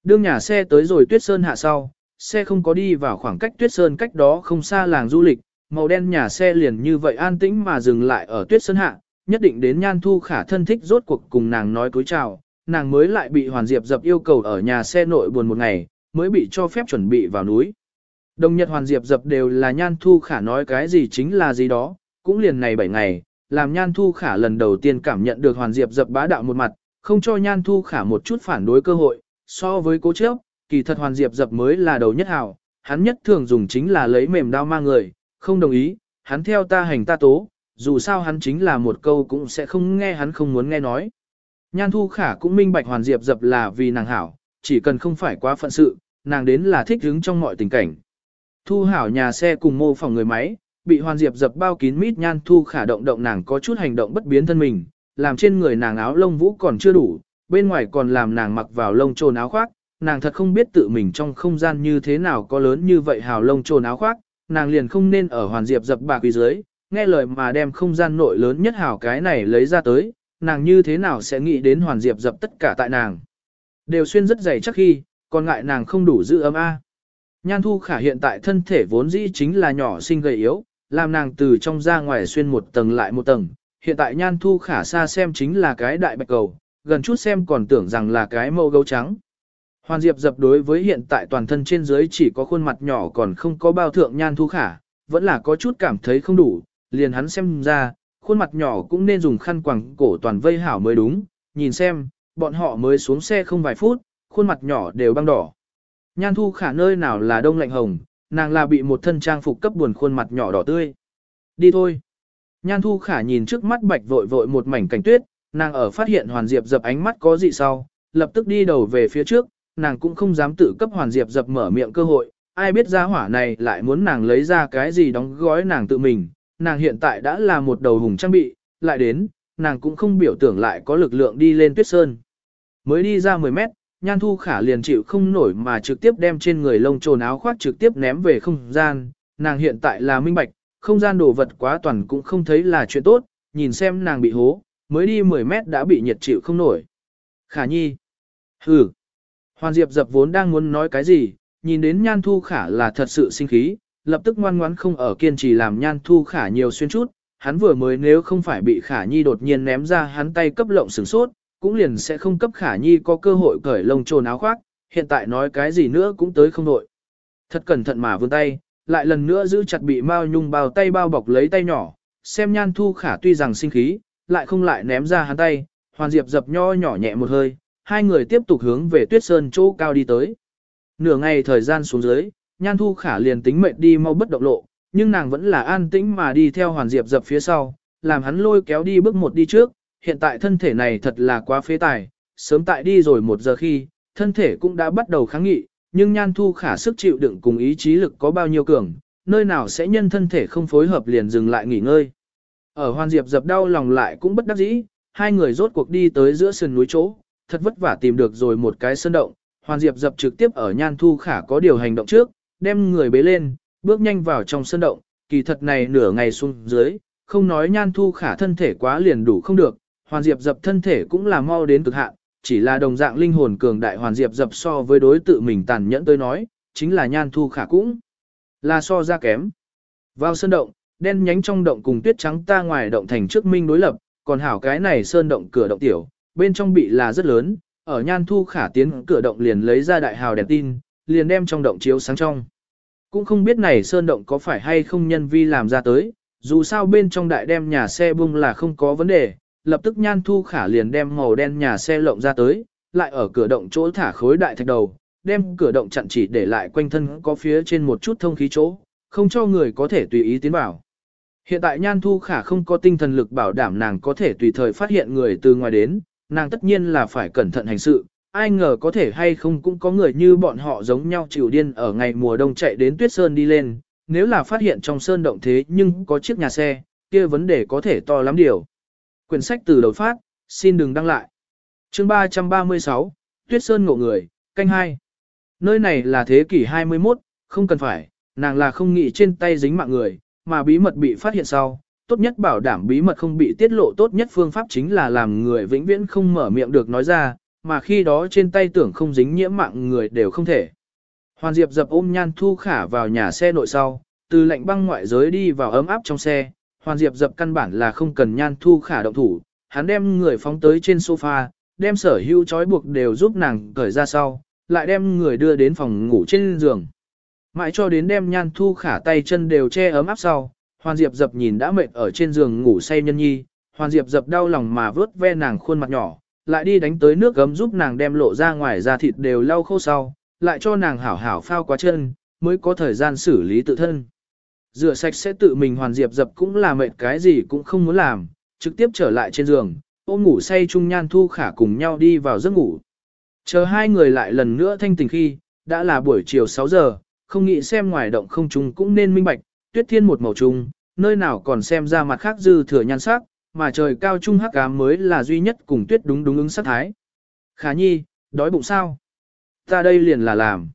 Đương nhà xe tới rồi tuyết sơn hạ sau, xe không có đi vào khoảng cách tuyết sơn cách đó không xa làng du lịch, màu đen nhà xe liền như vậy an tĩnh mà dừng lại ở tuyết sơn hạ, nhất định đến nhan thu khả thân thích rốt cuộc cùng nàng nói cối chào, nàng mới lại bị hoàn diệp dập yêu cầu ở nhà xe nội buồn một ngày, mới bị cho phép chuẩn bị vào núi. Đồng nhật hoàn diệp dập đều là nhan thu khả nói cái gì chính là gì đó, cũng liền này 7 ngày, làm nhan thu khả lần đầu tiên cảm nhận được hoàn diệp dập bá đạo một mặt, không cho nhan thu khả một chút phản đối cơ hội, so với cố trước, kỳ thật hoàn diệp dập mới là đầu nhất hảo, hắn nhất thường dùng chính là lấy mềm đao mang người, không đồng ý, hắn theo ta hành ta tố, dù sao hắn chính là một câu cũng sẽ không nghe hắn không muốn nghe nói. Nhan thu khả cũng minh bạch hoàn diệp dập là vì nàng hảo, chỉ cần không phải quá phận sự, nàng đến là thích hứng trong mọi tình cảnh. Thu hảo nhà xe cùng mô phòng người máy, bị hoàn diệp dập bao kín mít nhan thu khả động động nàng có chút hành động bất biến thân mình, làm trên người nàng áo lông vũ còn chưa đủ, bên ngoài còn làm nàng mặc vào lông trồn áo khoác, nàng thật không biết tự mình trong không gian như thế nào có lớn như vậy hào lông trồn áo khoác, nàng liền không nên ở hoàn diệp dập bạc quý dưới, nghe lời mà đem không gian nội lớn nhất hào cái này lấy ra tới, nàng như thế nào sẽ nghĩ đến hoàn diệp dập tất cả tại nàng. Đều xuyên rất dày chắc khi, còn ngại nàng không đủ giữ ấm A. Nhan thu khả hiện tại thân thể vốn dĩ chính là nhỏ xinh gầy yếu, làm nàng từ trong ra ngoài xuyên một tầng lại một tầng. Hiện tại nhan thu khả xa xem chính là cái đại bạch cầu, gần chút xem còn tưởng rằng là cái mâu gấu trắng. Hoàn Diệp dập đối với hiện tại toàn thân trên dưới chỉ có khuôn mặt nhỏ còn không có bao thượng nhan thu khả, vẫn là có chút cảm thấy không đủ, liền hắn xem ra, khuôn mặt nhỏ cũng nên dùng khăn quàng cổ toàn vây hảo mới đúng, nhìn xem, bọn họ mới xuống xe không vài phút, khuôn mặt nhỏ đều băng đỏ. Nhan thu khả nơi nào là đông lạnh hồng, nàng là bị một thân trang phục cấp buồn khuôn mặt nhỏ đỏ tươi. Đi thôi. Nhan thu khả nhìn trước mắt bạch vội vội một mảnh cảnh tuyết, nàng ở phát hiện hoàn diệp dập ánh mắt có gì sau, lập tức đi đầu về phía trước, nàng cũng không dám tự cấp hoàn diệp dập mở miệng cơ hội, ai biết ra hỏa này lại muốn nàng lấy ra cái gì đóng gói nàng tự mình, nàng hiện tại đã là một đầu hùng trang bị, lại đến, nàng cũng không biểu tưởng lại có lực lượng đi lên tuyết sơn. Mới đi ra 10 mét, nhan thu khả liền chịu không nổi mà trực tiếp đem trên người lông trồn áo khoác trực tiếp ném về không gian, nàng hiện tại là minh bạch, không gian đồ vật quá toàn cũng không thấy là chuyện tốt, nhìn xem nàng bị hố, mới đi 10 mét đã bị nhiệt chịu không nổi. Khả nhi. Hừ. Hoàn Diệp dập vốn đang muốn nói cái gì, nhìn đến nhan thu khả là thật sự sinh khí, lập tức ngoan ngoãn không ở kiên trì làm nhan thu khả nhiều xuyên chút, hắn vừa mới nếu không phải bị khả nhi đột nhiên ném ra hắn tay cấp lộng sửng sốt, cũng liền sẽ không cấp khả nhi có cơ hội cởi lông trồn áo khoác, hiện tại nói cái gì nữa cũng tới không đội. Thật cẩn thận mà vươn tay, lại lần nữa giữ chặt bị mao nhung bao tay bao bọc lấy tay nhỏ, xem nhan thu khả tuy rằng sinh khí, lại không lại ném ra hắn tay, hoàn diệp dập nho nhỏ nhẹ một hơi, hai người tiếp tục hướng về tuyết sơn chỗ cao đi tới. Nửa ngày thời gian xuống dưới, nhan thu khả liền tính mệnh đi mau bất động lộ, nhưng nàng vẫn là an tĩnh mà đi theo hoàn diệp dập phía sau, làm hắn lôi kéo đi bước một đi trước, hiện tại thân thể này thật là quá phế tài, sớm tại đi rồi một giờ khi, thân thể cũng đã bắt đầu kháng nghị, nhưng nhan thu khả sức chịu đựng cùng ý chí lực có bao nhiêu cường, nơi nào sẽ nhân thân thể không phối hợp liền dừng lại nghỉ ngơi. Ở hoàn diệp dập đau lòng lại cũng bất đắc dĩ, hai người rốt cuộc đi tới giữa sườn núi chỗ, thật vất vả tìm được rồi một cái sơn động, hoàn diệp dập trực tiếp ở nhan thu khả có điều hành động trước, đem người bế lên, bước nhanh vào trong sơn động, kỳ thật này nửa ngày xuống dưới, không nói nhan thu khả thân thể quá liền đủ không được, hoàn diệp dập thân thể cũng là mau đến cực hạn, chỉ là đồng dạng linh hồn cường đại hoàn diệp dập so với đối tự mình tàn nhẫn tới nói, chính là nhan thu khả cũng là so ra kém. Vào sơn động, đen nhánh trong động cùng tuyết trắng ta ngoài động thành trước minh đối lập, còn hảo cái này sơn động cửa động tiểu, bên trong bị là rất lớn, ở nhan thu khả tiến cửa động liền lấy ra đại hào đèn tin, liền đem trong động chiếu sáng trong. Cũng không biết này sơn động có phải hay không nhân vi làm ra tới, dù sao bên trong đại đem nhà xe bung là không có vấn đề, lập tức nhan thu khả liền đem màu đen nhà xe lộng ra tới, lại ở cửa động chỗ thả khối đại thạch đầu, đem cửa động chặn chỉ để lại quanh thân có phía trên một chút thông khí chỗ, không cho người có thể tùy ý tiến vào. Hiện tại nhan thu khả không có tinh thần lực bảo đảm nàng có thể tùy thời phát hiện người từ ngoài đến, nàng tất nhiên là phải cẩn thận hành sự, ai ngờ có thể hay không cũng có người như bọn họ giống nhau chịu điên ở ngày mùa đông chạy đến tuyết sơn đi lên, nếu là phát hiện trong sơn động thế nhưng có chiếc nhà xe, kia vấn đề có thể to lắm điều. Quyển sách từ đầu phát, xin đừng đăng lại. Chương 336, Tuyết Sơn ngộ người, canh 2. Nơi này là thế kỷ 21, không cần phải, nàng là không nghĩ trên tay dính mạng người, mà bí mật bị phát hiện sau. Tốt nhất bảo đảm bí mật không bị tiết lộ tốt nhất phương pháp chính là làm người vĩnh viễn không mở miệng được nói ra, mà khi đó trên tay tưởng không dính nhiễm mạng người đều không thể. Hoàn Diệp dập ôm Nhan Thu Khả vào nhà xe nội sau, từ lạnh băng ngoại giới đi vào ấm áp trong xe, Hoàn Diệp dập căn bản là không cần Nhan Thu Khả động thủ, hắn đem người phóng tới trên sofa, đem sở hữu trói buộc đều giúp nàng cởi ra sau, lại đem người đưa đến phòng ngủ trên giường. Mãi cho đến đem Nhan Thu Khả tay chân đều che ấm áp sau, Hoàn Diệp dập nhìn đã mệt ở trên giường ngủ say nhân nhi, Hoàn Diệp dập đau lòng mà vớt ve nàng khuôn mặt nhỏ, lại đi đánh tới nước gấm giúp nàng đem lộ ra ngoài da thịt đều lau khô sau, lại cho nàng hảo hảo phao quá chân, mới có thời gian xử lý tự thân. Rửa sạch sẽ tự mình hoàn diệp dập cũng là mệt cái gì cũng không muốn làm, trực tiếp trở lại trên giường, ôm ngủ say chung nhan thu khả cùng nhau đi vào giấc ngủ. Chờ hai người lại lần nữa thanh tình khi, đã là buổi chiều 6 giờ, không nghĩ xem ngoài động không chúng cũng nên minh bạch, tuyết thiên một màu trung, nơi nào còn xem ra mặt khác dư thừa nhan sắc, mà trời cao trung hắc ám mới là duy nhất cùng tuyết đúng đúng ứng sát thái. Khả nhi, đói bụng sao? Ta đây liền là làm.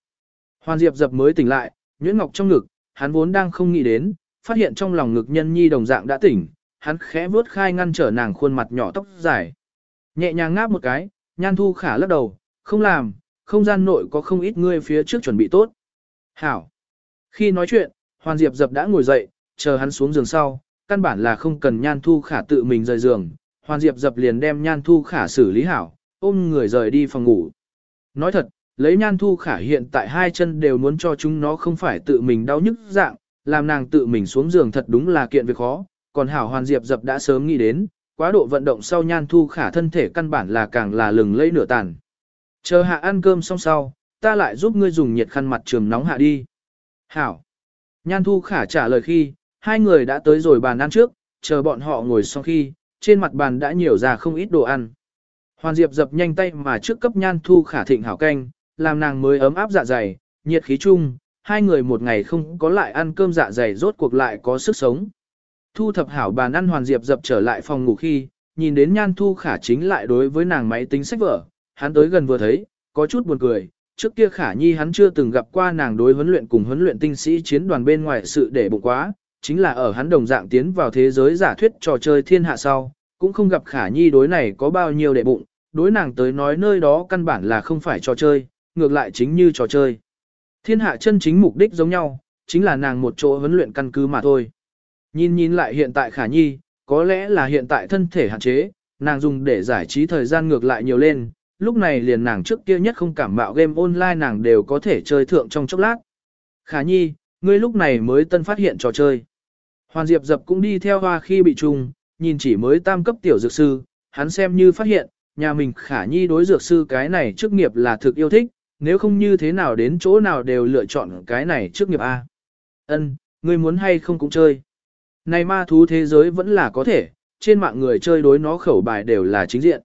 Hoàn Diệp dập mới tỉnh lại, nhuyễn Ngọc trong ngực, hắn vốn đang không nghĩ đến, phát hiện trong lòng ngực nhân nhi đồng dạng đã tỉnh, hắn khẽ vuốt khai ngăn trở nàng khuôn mặt nhỏ tóc dài. Nhẹ nhàng ngáp một cái, nhan thu khả lắc đầu, không làm, không gian nội có không ít người phía trước chuẩn bị tốt. Hảo. Khi nói chuyện, Hoàn Diệp dập đã ngồi dậy, chờ hắn xuống giường sau, căn bản là không cần nhan thu khả tự mình rời giường, hoàn diệp dập liền đem nhan thu khả xử lý hảo, ôm người rời đi phòng ngủ. Nói thật, lấy nhan thu khả hiện tại hai chân đều muốn cho chúng nó không phải tự mình đau nhức dạng, làm nàng tự mình xuống giường thật đúng là kiện việc khó, còn hảo hoàn diệp dập đã sớm nghĩ đến, quá độ vận động sau nhan thu khả thân thể căn bản là càng là lừng lẫy nửa tàn. Chờ hạ ăn cơm xong sau, ta lại giúp ngươi dùng nhiệt khăn mặt trường nóng hạ đi. Hảo. Nhan thu khả trả lời khi, Hai người đã tới rồi bàn ăn trước, chờ bọn họ ngồi xong khi, trên mặt bàn đã nhiều ra không ít đồ ăn. Hoàn Diệp dập nhanh tay mà trước cấp nhan thu khả thịnh hảo canh, làm nàng mới ấm áp dạ dày, nhiệt khí chung, hai người một ngày không có lại ăn cơm dạ dày rốt cuộc lại có sức sống. Thu thập hảo bàn ăn Hoàn Diệp dập trở lại phòng ngủ khi, nhìn đến nhan thu khả chính lại đối với nàng máy tính sách vở, hắn tới gần vừa thấy, có chút buồn cười. Trước kia khả nhi hắn chưa từng gặp qua nàng đối huấn luyện cùng huấn luyện tinh sĩ chiến đoàn bên ngoài sự để bụng quá, chính là ở hắn đồng dạng tiến vào thế giới giả thuyết trò chơi thiên hạ sau, cũng không gặp khả nhi đối này có bao nhiêu để bụng, đối nàng tới nói nơi đó căn bản là không phải trò chơi, ngược lại chính như trò chơi. Thiên hạ chân chính mục đích giống nhau, chính là nàng một chỗ huấn luyện căn cứ mà thôi. Nhìn nhìn lại hiện tại khả nhi, có lẽ là hiện tại thân thể hạn chế, nàng dùng để giải trí thời gian ngược lại nhiều lên, lúc này liền nàng trước kia nhất không cảm mạo game online nàng đều có thể chơi thượng trong chốc lát. Khả nhi, ngươi lúc này mới tân phát hiện trò chơi. Hoàn Diệp dập cũng đi theo hoa khi bị trùng, nhìn chỉ mới tam cấp tiểu dược sư, hắn xem như phát hiện, nhà mình khả nhi đối dược sư cái này chức nghiệp là thực yêu thích, nếu không như thế nào đến chỗ nào đều lựa chọn cái này chức nghiệp A. Ân, ngươi muốn hay không cũng chơi. Này ma thú thế giới vẫn là có thể, trên mạng người chơi đối nó khẩu bài đều là chính diện.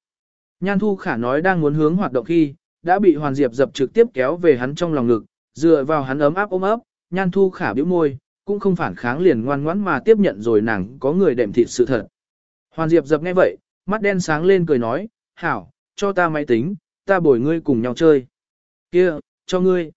Nhan Thu Khả nói đang muốn hướng hoạt động khi, đã bị Hoàn Diệp dập trực tiếp kéo về hắn trong lòng ngực, dựa vào hắn ấm áp ôm ấp, Nhan Thu Khả bĩu môi, cũng không phản kháng liền ngoan ngoãn mà tiếp nhận rồi nàng có người đệm thịt sự thật. Hoàn Diệp dập nghe vậy, mắt đen sáng lên cười nói, hảo, cho ta máy tính, ta bồi ngươi cùng nhau chơi. Kia, cho ngươi.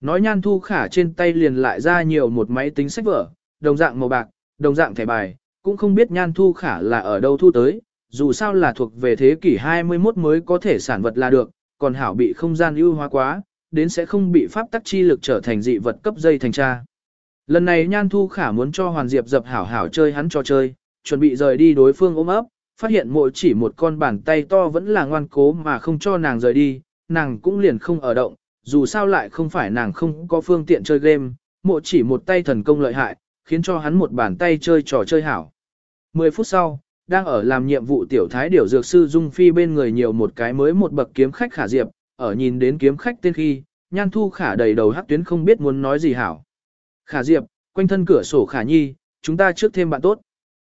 Nói nhan thu khả trên tay liền lại ra nhiều một máy tính sách vở, đồng dạng màu bạc, đồng dạng thẻ bài, cũng không biết nhan thu khả là ở đâu thu tới, dù sao là thuộc về thế kỷ 21 mới có thể sản vật là được, còn hảo bị không gian ưu hóa quá, đến sẽ không bị pháp tắc chi lực trở thành dị vật cấp dây thành tra. Lần này Nhan Thu Khả muốn cho Hoàn Diệp dập hảo hảo chơi hắn cho chơi, chuẩn bị rời đi đối phương ôm ấp, phát hiện mỗi chỉ một con bàn tay to vẫn là ngoan cố mà không cho nàng rời đi, nàng cũng liền không ở động, dù sao lại không phải nàng không có phương tiện chơi game, mỗi chỉ một tay thần công lợi hại, khiến cho hắn một bàn tay chơi trò chơi hảo. 10 phút sau, đang ở làm nhiệm vụ tiểu thái điểu dược sư Dung Phi bên người nhiều một cái mới một bậc kiếm khách khả diệp, ở nhìn đến kiếm khách tên khi, nhan thu khả đầy đầu hắc tuyến không biết muốn nói gì hảo. Khả diệp, quanh thân cửa sổ khả nhi, chúng ta trước thêm bạn tốt.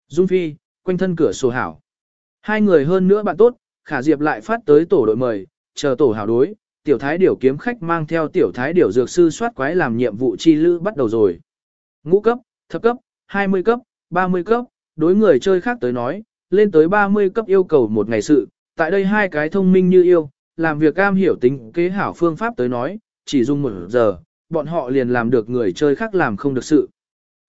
Dung Phi, quanh thân cửa sổ hảo. Hai người hơn nữa bạn tốt, khả diệp lại phát tới tổ đội mời, chờ tổ hảo đối, tiểu thái điểu kiếm khách mang theo tiểu thái điểu dược sư soát quái làm nhiệm vụ chi lữ bắt đầu rồi. Ngũ cấp, thập cấp, 20 cấp, 30 cấp, đối người chơi khác tới nói, lên tới 30 cấp yêu cầu một ngày sự, tại đây hai cái thông minh như yêu, làm việc am hiểu tính kế hảo phương pháp tới nói, chỉ dùng một giờ, bọn họ liền làm được người chơi khác làm không được sự.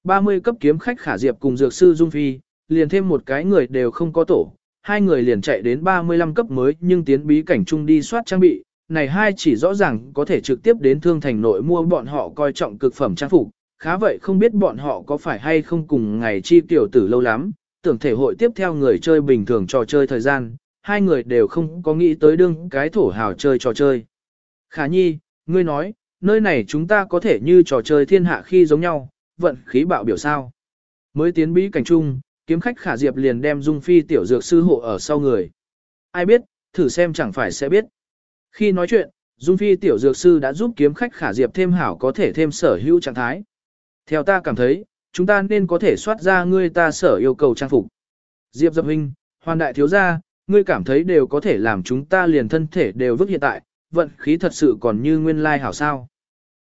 30 cấp kiếm khách khả diệp cùng dược sư Dung Phi, liền thêm một cái người đều không có tổ, hai người liền chạy đến 35 cấp mới nhưng tiến bí cảnh chung đi soát trang bị, này hai chỉ rõ ràng có thể trực tiếp đến thương thành nội mua bọn họ coi trọng cực phẩm trang phục, khá vậy không biết bọn họ có phải hay không cùng ngày chi tiểu tử lâu lắm, tưởng thể hội tiếp theo người chơi bình thường trò chơi thời gian, hai người đều không có nghĩ tới đương cái thổ hào chơi trò chơi. Khả nhi, ngươi nói, nơi này chúng ta có thể như trò chơi thiên hạ khi giống nhau, vận khí bạo biểu sao. Mới tiến bí cảnh chung, kiếm khách khả diệp liền đem dung phi tiểu dược sư hộ ở sau người. Ai biết, thử xem chẳng phải sẽ biết. Khi nói chuyện, dung phi tiểu dược sư đã giúp kiếm khách khả diệp thêm hảo có thể thêm sở hữu trạng thái. Theo ta cảm thấy, chúng ta nên có thể soát ra ngươi ta sở yêu cầu trang phục. Diệp Dập Huynh, hoàn đại thiếu gia, ngươi cảm thấy đều có thể làm chúng ta liền thân thể đều vứt hiện tại, vận khí thật sự còn như nguyên lai hảo sao.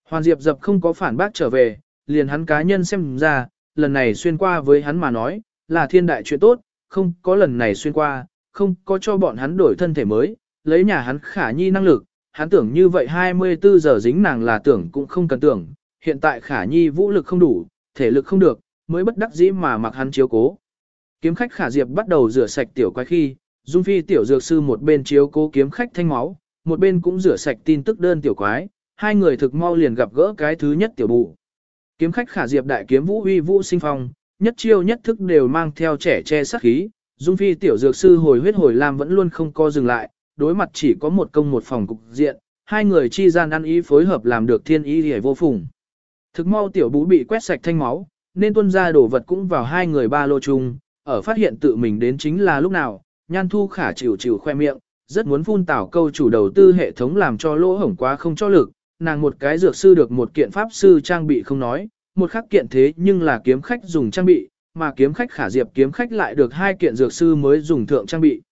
Hoàn Diệp Dập không có phản bác trở về, liền hắn cá nhân xem ra, lần này xuyên qua với hắn mà nói, là thiên đại chuyện tốt, không có lần này xuyên qua, không có cho bọn hắn đổi thân thể mới, lấy nhà hắn khả nhi năng lực, hắn tưởng như vậy 24 giờ dính nàng là tưởng cũng không cần tưởng, hiện tại khả nhi vũ lực không đủ, thể lực không được, mới bất đắc dĩ mà mặc hắn chiếu cố. Kiếm khách khả diệp bắt đầu rửa sạch tiểu quái khi, Dung Phi tiểu dược sư một bên chiếu cố kiếm khách thanh máu, một bên cũng rửa sạch tin tức đơn tiểu quái, hai người thực mau liền gặp gỡ cái thứ nhất tiểu bụ. Kiếm khách khả diệp đại kiếm vũ uy vũ sinh phong, nhất chiêu nhất thức đều mang theo trẻ che sát khí, Dung Phi tiểu dược sư hồi huyết hồi lam vẫn luôn không co dừng lại, đối mặt chỉ có một công một phòng cục diện, hai người chi gian ăn ý phối hợp làm được thiên ý hề vô phùng. Thực mau tiểu bú bị quét sạch thanh máu, nên tuân ra đồ vật cũng vào hai người ba lô chung, ở phát hiện tự mình đến chính là lúc nào, nhan thu khả chịu chịu khoe miệng, rất muốn phun tảo câu chủ đầu tư hệ thống làm cho lỗ hổng quá không cho lực, nàng một cái dược sư được một kiện pháp sư trang bị không nói, một khắc kiện thế nhưng là kiếm khách dùng trang bị, mà kiếm khách khả diệp kiếm khách lại được hai kiện dược sư mới dùng thượng trang bị.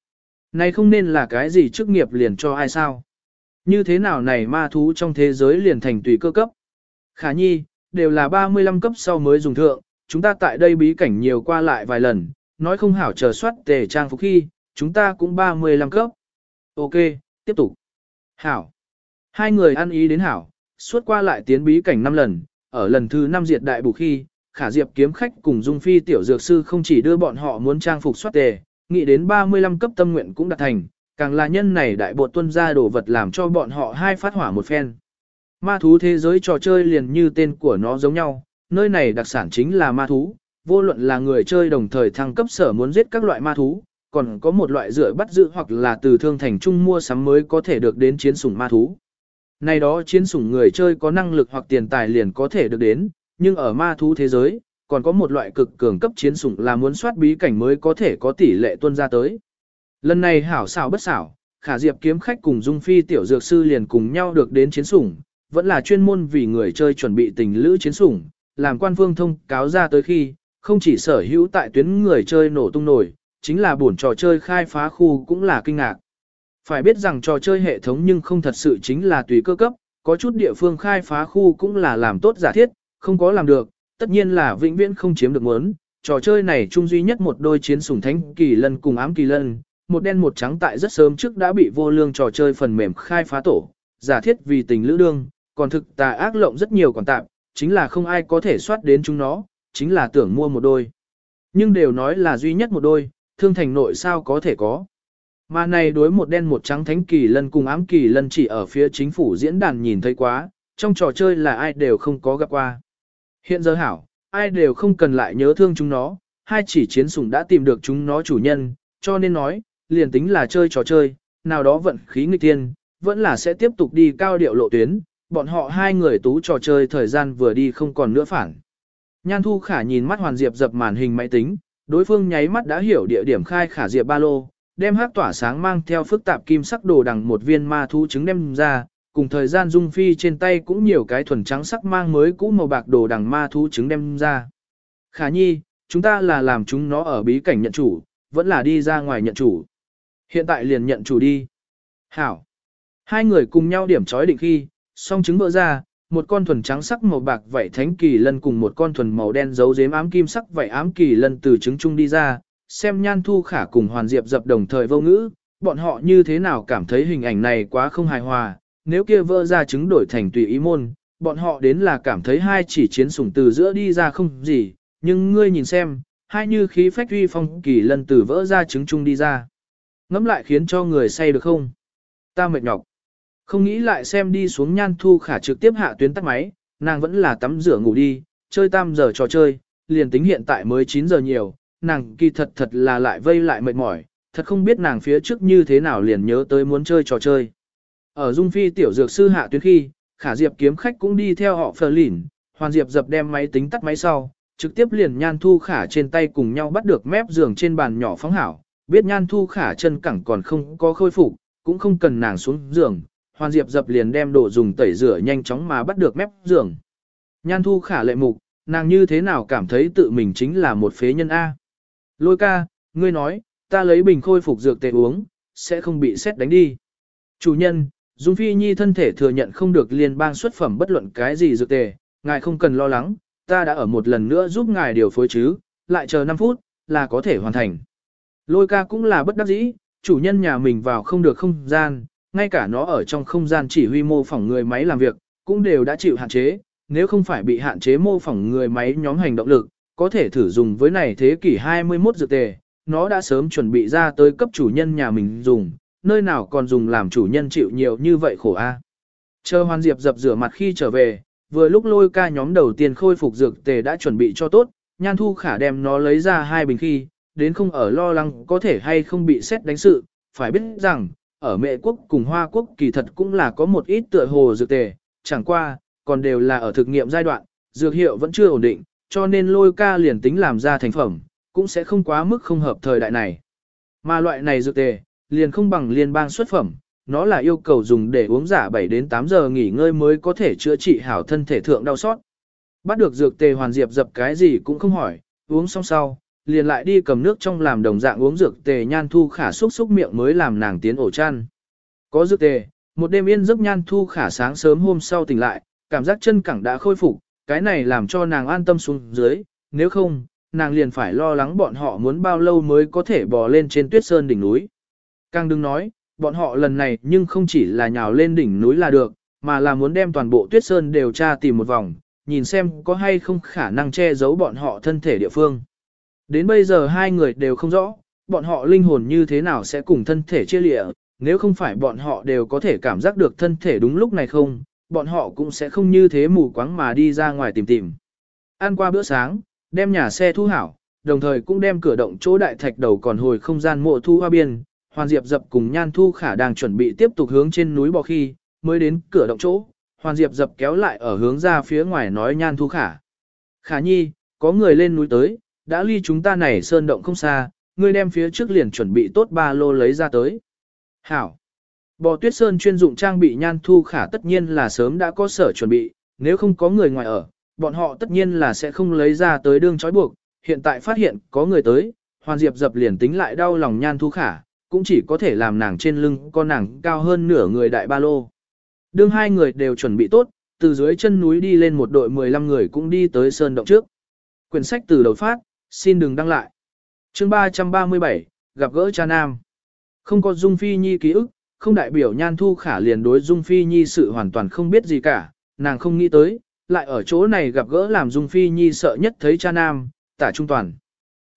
Này không nên là cái gì chức nghiệp liền cho ai sao? Như thế nào này ma thú trong thế giới liền thành tùy cơ cấp? Khả nhi, đều là 35 cấp sau mới dùng thượng, chúng ta tại đây bí cảnh nhiều qua lại vài lần, nói không hảo chờ soát tề trang phục khi, chúng ta cũng 35 cấp. Ok, tiếp tục. Hảo. Hai người ăn ý đến hảo, suốt qua lại tiến bí cảnh 5 lần, ở lần thứ 5 diệt đại bù khi, khả diệp kiếm khách cùng dung phi tiểu dược sư không chỉ đưa bọn họ muốn trang phục soát tề, nghĩ đến 35 cấp tâm nguyện cũng đạt thành, càng là nhân này đại bột tuân ra đồ vật làm cho bọn họ hai phát hỏa một phen. Ma thú thế giới trò chơi liền như tên của nó giống nhau, nơi này đặc sản chính là ma thú, vô luận là người chơi đồng thời thăng cấp sở muốn giết các loại ma thú, còn có một loại dựa bắt giữ hoặc là từ thương thành trung mua sắm mới có thể được đến chiến sủng ma thú. Này đó chiến sủng người chơi có năng lực hoặc tiền tài liền có thể được đến, nhưng ở ma thú thế giới, còn có một loại cực cường cấp chiến sủng là muốn soát bí cảnh mới có thể có tỷ lệ tuân ra tới. Lần này hảo xảo bất xảo, khả diệp kiếm khách cùng dung phi tiểu dược sư liền cùng nhau được đến chiến sủng, vẫn là chuyên môn vì người chơi chuẩn bị tình lữ chiến sủng, làm quan phương thông cáo ra tới khi, không chỉ sở hữu tại tuyến người chơi nổ tung nổi, chính là buồn trò chơi khai phá khu cũng là kinh ngạc. Phải biết rằng trò chơi hệ thống nhưng không thật sự chính là tùy cơ cấp, có chút địa phương khai phá khu cũng là làm tốt giả thiết, không có làm được, tất nhiên là vĩnh viễn không chiếm được muốn. Trò chơi này chung duy nhất một đôi chiến sủng thánh kỳ lân cùng ám kỳ lân, một đen một trắng tại rất sớm trước đã bị vô lương trò chơi phần mềm khai phá tổ, giả thiết vì tình lữ đương, còn thực tà ác lộng rất nhiều còn tạm, chính là không ai có thể soát đến chúng nó, chính là tưởng mua một đôi. Nhưng đều nói là duy nhất một đôi, thương thành nội sao có thể có. Mà này đối một đen một trắng thánh kỳ lân cùng ám kỳ lân chỉ ở phía chính phủ diễn đàn nhìn thấy quá, trong trò chơi là ai đều không có gặp qua. Hiện giờ hảo, ai đều không cần lại nhớ thương chúng nó, hai chỉ chiến sủng đã tìm được chúng nó chủ nhân, cho nên nói, liền tính là chơi trò chơi, nào đó vận khí nghịch tiên, vẫn là sẽ tiếp tục đi cao điệu lộ tuyến, bọn họ hai người tú trò chơi thời gian vừa đi không còn nữa phản. Nhan Thu Khả nhìn mắt Hoàn Diệp dập màn hình máy tính, đối phương nháy mắt đã hiểu địa điểm khai Khả Diệp ba lô, đem hát tỏa sáng mang theo phức tạp kim sắc đồ đằng một viên ma thú trứng đem ra, cùng thời gian dung phi trên tay cũng nhiều cái thuần trắng sắc mang mới cũ màu bạc đồ đằng ma thú trứng đem ra. Khả nhi, chúng ta là làm chúng nó ở bí cảnh nhận chủ, vẫn là đi ra ngoài nhận chủ. Hiện tại liền nhận chủ đi. Hảo. Hai người cùng nhau điểm chói định khi, song trứng vỡ ra, một con thuần trắng sắc màu bạc vảy thánh kỳ lân cùng một con thuần màu đen giấu dếm ám kim sắc vảy ám kỳ lân từ trứng chung đi ra, xem nhan thu khả cùng hoàn diệp dập đồng thời vô ngữ, bọn họ như thế nào cảm thấy hình ảnh này quá không hài hòa, nếu kia vỡ ra trứng đổi thành tùy ý môn, bọn họ đến là cảm thấy hai chỉ chiến sủng từ giữa đi ra không gì, nhưng ngươi nhìn xem, hai như khí phách uy phong kỳ lân từ vỡ ra trứng chung đi ra. Ngắm lại khiến cho người say được không? Ta mệt nhọc. Không nghĩ lại xem đi xuống nhan thu khả trực tiếp hạ tuyến tắt máy, nàng vẫn là tắm rửa ngủ đi, chơi tam giờ trò chơi, liền tính hiện tại mới 9 giờ nhiều, nàng kỳ thật thật là lại vây lại mệt mỏi, thật không biết nàng phía trước như thế nào liền nhớ tới muốn chơi trò chơi. Ở Dung Phi tiểu dược sư hạ tuyến khi, khả diệp kiếm khách cũng đi theo họ phờ lỉn, hoàn diệp dập đem máy tính tắt máy sau, trực tiếp liền nhan thu khả trên tay cùng nhau bắt được mép giường trên bàn nhỏ phóng hảo, biết nhan thu khả chân cẳng còn không có khôi phục, cũng không cần nàng xuống giường, hoàn diệp dập liền đem đồ dùng tẩy rửa nhanh chóng mà bắt được mép giường. Nhan thu khả lệ mục, nàng như thế nào cảm thấy tự mình chính là một phế nhân A. Lôi ca, ngươi nói, ta lấy bình khôi phục dược tệ uống, sẽ không bị xét đánh đi. Chủ nhân, Dung Phi Nhi thân thể thừa nhận không được liên bang xuất phẩm bất luận cái gì dược tề, ngài không cần lo lắng, ta đã ở một lần nữa giúp ngài điều phối chứ, lại chờ 5 phút, là có thể hoàn thành. Lôi ca cũng là bất đắc dĩ, chủ nhân nhà mình vào không được không gian, ngay cả nó ở trong không gian chỉ huy mô phỏng người máy làm việc, cũng đều đã chịu hạn chế, nếu không phải bị hạn chế mô phỏng người máy nhóm hành động lực, có thể thử dùng với này thế kỷ 21 dược tề, nó đã sớm chuẩn bị ra tới cấp chủ nhân nhà mình dùng, nơi nào còn dùng làm chủ nhân chịu nhiều như vậy khổ a. Chờ Hoàn Diệp dập rửa mặt khi trở về, vừa lúc lôi ca nhóm đầu tiên khôi phục dược tề đã chuẩn bị cho tốt, Nhan Thu Khả đem nó lấy ra hai bình khi, đến không ở lo lắng có thể hay không bị xét đánh sự, phải biết rằng, ở mệ quốc cùng Hoa quốc kỳ thật cũng là có một ít tựa hồ dược tề, chẳng qua, còn đều là ở thực nghiệm giai đoạn, dược hiệu vẫn chưa ổn định, cho nên lôi ca liền tính làm ra thành phẩm, cũng sẽ không quá mức không hợp thời đại này. Mà loại này dược tề, liền không bằng liên bang xuất phẩm, nó là yêu cầu dùng để uống giả 7 đến 8 giờ nghỉ ngơi mới có thể chữa trị hảo thân thể thượng đau sót. Bắt được dược tề hoàn diệp dập cái gì cũng không hỏi, uống xong sau, liền lại đi cầm nước trong làm đồng dạng uống dược tề nhan thu khả xúc xúc miệng mới làm nàng tiến ổ chăn. Có dược tề, một đêm yên giấc nhan thu khả sáng sớm hôm sau tỉnh lại, cảm giác chân cẳng đã khôi phục, cái này làm cho nàng an tâm xuống dưới, nếu không, nàng liền phải lo lắng bọn họ muốn bao lâu mới có thể bò lên trên tuyết sơn đỉnh núi. Càng đừng nói, bọn họ lần này nhưng không chỉ là nhào lên đỉnh núi là được, mà là muốn đem toàn bộ tuyết sơn đều tra tìm một vòng, nhìn xem có hay không khả năng che giấu bọn họ thân thể địa phương. Đến bây giờ hai người đều không rõ, bọn họ linh hồn như thế nào sẽ cùng thân thể chia lịa, nếu không phải bọn họ đều có thể cảm giác được thân thể đúng lúc này không, bọn họ cũng sẽ không như thế mù quáng mà đi ra ngoài tìm tìm. Ăn qua bữa sáng, đem nhà xe thu hảo, đồng thời cũng đem cửa động chỗ đại thạch đầu còn hồi không gian mộ thu hoa biên, Hoàn Diệp dập cùng Nhan Thu Khả đang chuẩn bị tiếp tục hướng trên núi bò khi, mới đến cửa động chỗ, Hoàn Diệp dập kéo lại ở hướng ra phía ngoài nói Nhan Thu Khả. Khả nhi, có người lên núi tới, đã ly chúng ta này sơn động không xa, ngươi đem phía trước liền chuẩn bị tốt ba lô lấy ra tới. Hảo. Bò tuyết sơn chuyên dụng trang bị Nhan Thu Khả tất nhiên là sớm đã có sở chuẩn bị, nếu không có người ngoài ở, bọn họ tất nhiên là sẽ không lấy ra tới đương trói buộc, hiện tại phát hiện có người tới, Hoàn Diệp dập liền tính lại đau lòng Nhan Thu Khả, cũng chỉ có thể làm nàng trên lưng con nàng cao hơn nửa người đại ba lô. Đương hai người đều chuẩn bị tốt, từ dưới chân núi đi lên một đội 15 người cũng đi tới sơn động trước. Quyển sách từ đầu phát, xin đừng đăng lại. chương 337, gặp gỡ cha nam. Không có Dung Phi Nhi ký ức, không đại biểu Nhan Thu Khả liền đối Dung Phi Nhi sự hoàn toàn không biết gì cả, nàng không nghĩ tới, lại ở chỗ này gặp gỡ làm Dung Phi Nhi sợ nhất thấy cha nam, tả trung toàn.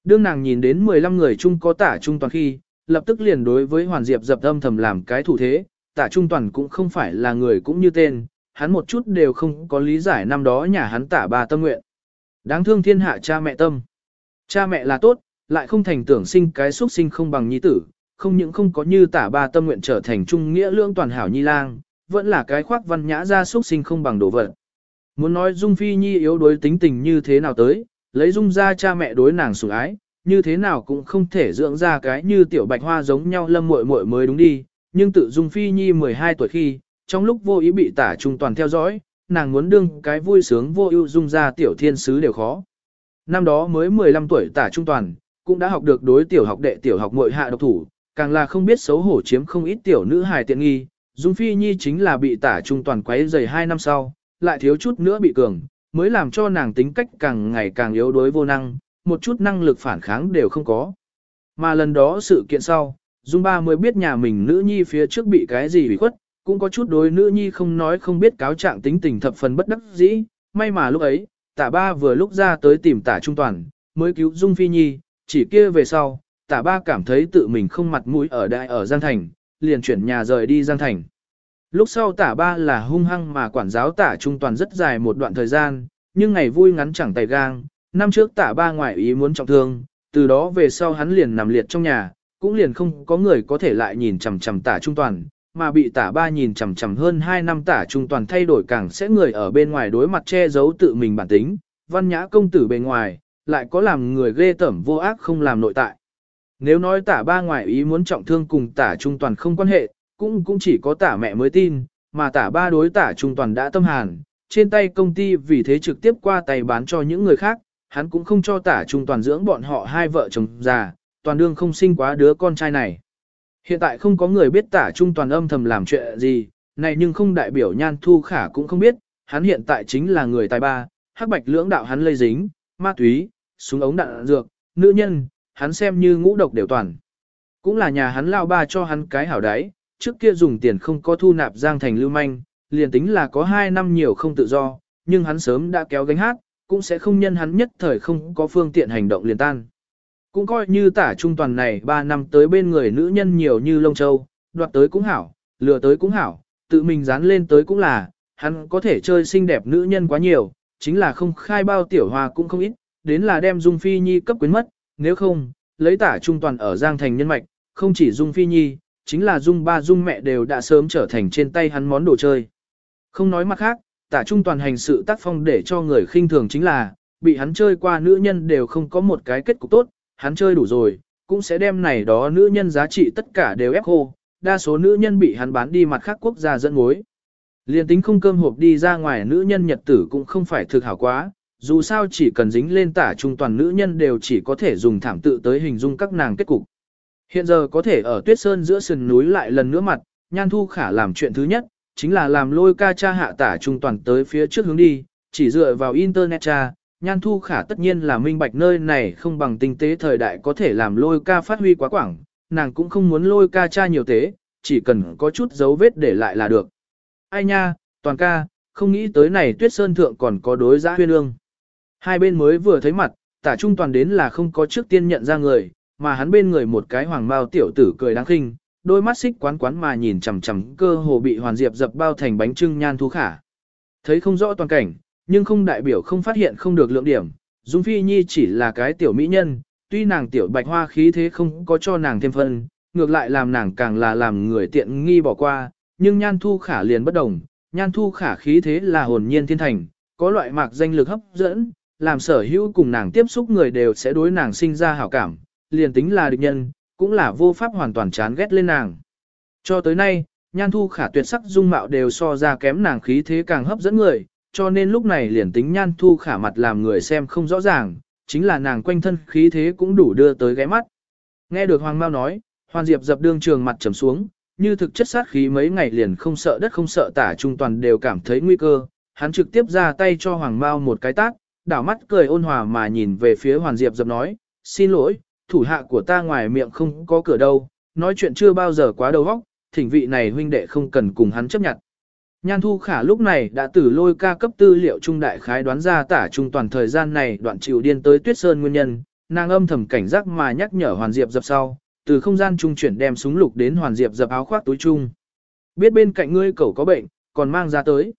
Đương nàng nhìn đến 15 người chung có tả trung toàn khi, lập tức liền đối với Hoàn Diệp dập âm thầm làm cái thủ thế, tả trung toàn cũng không phải là người cũng như tên, hắn một chút đều không có lý giải năm đó nhà hắn tả bà tâm nguyện. Đáng thương thiên hạ cha mẹ tâm. Cha mẹ là tốt, lại không thành tưởng sinh cái xuất sinh không bằng nhi tử, không những không có như tả ba tâm nguyện trở thành trung nghĩa lương toàn hảo nhi lang, vẫn là cái khoác văn nhã ra xuất sinh không bằng đồ vật. Muốn nói Dung Phi Nhi yếu đối tính tình như thế nào tới, lấy Dung ra cha mẹ đối nàng sủng ái, như thế nào cũng không thể dưỡng ra cái như tiểu bạch hoa giống nhau lâm muội muội mới đúng đi, nhưng tự Dung Phi Nhi 12 tuổi khi, trong lúc vô ý bị tả trung toàn theo dõi, nàng muốn đương cái vui sướng vô ưu Dung ra tiểu thiên sứ đều khó. Năm đó mới 15 tuổi tả trung toàn, cũng đã học được đối tiểu học đệ tiểu học muội hạ độc thủ, càng là không biết xấu hổ chiếm không ít tiểu nữ hài tiện nghi. Dung Phi Nhi chính là bị tả trung toàn quấy dày 2 năm sau, lại thiếu chút nữa bị cường, mới làm cho nàng tính cách càng ngày càng yếu đuối vô năng, một chút năng lực phản kháng đều không có. Mà lần đó sự kiện sau, Dung Ba mới biết nhà mình nữ nhi phía trước bị cái gì bị khuất, cũng có chút đối nữ nhi không nói không biết cáo trạng tính tình thập phần bất đắc dĩ, may mà lúc ấy, tả ba vừa lúc ra tới tìm tả trung toàn, mới cứu Dung Phi Nhi, chỉ kia về sau, tả ba cảm thấy tự mình không mặt mũi ở đại ở Giang Thành, liền chuyển nhà rời đi Giang Thành. Lúc sau tả ba là hung hăng mà quản giáo tả trung toàn rất dài một đoạn thời gian, nhưng ngày vui ngắn chẳng tay gang, năm trước tả ba ngoại ý muốn trọng thương, từ đó về sau hắn liền nằm liệt trong nhà, cũng liền không có người có thể lại nhìn chằm chằm tả trung toàn, mà bị tả ba nhìn chằm chằm hơn 2 năm tả trung toàn thay đổi càng sẽ người ở bên ngoài đối mặt che giấu tự mình bản tính, văn nhã công tử bề ngoài, lại có làm người ghê tởm vô ác không làm nội tại. Nếu nói tả ba ngoại ý muốn trọng thương cùng tả trung toàn không quan hệ, cũng cũng chỉ có tả mẹ mới tin, mà tả ba đối tả trung toàn đã tâm hàn, trên tay công ty vì thế trực tiếp qua tay bán cho những người khác, hắn cũng không cho tả trung toàn dưỡng bọn họ hai vợ chồng già, toàn đương không sinh quá đứa con trai này. Hiện tại không có người biết tả trung toàn âm thầm làm chuyện gì, này nhưng không đại biểu nhan thu khả cũng không biết, hắn hiện tại chính là người tài ba, hắc bạch lưỡng đạo hắn lây dính, ma túy, súng ống đạn dược, nữ nhân, hắn xem như ngũ độc đều toàn. Cũng là nhà hắn lao ba cho hắn cái hảo đáy, trước kia dùng tiền không có thu nạp giang thành lưu manh, liền tính là có 2 năm nhiều không tự do, nhưng hắn sớm đã kéo gánh hát, cũng sẽ không nhân hắn nhất thời không có phương tiện hành động liền tan. Cũng coi như tả trung toàn này 3 năm tới bên người nữ nhân nhiều như lông châu, đoạt tới cũng hảo, lừa tới cũng hảo, tự mình dán lên tới cũng là, hắn có thể chơi xinh đẹp nữ nhân quá nhiều, chính là không khai bao tiểu hoa cũng không ít, đến là đem Dung Phi Nhi cấp quyến mất, nếu không, lấy tả trung toàn ở Giang Thành nhân mạch, không chỉ Dung Phi Nhi, chính là Dung ba Dung mẹ đều đã sớm trở thành trên tay hắn món đồ chơi. Không nói mặt khác, tả trung toàn hành sự tác phong để cho người khinh thường chính là, bị hắn chơi qua nữ nhân đều không có một cái kết cục tốt, hắn chơi đủ rồi, cũng sẽ đem này đó nữ nhân giá trị tất cả đều ép khô, đa số nữ nhân bị hắn bán đi mặt khác quốc gia dẫn mối. Liên tính không cơm hộp đi ra ngoài nữ nhân nhật tử cũng không phải thực hảo quá, dù sao chỉ cần dính lên tả trung toàn nữ nhân đều chỉ có thể dùng thảm tự tới hình dung các nàng kết cục. Hiện giờ có thể ở tuyết sơn giữa sườn núi lại lần nữa mặt, nhan thu khả làm chuyện thứ nhất, chính là làm lôi ca cha hạ tả trung toàn tới phía trước hướng đi, chỉ dựa vào internet cha, nhan thu khả tất nhiên là minh bạch nơi này không bằng tinh tế thời đại có thể làm lôi ca phát huy quá quảng, nàng cũng không muốn lôi ca cha nhiều tế, chỉ cần có chút dấu vết để lại là được. Ai nha, toàn ca, không nghĩ tới này tuyết sơn thượng còn có đối giã huyên ương. Hai bên mới vừa thấy mặt, tả trung toàn đến là không có trước tiên nhận ra người, mà hắn bên người một cái hoàng bao tiểu tử cười đáng khinh, đôi mắt xích quán quán mà nhìn chằm chằm cơ hồ bị hoàn diệp dập bao thành bánh trưng nhan thu khả. Thấy không rõ toàn cảnh, nhưng không đại biểu không phát hiện không được lượng điểm, Dung Phi Nhi chỉ là cái tiểu mỹ nhân, tuy nàng tiểu bạch hoa khí thế không có cho nàng thêm phân, ngược lại làm nàng càng là làm người tiện nghi bỏ qua, nhưng nhan thu khả liền bất đồng, nhan thu khả khí thế là hồn nhiên thiên thành, có loại mạc danh lực hấp dẫn, làm sở hữu cùng nàng tiếp xúc người đều sẽ đối nàng sinh ra hảo cảm, liền tính là địch nhân, cũng là vô pháp hoàn toàn chán ghét lên nàng. Cho tới nay, nhan thu khả tuyệt sắc dung mạo đều so ra kém nàng khí thế càng hấp dẫn người, cho nên lúc này liền tính nhan thu khả mặt làm người xem không rõ ràng, chính là nàng quanh thân khí thế cũng đủ đưa tới ghé mắt. Nghe được Hoàng Mao nói, Hoàn Diệp dập đương trường mặt trầm xuống, như thực chất sát khí mấy ngày liền không sợ đất không sợ tả trung toàn đều cảm thấy nguy cơ, hắn trực tiếp ra tay cho Hoàng Mao một cái tác, đảo mắt cười ôn hòa mà nhìn về phía Hoàn Diệp dập nói, xin lỗi, thủ hạ của ta ngoài miệng không có cửa đâu, nói chuyện chưa bao giờ quá đầu óc, thỉnh vị này huynh đệ không cần cùng hắn chấp nhận. Nhan Thu Khả lúc này đã từ lôi ca cấp tư liệu trung đại khái đoán ra tả trung toàn thời gian này đoạn chịu điên tới Tuyết Sơn nguyên nhân, nàng âm thầm cảnh giác mà nhắc nhở Hoàn Diệp dập sau, từ không gian trung chuyển đem súng lục đến Hoàn Diệp dập áo khoác túi trung. Biết bên cạnh ngươi cậu có bệnh, còn mang ra tới.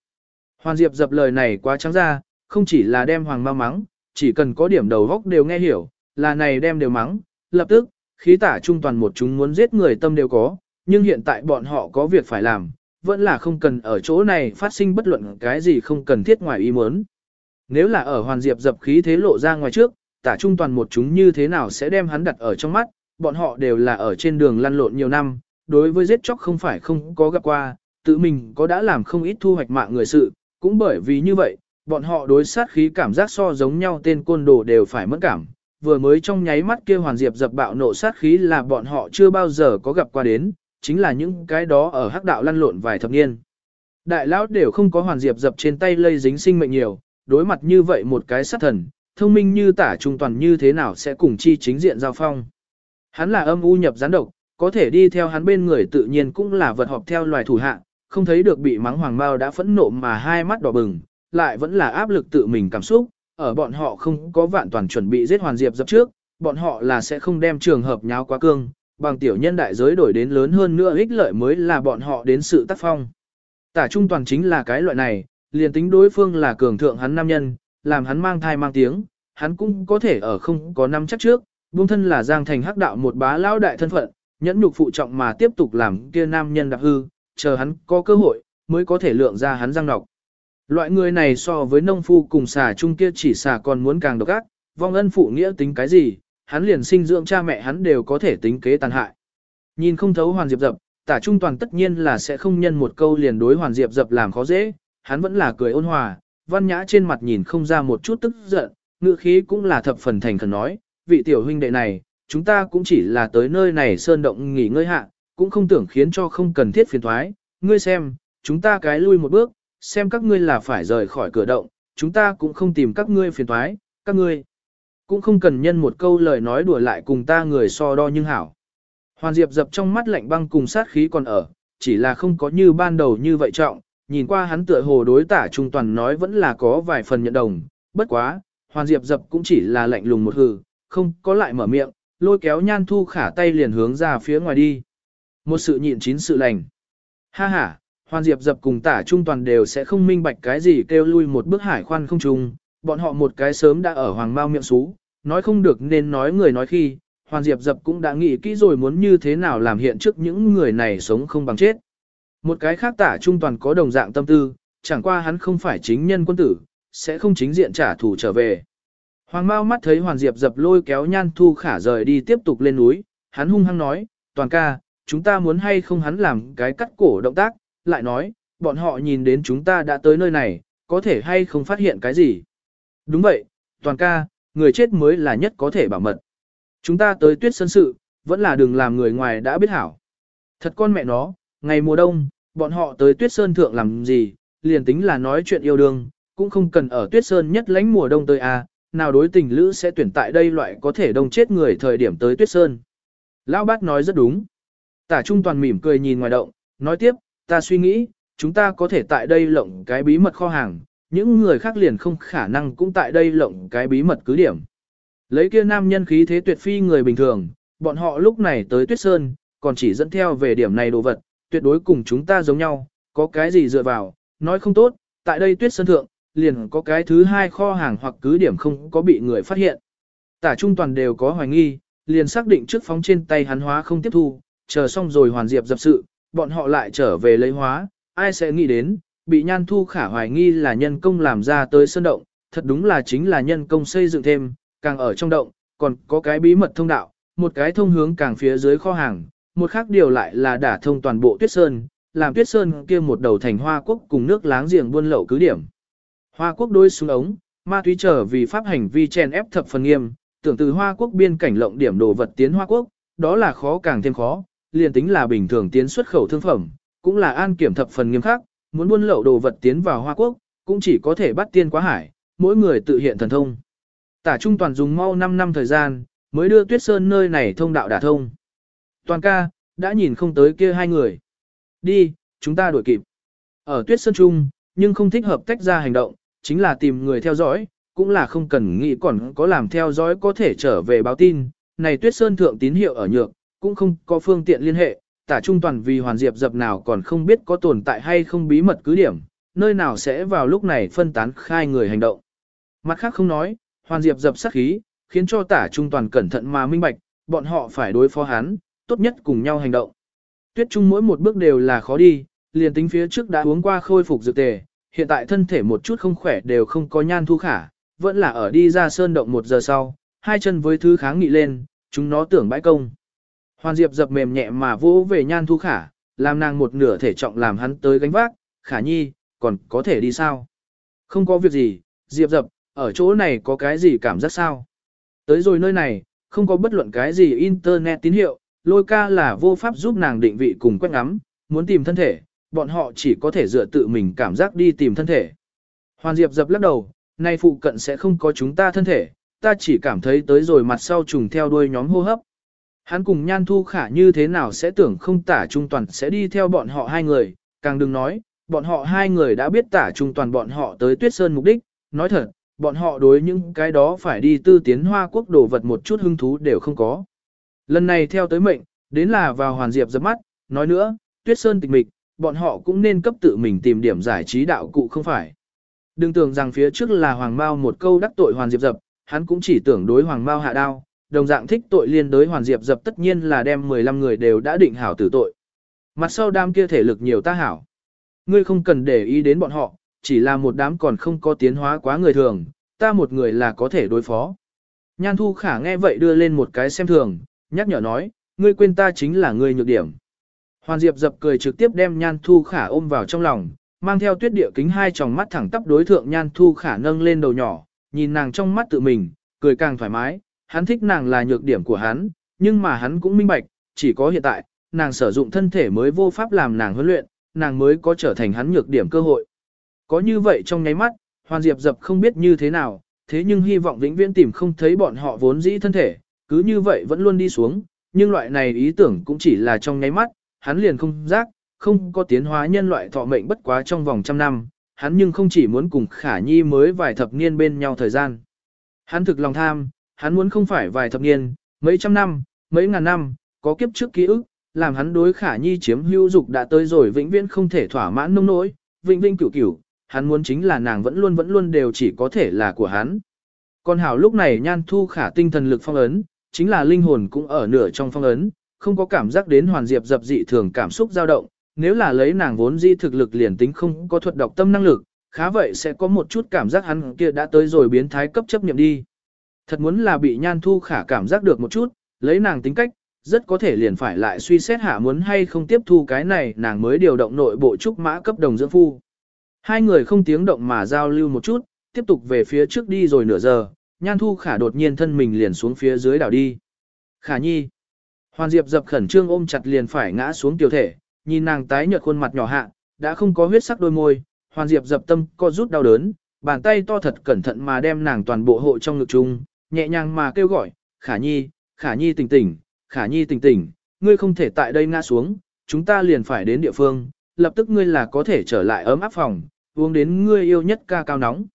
Hoàn Diệp dập lời này quá trắng ra, không chỉ là đem Hoàng ma mắng, chỉ cần có điểm đầu góc đều nghe hiểu, là này đem đều mắng, lập tức, khí tả trung toàn một chúng muốn giết người tâm đều có, nhưng hiện tại bọn họ có việc phải làm, vẫn là không cần ở chỗ này phát sinh bất luận cái gì không cần thiết ngoài ý muốn. Nếu là ở Hoàn Diệp dập khí thế lộ ra ngoài trước, tả trung toàn một chúng như thế nào sẽ đem hắn đặt ở trong mắt, bọn họ đều là ở trên đường lăn lộn nhiều năm, đối với giết chóc không phải không có gặp qua, tự mình có đã làm không ít thu hoạch mạng người sự, cũng bởi vì như vậy, bọn họ đối sát khí cảm giác so giống nhau tên côn đồ đều phải mất cảm. Vừa mới trong nháy mắt kia hoàn diệp dập bạo nộ sát khí là bọn họ chưa bao giờ có gặp qua đến, chính là những cái đó ở hắc đạo lăn lộn vài thập niên. Đại lão đều không có hoàn diệp dập trên tay lây dính sinh mệnh nhiều, đối mặt như vậy một cái sát thần, thông minh như tả trung toàn như thế nào sẽ cùng chi chính diện giao phong. Hắn là âm u nhập gián độc, có thể đi theo hắn bên người tự nhiên cũng là vật họp theo loài thủ hạ, không thấy được bị mắng hoàng bao đã phẫn nộ mà hai mắt đỏ bừng, lại vẫn là áp lực tự mình cảm xúc, ở bọn họ không có vạn toàn chuẩn bị giết hoàn diệp dập trước, bọn họ là sẽ không đem trường hợp nháo quá cương, bằng tiểu nhân đại giới đổi đến lớn hơn nữa ích lợi mới là bọn họ đến sự tác phong. Tả trung toàn chính là cái loại này, liền tính đối phương là cường thượng hắn nam nhân, làm hắn mang thai mang tiếng, hắn cũng có thể ở không có năm chắc trước, buông thân là giang thành hắc đạo một bá lão đại thân phận, nhẫn nhục phụ trọng mà tiếp tục làm kia nam nhân đạp hư, chờ hắn có cơ hội, mới có thể lượng ra hắn răng nọc. Loại người này so với nông phu cùng xà chung kia chỉ xà còn muốn càng độc ác, vong ân phụ nghĩa tính cái gì, hắn liền sinh dưỡng cha mẹ hắn đều có thể tính kế tàn hại. Nhìn không thấu Hoàn Diệp Dập, tả trung toàn tất nhiên là sẽ không nhân một câu liền đối Hoàn Diệp Dập làm khó dễ, hắn vẫn là cười ôn hòa, văn nhã trên mặt nhìn không ra một chút tức giận, ngữ khí cũng là thập phần thành khẩn nói, vị tiểu huynh đệ này, chúng ta cũng chỉ là tới nơi này sơn động nghỉ ngơi hạ, cũng không tưởng khiến cho không cần thiết phiền thoái, ngươi xem, chúng ta cái lui một bước, xem các ngươi là phải rời khỏi cửa động, chúng ta cũng không tìm các ngươi phiền thoái, các ngươi cũng không cần nhân một câu lời nói đùa lại cùng ta người so đo nhưng hảo. Hoàn Diệp dập trong mắt lạnh băng cùng sát khí còn ở, chỉ là không có như ban đầu như vậy trọng, nhìn qua hắn tựa hồ đối tả trung toàn nói vẫn là có vài phần nhận đồng, bất quá, Hoàn Diệp dập cũng chỉ là lạnh lùng một hừ, không có lại mở miệng, lôi kéo nhan thu khả tay liền hướng ra phía ngoài đi. Một sự nhịn chín sự lành. Ha ha, Hoàn Diệp dập cùng tả trung toàn đều sẽ không minh bạch cái gì kêu lui một bước hải khoan không trùng, bọn họ một cái sớm đã ở hoàng mao miệng xú, nói không được nên nói người nói khi, Hoàn Diệp dập cũng đã nghĩ kỹ rồi muốn như thế nào làm hiện trước những người này sống không bằng chết. Một cái khác tả trung toàn có đồng dạng tâm tư, chẳng qua hắn không phải chính nhân quân tử, sẽ không chính diện trả thù trở về. Hoàng Mao mắt thấy Hoàn Diệp dập lôi kéo Nhan Thu Khả rời đi tiếp tục lên núi, hắn hung hăng nói, toàn ca, chúng ta muốn hay không hắn làm cái cắt cổ động tác, lại nói, bọn họ nhìn đến chúng ta đã tới nơi này, có thể hay không phát hiện cái gì. Đúng vậy, toàn ca, người chết mới là nhất có thể bảo mật. Chúng ta tới tuyết sân sự, vẫn là đừng làm người ngoài đã biết hảo. Thật con mẹ nó, ngày mùa đông, bọn họ tới tuyết sơn thượng làm gì, liền tính là nói chuyện yêu đương, cũng không cần ở tuyết sơn nhất lánh mùa đông tới à, nào đối tình lữ sẽ tuyển tại đây loại có thể đông chết người thời điểm tới tuyết sơn. Lão bác nói rất đúng. Tả trung toàn mỉm cười nhìn ngoài động, nói tiếp, ta suy nghĩ, chúng ta có thể tại đây lộng cái bí mật kho hàng, những người khác liền không khả năng cũng tại đây lộng cái bí mật cứ điểm. Lấy kia nam nhân khí thế tuyệt phi người bình thường, bọn họ lúc này tới tuyết sơn, còn chỉ dẫn theo về điểm này đồ vật, tuyệt đối cùng chúng ta giống nhau, có cái gì dựa vào, nói không tốt, tại đây tuyết sơn thượng, liền có cái thứ hai kho hàng hoặc cứ điểm không có bị người phát hiện. Tả trung toàn đều có hoài nghi, liền xác định trước phóng trên tay hắn hóa không tiếp thu, chờ xong rồi hoàn diệp dập sự, bọn họ lại trở về lấy hóa, ai sẽ nghĩ đến, bị nhan thu khả hoài nghi là nhân công làm ra tới sơn động, thật đúng là chính là nhân công xây dựng thêm, càng ở trong động, còn có cái bí mật thông đạo, một cái thông hướng càng phía dưới kho hàng, một khác điều lại là đả thông toàn bộ tuyết sơn, làm tuyết sơn kia một đầu thành hoa quốc cùng nước láng giềng buôn lậu cứ điểm. Hoa quốc đôi xuống ống, ma túy trở vì pháp hành vi chen ép thập phần nghiêm, tưởng từ Hoa quốc biên cảnh lộng điểm đồ vật tiến Hoa quốc, đó là khó càng thêm khó, liền tính là bình thường tiến xuất khẩu thương phẩm, cũng là an kiểm thập phần nghiêm khắc, muốn buôn lậu đồ vật tiến vào Hoa quốc, cũng chỉ có thể bắt tiên quá hải, mỗi người tự hiện thần thông. Tả Trung Toàn dùng mau 5 năm thời gian, mới đưa Tuyết Sơn nơi này thông đạo đả thông. Toàn ca, đã nhìn không tới kia hai người. Đi, chúng ta đuổi kịp. Ở Tuyết Sơn Trung, nhưng không thích hợp tách ra hành động, chính là tìm người theo dõi, cũng là không cần nghĩ còn có làm theo dõi có thể trở về báo tin. Này tuyết sơn thượng tín hiệu ở nhược, cũng không có phương tiện liên hệ, tả trung toàn vì hoàn diệp dập nào còn không biết có tồn tại hay không bí mật cứ điểm, nơi nào sẽ vào lúc này phân tán khai người hành động. Mặt khác không nói, hoàn diệp dập sát khí, khiến cho tả trung toàn cẩn thận mà minh bạch, bọn họ phải đối phó hắn, tốt nhất cùng nhau hành động. Tuyết trung mỗi một bước đều là khó đi, liền tính phía trước đã uống qua khôi phục dược tề, hiện tại thân thể một chút không khỏe đều không có nhan thu khả, vẫn là ở đi ra sơn động một giờ sau, hai chân với thứ kháng nghị lên, chúng nó tưởng bãi công. Hoàn Diệp dập mềm nhẹ mà vỗ về nhan thu khả, làm nàng một nửa thể trọng làm hắn tới gánh vác, khả nhi, còn có thể đi sao? Không có việc gì, Diệp dập, ở chỗ này có cái gì cảm giác sao? Tới rồi nơi này, không có bất luận cái gì internet tín hiệu, lôi ca là vô pháp giúp nàng định vị cùng quét ngắm, muốn tìm thân thể, bọn họ chỉ có thể dựa tự mình cảm giác đi tìm thân thể. Hoàn Diệp dập lắc đầu, nay phụ cận sẽ không có chúng ta thân thể, ta chỉ cảm thấy tới rồi mặt sau trùng theo đuôi nhóm hô hấp. Hắn cùng Nhan Thu Khả như thế nào sẽ tưởng không tả trung toàn sẽ đi theo bọn họ hai người, càng đừng nói, bọn họ hai người đã biết tả trung toàn bọn họ tới Tuyết Sơn mục đích, nói thật, bọn họ đối những cái đó phải đi tư tiến hoa quốc đồ vật một chút hứng thú đều không có. Lần này theo tới mệnh, đến là vào hoàn diệp dập mắt, nói nữa, Tuyết Sơn tịch mịch, bọn họ cũng nên cấp tự mình tìm điểm giải trí đạo cụ không phải. Đừng tưởng rằng phía trước là Hoàng Mao một câu đắc tội Hoàn Diệp Dập, hắn cũng chỉ tưởng đối Hoàng Mao hạ đao, đồng dạng thích tội liên đối Hoàn Diệp Dập tất nhiên là đem 15 người đều đã định hảo tử tội. Mặt sau đám kia thể lực nhiều ta hảo. Ngươi không cần để ý đến bọn họ, chỉ là một đám còn không có tiến hóa quá người thường, ta một người là có thể đối phó. Nhan Thu Khả nghe vậy đưa lên một cái xem thường, nhắc nhở nói, ngươi quên ta chính là ngươi nhược điểm. Hoàn Diệp dập cười trực tiếp đem Nhan Thu Khả ôm vào trong lòng, mang theo tuyết địa kính hai tròng mắt thẳng tắp đối thượng Nhan Thu Khả nâng lên đầu nhỏ, nhìn nàng trong mắt tự mình, cười càng thoải mái, hắn thích nàng là nhược điểm của hắn, nhưng mà hắn cũng minh bạch, chỉ có hiện tại, nàng sử dụng thân thể mới vô pháp làm nàng huấn luyện, nàng mới có trở thành hắn nhược điểm cơ hội. Có như vậy trong nháy mắt, Hoàn Diệp dập không biết như thế nào, thế nhưng hy vọng vĩnh viễn tìm không thấy bọn họ vốn dĩ thân thể, cứ như vậy vẫn luôn đi xuống, nhưng loại này ý tưởng cũng chỉ là trong nháy mắt, hắn liền không giác, không có tiến hóa nhân loại thọ mệnh bất quá trong vòng trăm năm, hắn nhưng không chỉ muốn cùng khả nhi mới vài thập niên bên nhau thời gian. Hắn thực lòng tham, hắn muốn không phải vài thập niên, mấy trăm năm, mấy ngàn năm, có kiếp trước ký ức, làm hắn đối khả nhi chiếm hữu dục đã tới rồi vĩnh viễn không thể thỏa mãn nông nỗi, vĩnh vĩnh cửu cửu, hắn muốn chính là nàng vẫn luôn vẫn luôn đều chỉ có thể là của hắn. Còn hảo lúc này nhan thu khả tinh thần lực phong ấn, chính là linh hồn cũng ở nửa trong phong ấn, không có cảm giác đến hoàn diệp dập dị thường cảm xúc dao động, nếu là lấy nàng vốn di thực lực liền tính không có thuật đọc tâm năng lực, khá vậy sẽ có một chút cảm giác hắn kia đã tới rồi biến thái cấp chấp niệm đi. Thật muốn là bị nhan thu khả cảm giác được một chút, lấy nàng tính cách, rất có thể liền phải lại suy xét hạ muốn hay không tiếp thu cái này nàng mới điều động nội bộ trúc mã cấp đồng dưỡng phu. Hai người không tiếng động mà giao lưu một chút, tiếp tục về phía trước đi rồi nửa giờ, nhan thu khả đột nhiên thân mình liền xuống phía dưới đảo đi. Khả nhi. Hoàn Diệp dập khẩn trương ôm chặt liền phải ngã xuống tiểu thể, nhìn nàng tái nhợt khuôn mặt nhỏ hạ, đã không có huyết sắc đôi môi, Hoàn Diệp dập tâm co rút đau đớn, bàn tay to thật cẩn thận mà đem nàng toàn bộ hộ trong ngực chung, nhẹ nhàng mà kêu gọi, "Khả Nhi, Khả Nhi tỉnh tỉnh, Khả Nhi tỉnh tỉnh, ngươi không thể tại đây ngã xuống, chúng ta liền phải đến địa phương, lập tức ngươi là có thể trở lại ấm áp phòng, uống đến ngươi yêu nhất ca cao nóng."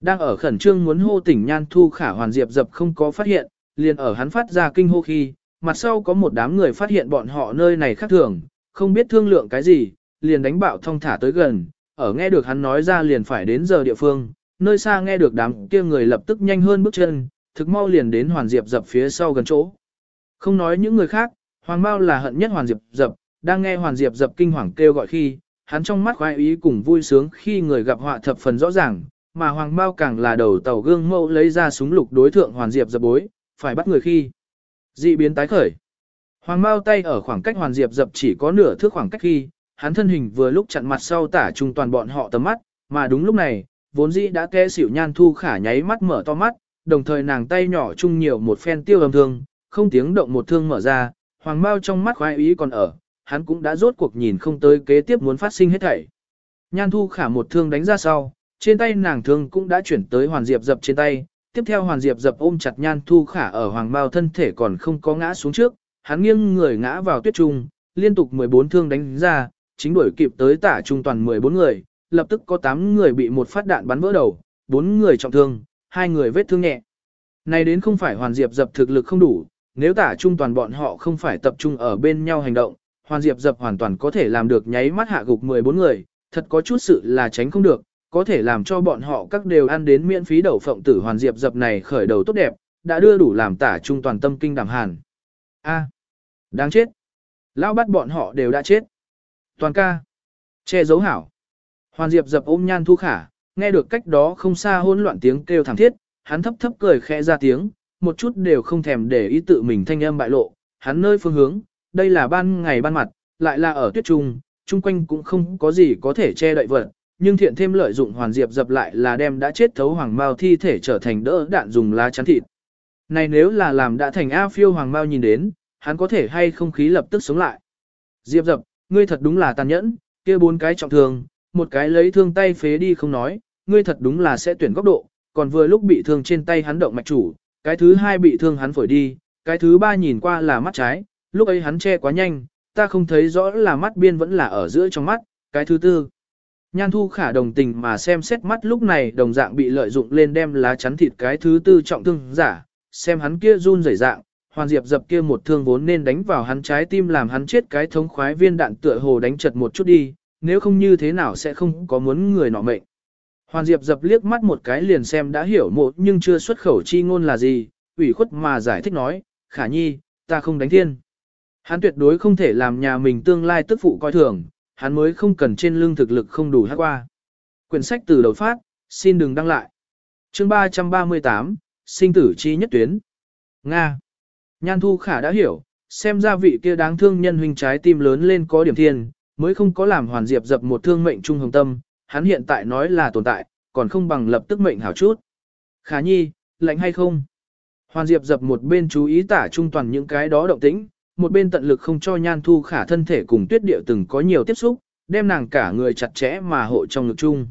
Đang ở khẩn trương muốn hô tỉnh Nhan Thu Khả Hoàn Diệp dập không có phát hiện, liền ở hắn phát ra kinh hô khi, mặt sau có một đám người phát hiện bọn họ nơi này khác thường, không biết thương lượng cái gì, liền đánh bạo thông thả tới gần, ở nghe được hắn nói ra liền phải đến giờ địa phương, nơi xa nghe được đám kia người lập tức nhanh hơn bước chân, thực mau liền đến Hoàn Diệp dập phía sau gần chỗ. Không nói những người khác, Hoàng Mao là hận nhất Hoàn Diệp dập, đang nghe Hoàn Diệp dập kinh hoàng kêu gọi khi, hắn trong mắt khoái ý cùng vui sướng khi người gặp họa thập phần rõ ràng, mà Hoàng Mao càng là đầu tàu gương mẫu lấy ra súng lục đối thượng Hoàn Diệp dập bối, phải bắt người khi. Dị biến tái khởi. Hoàng Mao tay ở khoảng cách Hoàn Diệp dập chỉ có nửa thước khoảng cách khi, hắn thân hình vừa lúc chặn mặt sau tả trung toàn bọn họ tầm mắt, mà đúng lúc này, vốn dĩ đã té xỉu nhan thu khả nháy mắt mở to mắt, đồng thời nàng tay nhỏ chung nhiều một phen tiêu âm thương, không tiếng động một thương mở ra, Hoàng Mao trong mắt khoái ý còn ở, hắn cũng đã rốt cuộc nhìn không tới kế tiếp muốn phát sinh hết thảy. Nhan thu khả một thương đánh ra sau, trên tay nàng thương cũng đã chuyển tới Hoàn Diệp dập trên tay, tiếp theo Hoàn Diệp dập ôm chặt Nhan thu khả ở Hoàng Mao thân thể còn không có ngã xuống trước, hắn nghiêng người ngã vào tuyết trung, liên tục 14 thương đánh ra, chính đuổi kịp tới tả trung toàn 14 người, lập tức có 8 người bị một phát đạn bắn vỡ đầu, 4 người trọng thương, hai người vết thương nhẹ. Này đến không phải Hoàn Diệp dập thực lực không đủ, nếu tả trung toàn bọn họ không phải tập trung ở bên nhau hành động, Hoàn Diệp dập hoàn toàn có thể làm được nháy mắt hạ gục 14 người, thật có chút sự là tránh không được, có thể làm cho bọn họ các đều ăn đến miễn phí đầu phộng tử Hoàn Diệp dập này khởi đầu tốt đẹp, đã đưa đủ làm tả trung toàn tâm kinh đảm hàn. A, đáng chết. Lão bắt bọn họ đều đã chết. Toàn ca. Che giấu hảo. Hoàn Diệp dập ôm nhan thu khả, nghe được cách đó không xa hỗn loạn tiếng kêu thảm thiết, hắn thấp thấp cười khẽ ra tiếng, một chút đều không thèm để ý tự mình thanh âm bại lộ, hắn nơi phương hướng, đây là ban ngày ban mặt, lại là ở tuyết trung, chung quanh cũng không có gì có thể che đậy vật, nhưng thiện thêm lợi dụng hoàn diệp dập lại là đem đã chết thấu hoàng mao thi thể trở thành đỡ đạn dùng lá chắn thịt. Này nếu là làm đã thành A phiêu hoàng mao nhìn đến, hắn có thể hay không khí lập tức sống lại. Diệp dập, ngươi thật đúng là tàn nhẫn, kia bốn cái trọng thương, một cái lấy thương tay phế đi không nói, ngươi thật đúng là sẽ tuyển góc độ, còn vừa lúc bị thương trên tay hắn động mạch chủ, cái thứ hai bị thương hắn phổi đi, cái thứ ba nhìn qua là mắt trái, lúc ấy hắn che quá nhanh, ta không thấy rõ là mắt biên vẫn là ở giữa trong mắt, cái thứ tư. Nhan thu khả đồng tình mà xem xét mắt lúc này đồng dạng bị lợi dụng lên đem lá chắn thịt cái thứ tư trọng thương giả, xem hắn kia run rẩy dạng, hoàn diệp dập kia một thương vốn nên đánh vào hắn trái tim làm hắn chết cái thống khoái viên đạn tựa hồ đánh chật một chút đi, nếu không như thế nào sẽ không có muốn người nọ mệnh. Hoàn Diệp dập liếc mắt một cái liền xem đã hiểu một nhưng chưa xuất khẩu chi ngôn là gì, ủy khuất mà giải thích nói, khả nhi, ta không đánh thiên. Hắn tuyệt đối không thể làm nhà mình tương lai tức phụ coi thường, hắn mới không cần trên lưng thực lực không đủ hát qua. Quyển sách từ đầu phát, xin đừng đăng lại. chương 338, sinh tử chi nhất tuyến. Nga. Nhan thu khả đã hiểu, xem ra vị kia đáng thương nhân huynh trái tim lớn lên có điểm thiên, mới không có làm hoàn diệp dập một thương mệnh trung hồng tâm, hắn hiện tại nói là tồn tại, còn không bằng lập tức mệnh hảo chút. Khả nhi, lạnh hay không? Hoàn Diệp dập một bên chú ý tả trung toàn những cái đó động tĩnh, một bên tận lực không cho nhan thu khả thân thể cùng tuyết điệu từng có nhiều tiếp xúc, đem nàng cả người chặt chẽ mà hộ trong ngực chung.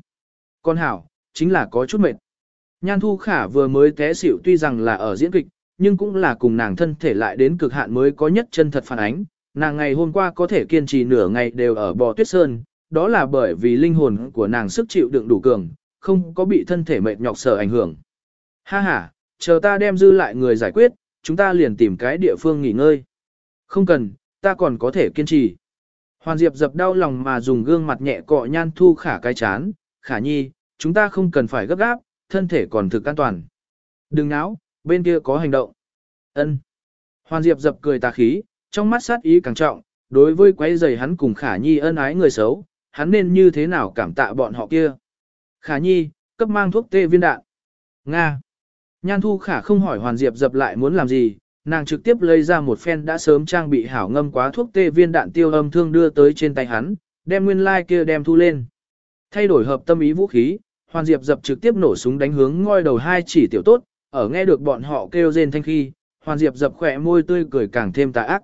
Con hảo, chính là có chút mệt. Nhan thu khả vừa mới té xỉu tuy rằng là ở diễn kịch, nhưng cũng là cùng nàng thân thể lại đến cực hạn mới có nhất chân thật phản ánh. Nàng ngày hôm qua có thể kiên trì nửa ngày đều ở bò tuyết sơn, đó là bởi vì linh hồn của nàng sức chịu đựng đủ cường, không có bị thân thể mệt nhọc sở ảnh hưởng. Ha ha, chờ ta đem dư lại người giải quyết, chúng ta liền tìm cái địa phương nghỉ ngơi. Không cần, ta còn có thể kiên trì. Hoàn Diệp dập đau lòng mà dùng gương mặt nhẹ cọ nhan thu khả cái chán, khả nhi, chúng ta không cần phải gấp gáp, thân thể còn thực an toàn. Đừng náo, bên kia có hành động. Ân. Hoàn Diệp dập cười tà khí, trong mắt sát ý càng trọng, đối với quấy giày hắn cùng khả nhi ân ái người xấu, hắn nên như thế nào cảm tạ bọn họ kia. Khả nhi, cấp mang thuốc tê viên đạn. Nga. Nhan thu khả không hỏi Hoàn Diệp dập lại muốn làm gì, nàng trực tiếp lấy ra một phen đã sớm trang bị hảo ngâm quá thuốc tê viên đạn tiêu âm thương đưa tới trên tay hắn, đem nguyên lai like kia đem thu lên. Thay đổi hợp tâm ý vũ khí, Hoàn Diệp dập trực tiếp nổ súng đánh hướng ngôi đầu hai chỉ tiểu tốt, ở nghe được bọn họ kêu rên thanh khi, Hoàn Diệp dập khỏe môi tươi cười càng thêm tà ác.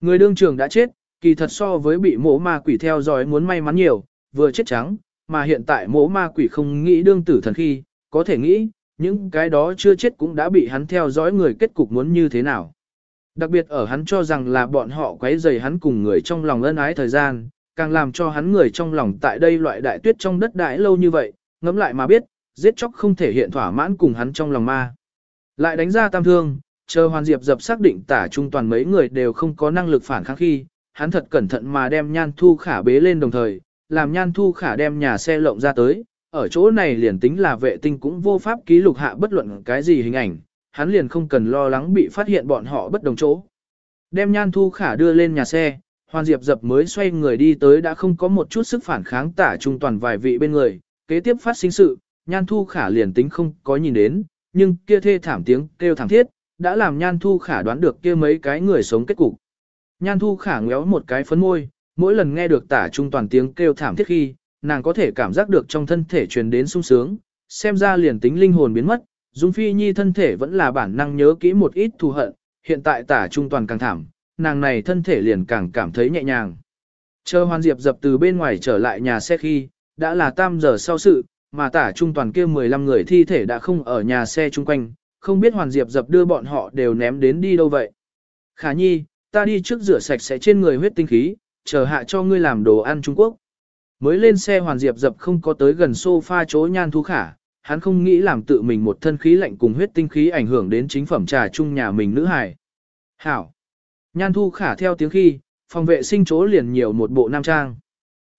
Người đương trường đã chết, kỳ thật so với bị mỗ ma quỷ theo dõi muốn may mắn nhiều, vừa chết trắng, mà hiện tại mỗ ma quỷ không nghĩ đương tử thần khi, có thể nghĩ, những cái đó chưa chết cũng đã bị hắn theo dõi người kết cục muốn như thế nào. Đặc biệt ở hắn cho rằng là bọn họ quấy rầy hắn cùng người trong lòng ân ái thời gian, càng làm cho hắn người trong lòng tại đây loại đại tuyết trong đất đại lâu như vậy, ngẫm lại mà biết, giết chóc không thể hiện thỏa mãn cùng hắn trong lòng ma. Lại đánh ra tam thương, chờ Hoàn Diệp dập xác định tả trung toàn mấy người đều không có năng lực phản kháng khi, hắn thật cẩn thận mà đem nhan thu khả bế lên đồng thời, làm nhan thu khả đem nhà xe lộng ra tới, ở chỗ này liền tính là vệ tinh cũng vô pháp ký lục hạ bất luận cái gì hình ảnh, hắn liền không cần lo lắng bị phát hiện bọn họ bất đồng chỗ. Đem nhan thu khả đưa lên nhà xe, hoàn diệp dập mới xoay người đi tới đã không có một chút sức phản kháng tả trung toàn vài vị bên người, kế tiếp phát sinh sự, nhan thu khả liền tính không có nhìn đến, nhưng kia thê thảm tiếng kêu thảm thiết, đã làm nhan thu khả đoán được kia mấy cái người sống kết cục. Nhan thu khả ngéo một cái phấn môi, mỗi lần nghe được tả trung toàn tiếng kêu thảm thiết khi, nàng có thể cảm giác được trong thân thể truyền đến sung sướng, xem ra liền tính linh hồn biến mất, Dung Phi Nhi thân thể vẫn là bản năng nhớ kỹ một ít thù hận, hiện tại tả trung toàn càng thảm, nàng này thân thể liền càng cảm thấy nhẹ nhàng. Chờ Hoan Diệp dập từ bên ngoài trở lại nhà xe khi, đã là tam giờ sau sự, mà tả trung toàn kia 15 người thi thể đã không ở nhà xe chung quanh, không biết Hoàn Diệp dập đưa bọn họ đều ném đến đi đâu vậy. Khả nhi, ta đi trước rửa sạch sẽ trên người huyết tinh khí, chờ hạ cho ngươi làm đồ ăn Trung Quốc. Mới lên xe Hoàn Diệp dập không có tới gần sofa chỗ nhan thu khả, hắn không nghĩ làm tự mình một thân khí lạnh cùng huyết tinh khí ảnh hưởng đến chính phẩm trà chung nhà mình nữ hài. Hảo. Nhan thu khả theo tiếng khi, phòng vệ sinh chỗ liền nhiều một bộ nam trang.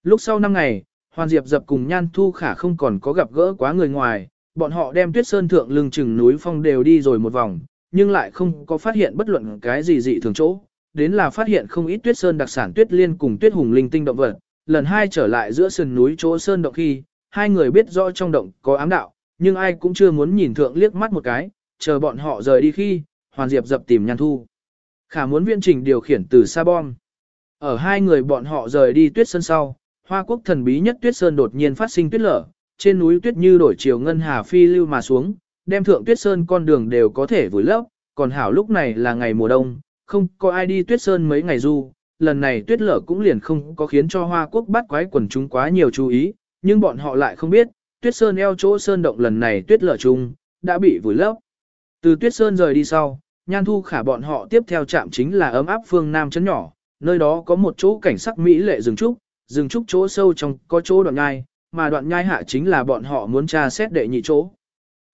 Lúc sau năm ngày, Hoàn Diệp dập cùng Nhan Thu Khả không còn có gặp gỡ quá người ngoài, bọn họ đem tuyết sơn thượng lưng chừng núi phong đều đi rồi một vòng, nhưng lại không có phát hiện bất luận cái gì dị thường chỗ. Đến là phát hiện không ít tuyết sơn đặc sản tuyết liên cùng tuyết hùng linh tinh động vật, lần hai trở lại giữa sườn núi chỗ sơn động khi, hai người biết rõ trong động có ám đạo, nhưng ai cũng chưa muốn nhìn thượng liếc mắt một cái, chờ bọn họ rời đi khi, Hoàn Diệp dập tìm Nhan Thu. Khả muốn viên trình điều khiển từ xa bom. Ở hai người bọn họ rời đi tuyết sơn sau, Hoa quốc thần bí nhất tuyết sơn đột nhiên phát sinh tuyết lở, trên núi tuyết như đổi chiều ngân hà phi lưu mà xuống, đem thượng tuyết sơn con đường đều có thể vùi lấp, còn hảo lúc này là ngày mùa đông, không có ai đi tuyết sơn mấy ngày du, lần này tuyết lở cũng liền không có khiến cho Hoa quốc bắt quái quần chúng quá nhiều chú ý, nhưng bọn họ lại không biết, tuyết sơn eo chỗ sơn động lần này tuyết lở chung, đã bị vùi lấp. Từ tuyết sơn rời đi sau, nhan thu khả bọn họ tiếp theo chạm chính là ấm áp phương Nam chấn nhỏ, nơi đó có một chỗ cảnh sắc mỹ lệ rừng trúc, rừng trúc chỗ sâu trong có chỗ đoạn nhai, mà đoạn nhai hạ chính là bọn họ muốn tra xét đệ nhị chỗ.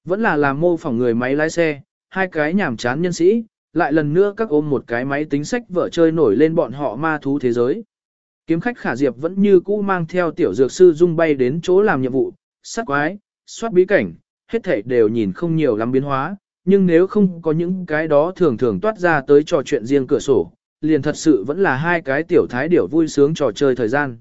Vẫn là làm mô phỏng người máy lái xe, hai cái nhảm chán nhân sĩ, lại lần nữa các ôm một cái máy tính sách vở chơi nổi lên bọn họ ma thú thế giới. Kiếm khách khả diệp vẫn như cũ mang theo tiểu dược sư dung bay đến chỗ làm nhiệm vụ, sát quái, soát bí cảnh, hết thảy đều nhìn không nhiều lắm biến hóa, nhưng nếu không có những cái đó thường thường toát ra tới trò chuyện riêng cửa sổ, liền thật sự vẫn là hai cái tiểu thái điểu vui sướng trò chơi thời gian.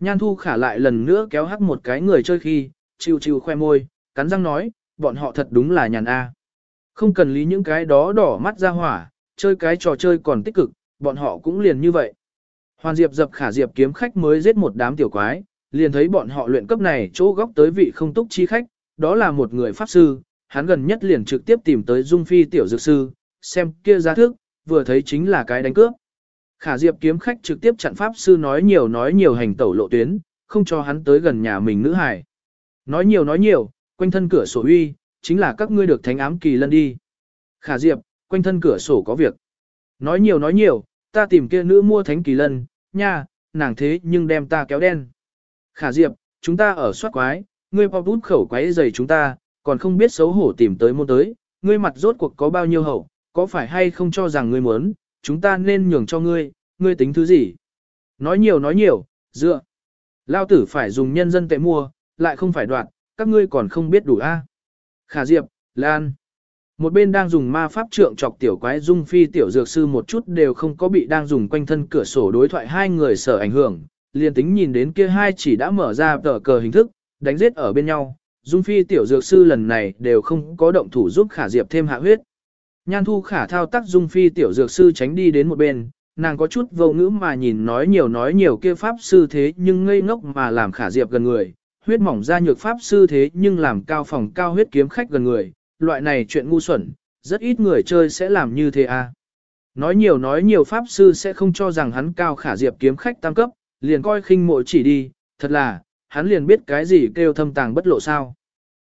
Nhan thu khả lại lần nữa kéo hắc một cái người chơi khi, chiêu chiêu khoe môi, cắn răng nói, bọn họ thật đúng là nhàn a. Không cần lý những cái đó đỏ mắt ra hỏa, chơi cái trò chơi còn tích cực, bọn họ cũng liền như vậy. Hoàn Diệp dập khả Diệp kiếm khách mới giết một đám tiểu quái, liền thấy bọn họ luyện cấp này chỗ góc tới vị không túc chi khách, đó là một người pháp sư, hắn gần nhất liền trực tiếp tìm tới Dung Phi tiểu dược sư, xem kia giá thước, vừa thấy chính là cái đánh cướp. Khả Diệp kiếm khách trực tiếp chặn pháp sư nói nhiều nói nhiều hành tẩu lộ tuyến, không cho hắn tới gần nhà mình nữ hải Nói nhiều nói nhiều, quanh thân cửa sổ uy, chính là các ngươi được thánh ám kỳ lân đi. Khả Diệp, quanh thân cửa sổ có việc. Nói nhiều nói nhiều, ta tìm kia nữ mua thánh kỳ lân, nha, nàng thế nhưng đem ta kéo đen. Khả Diệp, chúng ta ở soát quái, ngươi pop bút khẩu quái giày chúng ta, còn không biết xấu hổ tìm tới môn tới, ngươi mặt rốt cuộc có bao nhiêu hậu, có phải hay không cho rằng ngươi muốn, chúng ta nên nhường cho ngươi, ngươi tính thứ gì? Nói nhiều nói nhiều, dựa. Lao tử phải dùng nhân dân tệ mua, lại không phải đoạt, các ngươi còn không biết đủ a. Khả Diệp, Lan. Một bên đang dùng ma pháp trượng chọc tiểu quái dung phi tiểu dược sư một chút đều không có bị đang dùng quanh thân cửa sổ đối thoại hai người sở ảnh hưởng, liền tính nhìn đến kia hai chỉ đã mở ra tờ cờ hình thức, đánh giết ở bên nhau, dung phi tiểu dược sư lần này đều không có động thủ giúp khả diệp thêm hạ huyết. Nhan thu khả thao tác dung phi tiểu dược sư tránh đi đến một bên, nàng có chút vô ngữ mà nhìn nói nhiều nói nhiều kia pháp sư thế nhưng ngây ngốc mà làm khả diệp gần người, huyết mỏng ra nhược pháp sư thế nhưng làm cao phòng cao huyết kiếm khách gần người, loại này chuyện ngu xuẩn, rất ít người chơi sẽ làm như thế à. Nói nhiều nói nhiều pháp sư sẽ không cho rằng hắn cao khả diệp kiếm khách tam cấp, liền coi khinh mộ chỉ đi, thật là, hắn liền biết cái gì kêu thâm tàng bất lộ sao.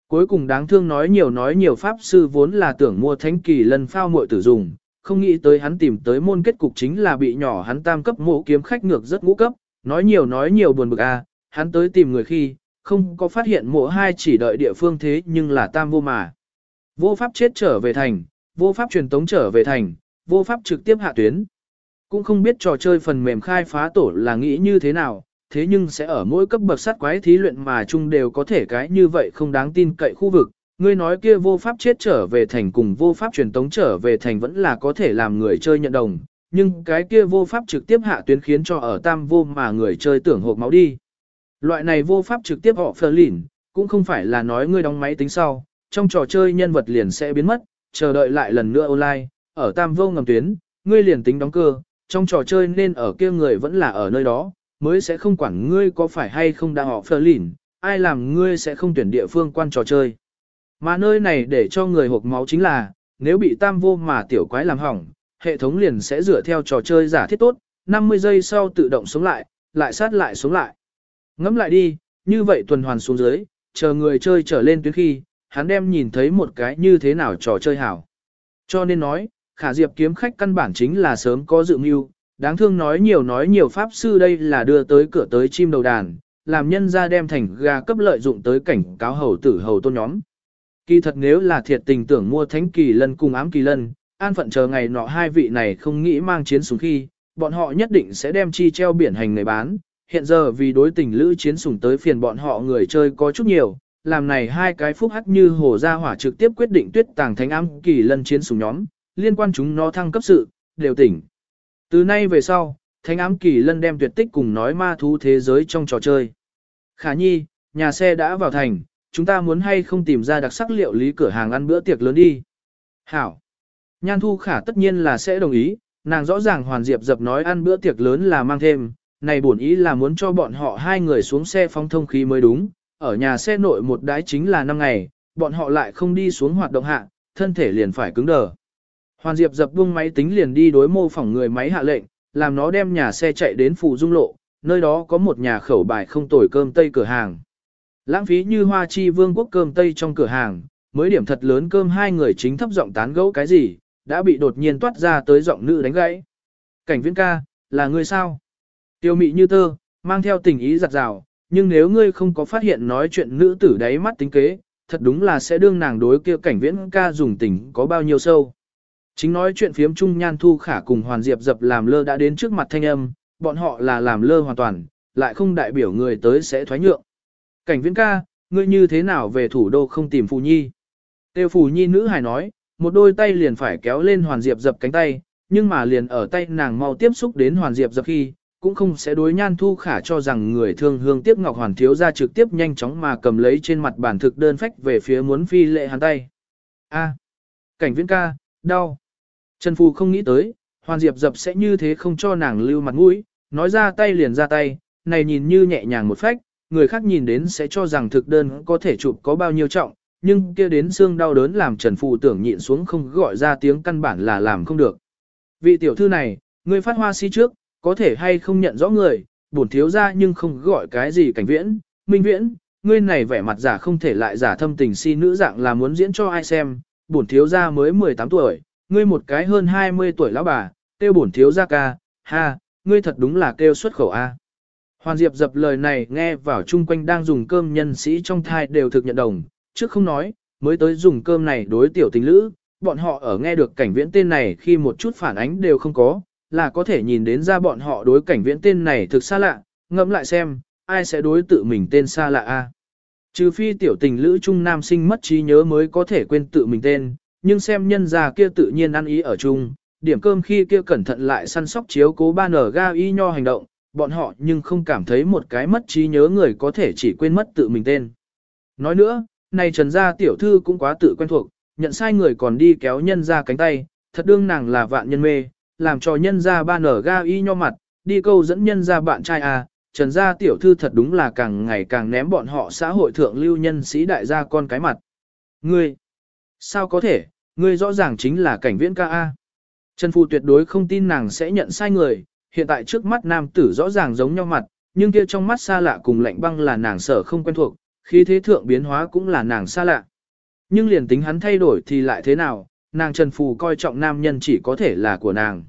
Cuối cùng đáng thương nói nhiều nói nhiều pháp sư vốn là tưởng mua thánh kỳ lần phao muội tử dùng, không nghĩ tới hắn tìm tới môn kết cục chính là bị nhỏ hắn tam cấp mộ kiếm khách ngược rất ngũ cấp, nói nhiều nói nhiều buồn bực à, hắn tới tìm người khi, không có phát hiện mộ hai chỉ đợi địa phương thế nhưng là tam vô mà. Vô pháp chết trở về thành, vô pháp truyền tống trở về thành, vô pháp trực tiếp hạ tuyến. Cũng không biết trò chơi phần mềm khai phá tổ là nghĩ như thế nào, thế nhưng sẽ ở mỗi cấp bậc sát quái thí luyện mà chung đều có thể cái như vậy không đáng tin cậy khu vực. Ngươi nói kia vô pháp chết trở về thành cùng vô pháp truyền tống trở về thành vẫn là có thể làm người chơi nhận đồng, nhưng cái kia vô pháp trực tiếp hạ tuyến khiến cho ở tam vô mà người chơi tưởng hộp máu đi. Loại này vô pháp trực tiếp họ phờ lỉn, cũng không phải là nói ngươi đóng máy tính sau, trong trò chơi nhân vật liền sẽ biến mất, chờ đợi lại lần nữa online, ở tam vô ngầm tuyến, ngươi liền tính đóng cơ, trong trò chơi nên ở kia người vẫn là ở nơi đó, mới sẽ không quản ngươi có phải hay không đang họ phờ lỉn, ai làm ngươi sẽ không tuyển địa phương quan trò chơi. Mà nơi này để cho người hộp máu chính là, nếu bị tam vô mà tiểu quái làm hỏng, hệ thống liền sẽ dựa theo trò chơi giả thiết tốt, 50 giây sau tự động sống lại, lại sát lại sống lại ngẫm lại đi, như vậy tuần hoàn xuống dưới, chờ người chơi trở lên tuyến khi, hắn đem nhìn thấy một cái như thế nào trò chơi hảo. Cho nên nói, khả diệp kiếm khách căn bản chính là sớm có dự mưu, đáng thương nói nhiều nói nhiều pháp sư đây là đưa tới cửa tới chim đầu đàn, làm nhân ra đem thành gà cấp lợi dụng tới cảnh cáo hầu tử hầu tôn nhóm. Kỳ thật nếu là thiệt tình tưởng mua thánh kỳ lân cùng ám kỳ lân, an phận chờ ngày nọ hai vị này không nghĩ mang chiến súng khi, bọn họ nhất định sẽ đem chi treo biển hành người bán. Hiện giờ vì đối tình lữ chiến sủng tới phiền bọn họ người chơi có chút nhiều, làm này hai cái phúc hắc như hổ ra hỏa trực tiếp quyết định tuyết tàng thánh ám kỳ lân chiến sủng nhóm, liên quan chúng nó thăng cấp sự, đều tỉnh. Từ nay về sau, thánh ám kỳ lân đem tuyệt tích cùng nói ma thú thế giới trong trò chơi. Khả nhi, nhà xe đã vào thành, chúng ta muốn hay không tìm ra đặc sắc liệu lý cửa hàng ăn bữa tiệc lớn đi. Hảo. Nhan thu khả tất nhiên là sẽ đồng ý, nàng rõ ràng hoàn diệp dập nói ăn bữa tiệc lớn là mang thêm, này bổn ý là muốn cho bọn họ hai người xuống xe phong thông khí mới đúng, ở nhà xe nội một đái chính là 5 ngày, bọn họ lại không đi xuống hoạt động hạ, thân thể liền phải cứng đờ. Hoàn diệp dập buông máy tính liền đi đối mô phỏng người máy hạ lệnh, làm nó đem nhà xe chạy đến phủ dung lộ, nơi đó có một nhà khẩu bài không tồi cơm tây cửa hàng. Lãng phí như hoa chi vương quốc cơm tây trong cửa hàng, mới điểm thật lớn cơm hai người chính thấp giọng tán gẫu cái gì, đã bị đột nhiên toát ra tới giọng nữ đánh gãy. Cảnh viễn ca, là ngươi sao? Tiêu mị như tơ, mang theo tình ý giặt rào, nhưng nếu ngươi không có phát hiện nói chuyện nữ tử đáy mắt tính kế, thật đúng là sẽ đương nàng đối kia cảnh viễn ca dùng tình có bao nhiêu sâu. Chính nói chuyện phiếm trung nhan thu khả cùng hoàn diệp dập làm lơ đã đến trước mặt thanh âm, bọn họ là làm lơ hoàn toàn, lại không đại biểu người tới sẽ thoái nhượng. Cảnh viễn ca, ngươi như thế nào về thủ đô không tìm Phù Nhi? Tiêu Phù Nhi nữ hài nói, một đôi tay liền phải kéo lên Hoàn Diệp dập cánh tay, nhưng mà liền ở tay nàng mau tiếp xúc đến Hoàn Diệp dập khi, cũng không sẽ đối nhan thu khả cho rằng người thương hương tiếp ngọc hoàn thiếu ra trực tiếp nhanh chóng mà cầm lấy trên mặt bản thực đơn phách về phía muốn phi lệ hắn tay. A, cảnh viễn ca, đau. Trần Phù không nghĩ tới, Hoàn Diệp dập sẽ như thế không cho nàng lưu mặt mũi, nói ra tay liền ra tay, này nhìn như nhẹ nhàng một phách, người khác nhìn đến sẽ cho rằng thực đơn có thể chụp có bao nhiêu trọng, nhưng kia đến xương đau đớn làm Trần Phù tưởng nhịn xuống không gọi ra tiếng căn bản là làm không được. Vị tiểu thư này, người phát hoa si trước, có thể hay không nhận rõ người, bổn thiếu ra nhưng không gọi cái gì cảnh viễn, minh viễn, ngươi này vẻ mặt giả không thể lại giả thâm tình si nữ dạng là muốn diễn cho ai xem, bổn thiếu ra mới 18 tuổi, ngươi một cái hơn 20 tuổi lão bà, kêu bổn thiếu ra ca, ha, ngươi thật đúng là kêu xuất khẩu a. Hoàn Diệp dập lời này nghe vào chung quanh đang dùng cơm nhân sĩ trong thai đều thực nhận đồng, trước không nói, mới tới dùng cơm này đối tiểu tình lữ, bọn họ ở nghe được cảnh viễn tên này khi một chút phản ánh đều không có, là có thể nhìn đến ra bọn họ đối cảnh viễn tên này thực xa lạ, ngẫm lại xem, ai sẽ đối tự mình tên xa lạ a? Trừ phi tiểu tình lữ trung nam sinh mất trí nhớ mới có thể quên tự mình tên, nhưng xem nhân già kia tự nhiên ăn ý ở chung, điểm cơm khi kia cẩn thận lại săn sóc chiếu cố ba nở ga y nho hành động, bọn họ nhưng không cảm thấy một cái mất trí nhớ người có thể chỉ quên mất tự mình tên. Nói nữa, này trần gia tiểu thư cũng quá tự quen thuộc, nhận sai người còn đi kéo nhân ra cánh tay, thật đương nàng là vạn nhân mê, làm cho nhân ra ba nở ga y nho mặt, đi câu dẫn nhân ra bạn trai à, trần gia tiểu thư thật đúng là càng ngày càng ném bọn họ xã hội thượng lưu nhân sĩ đại gia con cái mặt. Ngươi, sao có thể, ngươi rõ ràng chính là cảnh viễn ca A. Trần Phu tuyệt đối không tin nàng sẽ nhận sai người, hiện tại trước mắt nam tử rõ ràng giống nhau mặt, nhưng kia trong mắt xa lạ cùng lạnh băng là nàng sở không quen thuộc, khi thế thượng biến hóa cũng là nàng xa lạ. Nhưng liền tính hắn thay đổi thì lại thế nào, nàng Trần Phù coi trọng nam nhân chỉ có thể là của nàng.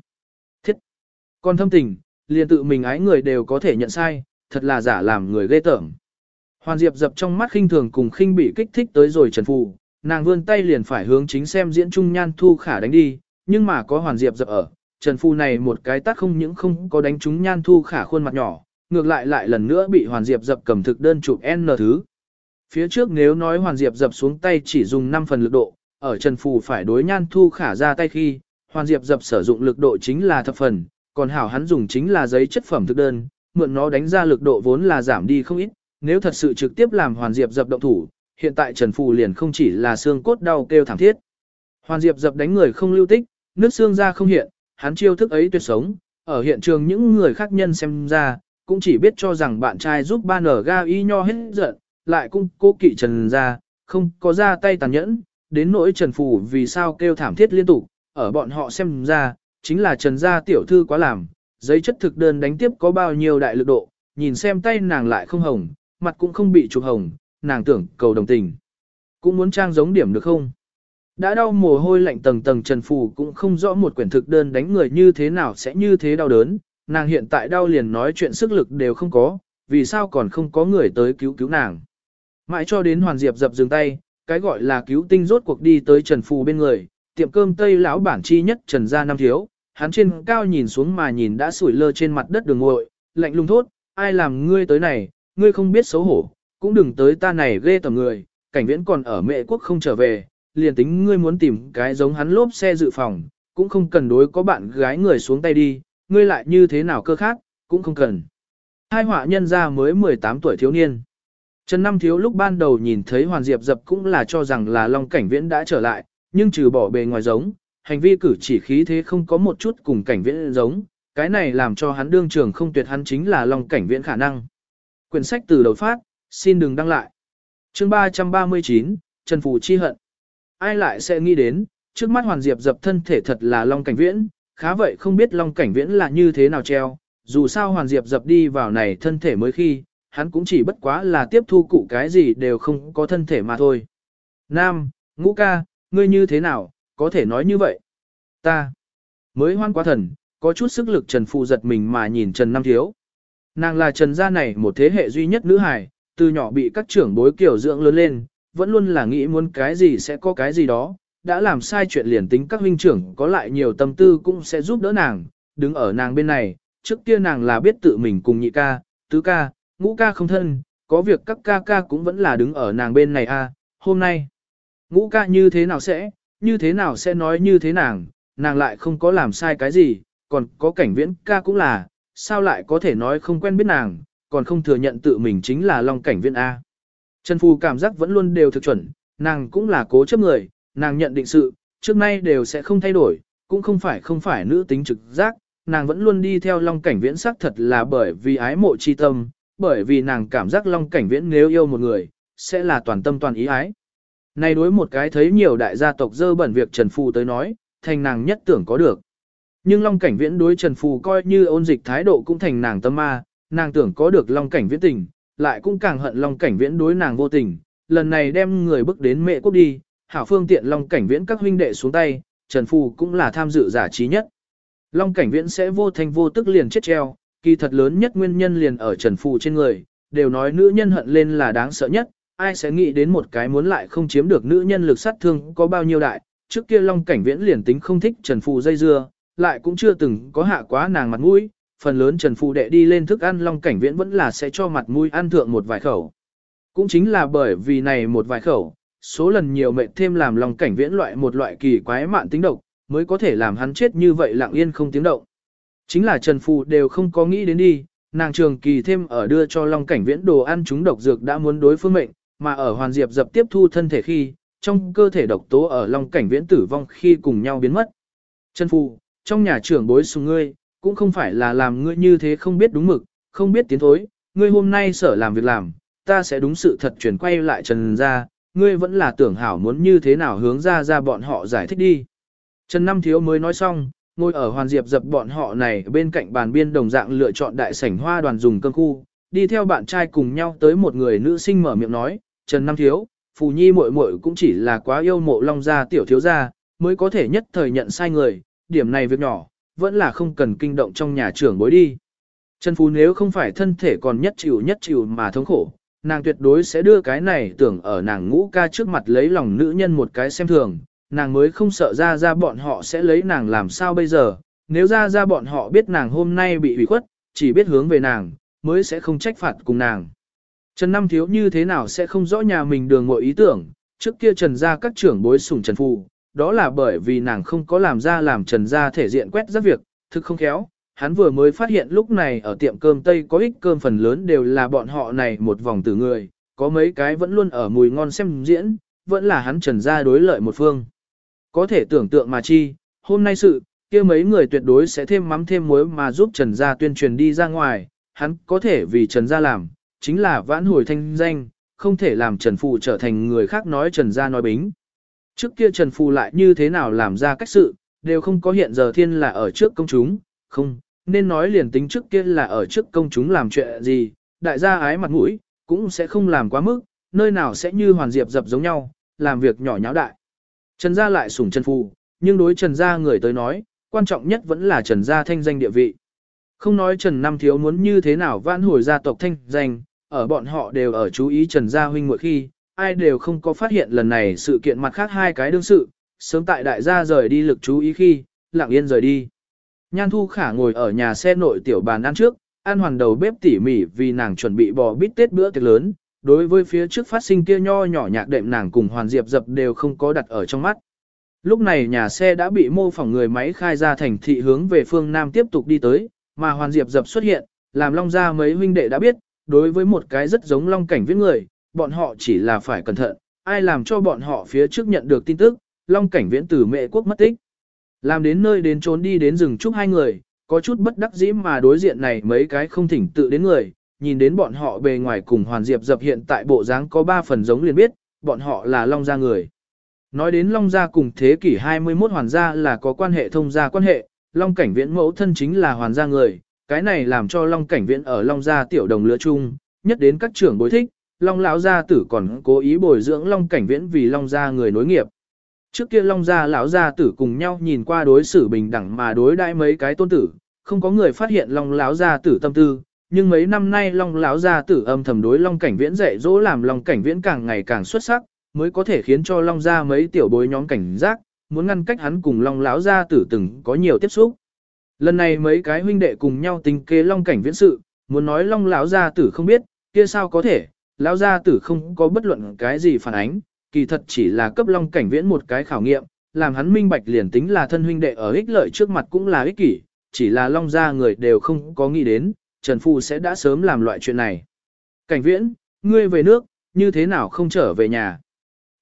Còn thâm tình, liền tự mình ái người đều có thể nhận sai, thật là giả làm người ghê tởm. Hoàn Diệp dập trong mắt khinh thường cùng khinh bị kích thích tới rồi Trần Phù, nàng vươn tay liền phải hướng chính xem diễn trung nhan thu khả đánh đi, nhưng mà có Hoàn Diệp dập ở, Trần Phù này một cái tát không những không có đánh trúng nhan thu khả khuôn mặt nhỏ, ngược lại lại lần nữa bị Hoàn Diệp dập cầm thực đơn chụp N thứ. Phía trước nếu nói Hoàn Diệp dập xuống tay chỉ dùng 5 phần lực độ, ở Trần Phù phải đối nhan thu khả ra tay khi, Hoàn Diệp dập sử dụng lực độ chính là thập phần, còn hảo hắn dùng chính là giấy chất phẩm thực đơn, mượn nó đánh ra lực độ vốn là giảm đi không ít, nếu thật sự trực tiếp làm Hoàn Diệp dập động thủ, hiện tại Trần Phù liền không chỉ là xương cốt đau kêu thảm thiết. Hoàn Diệp dập đánh người không lưu tích, nước xương ra không hiện, hắn chiêu thức ấy tuyệt sống, ở hiện trường những người khác nhân xem ra, cũng chỉ biết cho rằng bạn trai giúp ba nở ga y nho hết giận, lại cũng cố kỵ trần ra, không có ra tay tàn nhẫn, đến nỗi trần phù vì sao kêu thảm thiết liên tục, ở bọn họ xem ra, chính là trần gia tiểu thư quá làm, giấy chất thực đơn đánh tiếp có bao nhiêu đại lực độ, nhìn xem tay nàng lại không hồng, mặt cũng không bị chụp hồng, nàng tưởng cầu đồng tình. Cũng muốn trang giống điểm được không? Đã đau mồ hôi lạnh tầng tầng Trần Phù cũng không rõ một quyển thực đơn đánh người như thế nào sẽ như thế đau đớn, nàng hiện tại đau liền nói chuyện sức lực đều không có, vì sao còn không có người tới cứu cứu nàng. Mãi cho đến Hoàn Diệp dập dừng tay, cái gọi là cứu tinh rốt cuộc đi tới Trần Phù bên người, tiệm cơm Tây lão bản chi nhất Trần gia năm thiếu, hắn trên cao nhìn xuống mà nhìn đã sủi lơ trên mặt đất đường ngội, lạnh lùng thốt, ai làm ngươi tới này, ngươi không biết xấu hổ, cũng đừng tới ta này ghê tầm người, cảnh viễn còn ở mẹ quốc không trở về, liền tính ngươi muốn tìm cái giống hắn lốp xe dự phòng, cũng không cần đối có bạn gái người xuống tay đi, ngươi lại như thế nào cơ khác, cũng không cần. Hai họa nhân ra mới 18 tuổi thiếu niên. Trần Năm Thiếu lúc ban đầu nhìn thấy Hoàn Diệp dập cũng là cho rằng là Long Cảnh Viễn đã trở lại, nhưng trừ bỏ bề ngoài giống, hành vi cử chỉ khí thế không có một chút cùng Cảnh Viễn giống, cái này làm cho hắn đương trường không tuyệt hắn chính là Long Cảnh Viễn khả năng. Quyển sách từ đầu phát, xin đừng đăng lại. Chương 339, Trần Phù Chi Hận. Ai lại sẽ nghĩ đến, trước mắt Hoàn Diệp dập thân thể thật là Long Cảnh Viễn, khá vậy không biết Long Cảnh Viễn là như thế nào treo, dù sao Hoàn Diệp dập đi vào này thân thể mới khi, hắn cũng chỉ bất quá là tiếp thu cụ cái gì đều không có thân thể mà thôi. Nam, ngũ ca, ngươi như thế nào, có thể nói như vậy. Ta, mới hoan quá thần, có chút sức lực Trần Phụ giật mình mà nhìn Trần Nam Thiếu. Nàng là Trần gia này một thế hệ duy nhất nữ hài, từ nhỏ bị các trưởng bối kiểu dưỡng lớn lên, vẫn luôn là nghĩ muốn cái gì sẽ có cái gì đó, đã làm sai chuyện liền tính các huynh trưởng có lại nhiều tâm tư cũng sẽ giúp đỡ nàng, đứng ở nàng bên này, trước kia nàng là biết tự mình cùng nhị ca, tứ ca, ngũ ca không thân, có việc các ca ca cũng vẫn là đứng ở nàng bên này a. À, hôm nay, ngũ ca như thế nào sẽ, như thế nào sẽ nói như thế nàng, nàng lại không có làm sai cái gì, còn có cảnh viễn ca cũng là, sao lại có thể nói không quen biết nàng, còn không thừa nhận tự mình chính là Long cảnh viễn A. Trần Phù cảm giác vẫn luôn đều thực chuẩn, nàng cũng là cố chấp người, nàng nhận định sự, trước nay đều sẽ không thay đổi, cũng không phải không phải nữ tính trực giác, nàng vẫn luôn đi theo Long cảnh viễn sắc thật là bởi vì ái mộ chi tâm, bởi vì nàng cảm giác Long Cảnh Viễn nếu yêu một người, sẽ là toàn tâm toàn ý ái. Này đối một cái thấy nhiều đại gia tộc dơ bẩn việc Trần Phù tới nói, thành nàng nhất tưởng có được. Nhưng Long Cảnh Viễn đối Trần Phù coi như ôn dịch thái độ cũng thành nàng tâm ma, nàng tưởng có được Long Cảnh Viễn tình, lại cũng càng hận Long Cảnh Viễn đối nàng vô tình, lần này đem người bước đến mẹ quốc đi, hảo phương tiện Long Cảnh Viễn các huynh đệ xuống tay, Trần Phù cũng là tham dự giả trí nhất. Long Cảnh Viễn sẽ vô thành vô tức liền chết treo, kỳ thật lớn nhất nguyên nhân liền ở Trần Phù trên người, đều nói nữ nhân hận lên là đáng sợ nhất, ai sẽ nghĩ đến một cái muốn lại không chiếm được nữ nhân lực sát thương có bao nhiêu đại, trước kia Long Cảnh Viễn liền tính không thích Trần Phù dây dưa, lại cũng chưa từng có hạ quá nàng mặt mũi, phần lớn Trần Phù đệ đi lên thức ăn Long Cảnh Viễn vẫn là sẽ cho mặt mũi ăn thượng một vài khẩu. Cũng chính là bởi vì này một vài khẩu, số lần nhiều mệt thêm làm Long Cảnh Viễn loại một loại kỳ quái mạn tính độc, mới có thể làm hắn chết như vậy lặng yên không tiếng động. Chính là Trần Phù đều không có nghĩ đến đi, nàng trường kỳ thêm ở đưa cho Long Cảnh Viễn đồ ăn chúng độc dược đã muốn đối phương mệnh, mà ở Hoàn Diệp dập tiếp thu thân thể khi, trong cơ thể độc tố ở Long Cảnh Viễn tử vong khi cùng nhau biến mất. chân Phù, trong nhà trưởng bối sùng ngươi, cũng không phải là làm ngươi như thế không biết đúng mực, không biết tiến thối, ngươi hôm nay sở làm việc làm, ta sẽ đúng sự thật chuyển quay lại Trần ra, ngươi vẫn là tưởng hảo muốn như thế nào hướng ra ra bọn họ giải thích đi. Trần Năm Thiếu mới nói xong, ngồi ở hoàn diệp dập bọn họ này bên cạnh bàn biên đồng dạng lựa chọn đại sảnh hoa đoàn dùng cơm khu, đi theo bạn trai cùng nhau tới một người nữ sinh mở miệng nói, Trần Nam Thiếu, Phù Nhi muội muội cũng chỉ là quá yêu mộ long gia tiểu thiếu gia, mới có thể nhất thời nhận sai người, điểm này việc nhỏ, vẫn là không cần kinh động trong nhà trưởng bối đi. Trần Phú nếu không phải thân thể còn nhất chịu nhất chịu mà thống khổ, nàng tuyệt đối sẽ đưa cái này tưởng ở nàng ngũ ca trước mặt lấy lòng nữ nhân một cái xem thường, nàng mới không sợ ra ra bọn họ sẽ lấy nàng làm sao bây giờ, nếu ra ra bọn họ biết nàng hôm nay bị ủy khuất, chỉ biết hướng về nàng, mới sẽ không trách phạt cùng nàng. Trần Năm Thiếu như thế nào sẽ không rõ nhà mình đường mọi ý tưởng, trước kia Trần gia các trưởng bối sủng Trần Phù, đó là bởi vì nàng không có làm ra làm Trần gia thể diện quét rất việc, thực không khéo. Hắn vừa mới phát hiện lúc này ở tiệm cơm Tây có ít cơm phần lớn đều là bọn họ này một vòng tử người, có mấy cái vẫn luôn ở mùi ngon xem diễn, vẫn là hắn Trần ra đối lợi một phương. Có thể tưởng tượng mà chi, hôm nay sự, kia mấy người tuyệt đối sẽ thêm mắm thêm muối mà giúp Trần Gia tuyên truyền đi ra ngoài, hắn có thể vì Trần Gia làm, chính là vãn hồi thanh danh, không thể làm Trần Phụ trở thành người khác nói Trần Gia nói bính. Trước kia Trần Phụ lại như thế nào làm ra cách sự, đều không có hiện giờ thiên là ở trước công chúng, không, nên nói liền tính trước kia là ở trước công chúng làm chuyện gì, đại gia ái mặt mũi, cũng sẽ không làm quá mức, nơi nào sẽ như hoàn diệp dập giống nhau, làm việc nhỏ nháo đại. Trần gia lại sủng Trần phụ, nhưng đối Trần gia người tới nói, quan trọng nhất vẫn là Trần gia thanh danh địa vị. Không nói Trần Nam Thiếu muốn như thế nào vãn hồi gia tộc thanh danh, ở bọn họ đều ở chú ý Trần Gia Huynh mỗi khi, ai đều không có phát hiện lần này sự kiện mặt khác hai cái đương sự, sớm tại đại gia rời đi lực chú ý khi, lặng yên rời đi. Nhan Thu Khả ngồi ở nhà xe nội tiểu bàn ăn trước, ăn hoàn đầu bếp tỉ mỉ vì nàng chuẩn bị bò bít tết bữa tiệc lớn, đối với phía trước phát sinh kia nho nhỏ nhạc đệm nàng cùng Hoàn Diệp dập đều không có đặt ở trong mắt. Lúc này nhà xe đã bị mô phỏng người máy khai ra thành thị hướng về phương Nam tiếp tục đi tới, mà Hoàn Diệp dập xuất hiện, làm Long gia mấy huynh đệ đã biết, đối với một cái rất giống Long cảnh viễn người, bọn họ chỉ là phải cẩn thận, ai làm cho bọn họ phía trước nhận được tin tức, Long cảnh viễn từ mẹ quốc mất tích. Làm đến nơi đến trốn đi đến rừng chúc hai người, có chút bất đắc dĩ mà đối diện này mấy cái không thỉnh tự đến người, nhìn đến bọn họ bề ngoài cùng Hoàn Diệp dập hiện tại bộ dáng có ba phần giống liền biết, bọn họ là Long gia người. Nói đến Long gia cùng thế kỷ 21 Hoàn gia là có quan hệ thông gia quan hệ, Long cảnh viễn mẫu thân chính là Hoàn gia người, cái này làm cho Long cảnh viễn ở Long gia tiểu đồng lứa chung, nhất đến các trưởng bối thích, Long lão gia tử còn cố ý bồi dưỡng Long cảnh viễn vì Long gia người nối nghiệp. Trước kia Long gia lão gia tử cùng nhau nhìn qua đối xử bình đẳng mà đối đãi mấy cái tôn tử, không có người phát hiện Long lão gia tử tâm tư, nhưng mấy năm nay Long lão gia tử âm thầm đối Long cảnh viễn dạy dỗ làm Long cảnh viễn càng ngày càng xuất sắc, mới có thể khiến cho Long gia mấy tiểu bối nhóm cảnh giác, muốn ngăn cách hắn cùng Long lão gia tử từng có nhiều tiếp xúc. Lần này mấy cái huynh đệ cùng nhau tính kế Long cảnh viễn sự, muốn nói Long lão gia tử không biết, kia sao có thể, lão gia tử không có bất luận cái gì phản ánh, kỳ thật chỉ là cấp Long cảnh viễn một cái khảo nghiệm, làm hắn minh bạch liền tính là thân huynh đệ ở ích lợi trước mặt cũng là ích kỷ, chỉ là Long gia người đều không có nghĩ đến, Trần Phu sẽ đã sớm làm loại chuyện này. Cảnh viễn, ngươi về nước, như thế nào không trở về nhà?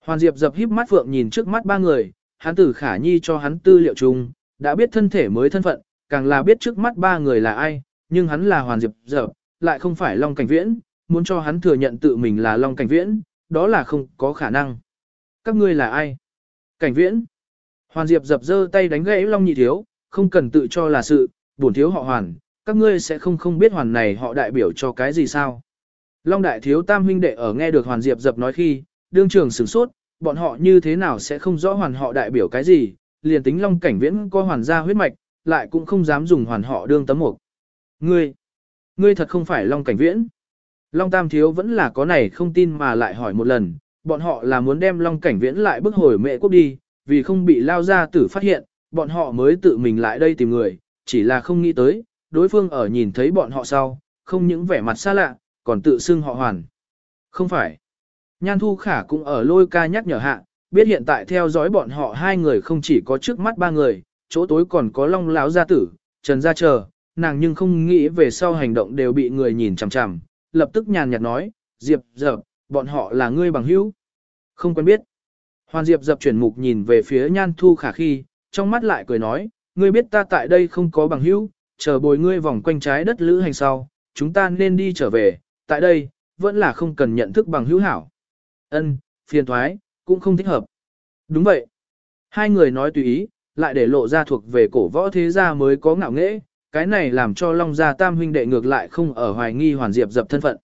Hoàn Diệp dập híp mắt phượng nhìn trước mắt ba người, hắn tử khả nhi cho hắn tư liệu chung, đã biết thân thể mới thân phận, càng là biết trước mắt ba người là ai, nhưng hắn là Hoàn Diệp dập, lại không phải Long Cảnh Viễn, muốn cho hắn thừa nhận tự mình là Long Cảnh Viễn, đó là không có khả năng. Các ngươi là ai? Cảnh Viễn. Hoàn Diệp dập dơ tay đánh gãy Long Nhị Thiếu, không cần tự cho là sự, bổn thiếu họ Hoàn, các ngươi sẽ không không biết Hoàn này họ đại biểu cho cái gì sao? Long Đại Thiếu Tam huynh đệ ở nghe được Hoàn Diệp dập nói khi, đương trường sửng sốt, bọn họ như thế nào sẽ không rõ hoàn họ đại biểu cái gì, liền tính long cảnh viễn có hoàn gia huyết mạch, lại cũng không dám dùng hoàn họ đương tấm mục. Ngươi, ngươi thật không phải long cảnh viễn. Long tam thiếu vẫn là có này không tin mà lại hỏi một lần, bọn họ là muốn đem long cảnh viễn lại bức hồi mẹ quốc đi, vì không bị lao ra tử phát hiện, bọn họ mới tự mình lại đây tìm người, chỉ là không nghĩ tới, đối phương ở nhìn thấy bọn họ sau, không những vẻ mặt xa lạ, còn tự xưng họ hoàn. Không phải. Nhan Thu Khả cũng ở lôi ca nhắc nhở hạ, biết hiện tại theo dõi bọn họ hai người không chỉ có trước mắt ba người, chỗ tối còn có Long Láo gia tử, Trần gia chờ, nàng nhưng không nghĩ về sau hành động đều bị người nhìn chằm chằm, lập tức nhàn nhạt nói, Diệp dập, bọn họ là ngươi bằng hữu. Không quen biết. Hoàn Diệp dập chuyển mục nhìn về phía Nhan Thu Khả khi, trong mắt lại cười nói, ngươi biết ta tại đây không có bằng hữu, chờ bồi ngươi vòng quanh trái đất lữ hành sau, chúng ta nên đi trở về, tại đây, vẫn là không cần nhận thức bằng hữu hảo. Ân, phiền thoái, cũng không thích hợp. Đúng vậy. Hai người nói tùy ý, lại để lộ ra thuộc về cổ võ thế gia mới có ngạo nghễ, cái này làm cho Long gia tam huynh đệ ngược lại không ở hoài nghi hoàn diệp dập thân phận.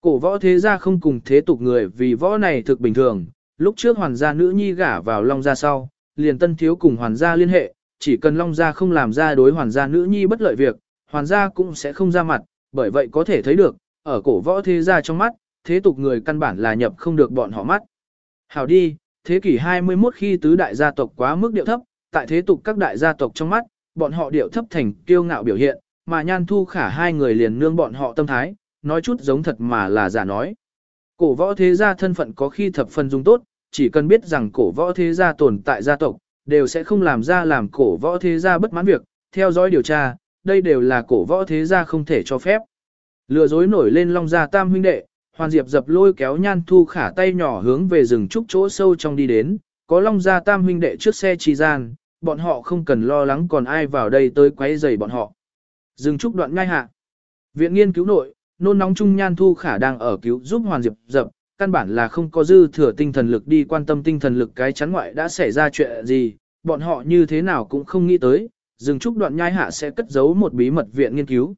Cổ võ thế gia không cùng thế tục người vì võ này thực bình thường, lúc trước hoàn gia nữ nhi gả vào Long gia sau, liền tân thiếu cùng hoàn gia liên hệ, chỉ cần Long gia không làm ra đối hoàn gia nữ nhi bất lợi việc, hoàn gia cũng sẽ không ra mặt, bởi vậy có thể thấy được, ở cổ võ thế gia trong mắt, thế tục người căn bản là nhập không được bọn họ mắt. Hảo đi, thế kỷ 21 khi tứ đại gia tộc quá mức điệu thấp, tại thế tục các đại gia tộc trong mắt, bọn họ điệu thấp thành kiêu ngạo biểu hiện, mà nhan thu khả hai người liền nương bọn họ tâm thái, nói chút giống thật mà là giả nói. Cổ võ thế gia thân phận có khi thập phần dung tốt, chỉ cần biết rằng cổ võ thế gia tồn tại gia tộc, đều sẽ không làm ra làm cổ võ thế gia bất mãn việc, theo dõi điều tra, đây đều là cổ võ thế gia không thể cho phép. Lừa dối nổi lên long gia tam huynh đệ, Hoàn Diệp dập lôi kéo Nhan Thu Khả tay nhỏ hướng về rừng trúc chỗ sâu trong đi đến, có Long Gia Tam huynh đệ trước xe trì gian, bọn họ không cần lo lắng còn ai vào đây tới quấy rầy bọn họ. Rừng trúc đoạn ngay hạ. Viện nghiên cứu nội, nôn nóng chung Nhan Thu Khả đang ở cứu giúp Hoàn Diệp dập, căn bản là không có dư thừa tinh thần lực đi quan tâm tinh thần lực cái chắn ngoại đã xảy ra chuyện gì, bọn họ như thế nào cũng không nghĩ tới, rừng trúc đoạn nhai hạ sẽ cất giấu một bí mật viện nghiên cứu.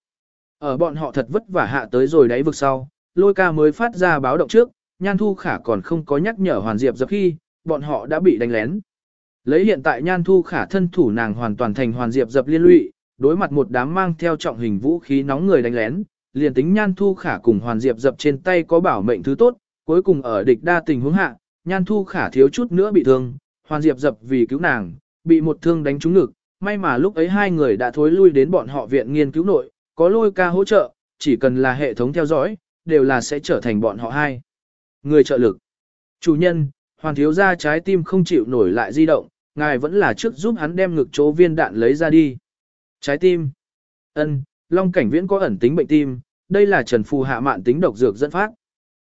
Ở bọn họ thật vất vả hạ tới rồi đáy vực sau, lôi ca mới phát ra báo động trước, Nhan Thu Khả còn không có nhắc nhở Hoàn Diệp dập khi, bọn họ đã bị đánh lén. Lấy hiện tại Nhan Thu Khả thân thủ nàng hoàn toàn thành Hoàn Diệp dập liên lụy, đối mặt một đám mang theo trọng hình vũ khí nóng người đánh lén, liền tính Nhan Thu Khả cùng Hoàn Diệp dập trên tay có bảo mệnh thứ tốt, cuối cùng ở địch đa tình huống hạ, Nhan Thu Khả thiếu chút nữa bị thương, Hoàn Diệp dập vì cứu nàng, bị một thương đánh trúng ngực, may mà lúc ấy hai người đã thối lui đến bọn họ viện nghiên cứu nội, có lôi ca hỗ trợ, chỉ cần là hệ thống theo dõi, đều là sẽ trở thành bọn họ hai. Người trợ lực. Chủ nhân, Hoàn thiếu ra trái tim không chịu nổi lại di động, ngài vẫn là trước giúp hắn đem ngực chỗ viên đạn lấy ra đi. Trái tim. ân Long cảnh viễn có ẩn tính bệnh tim, đây là trần phù hạ mạn tính độc dược dẫn phát.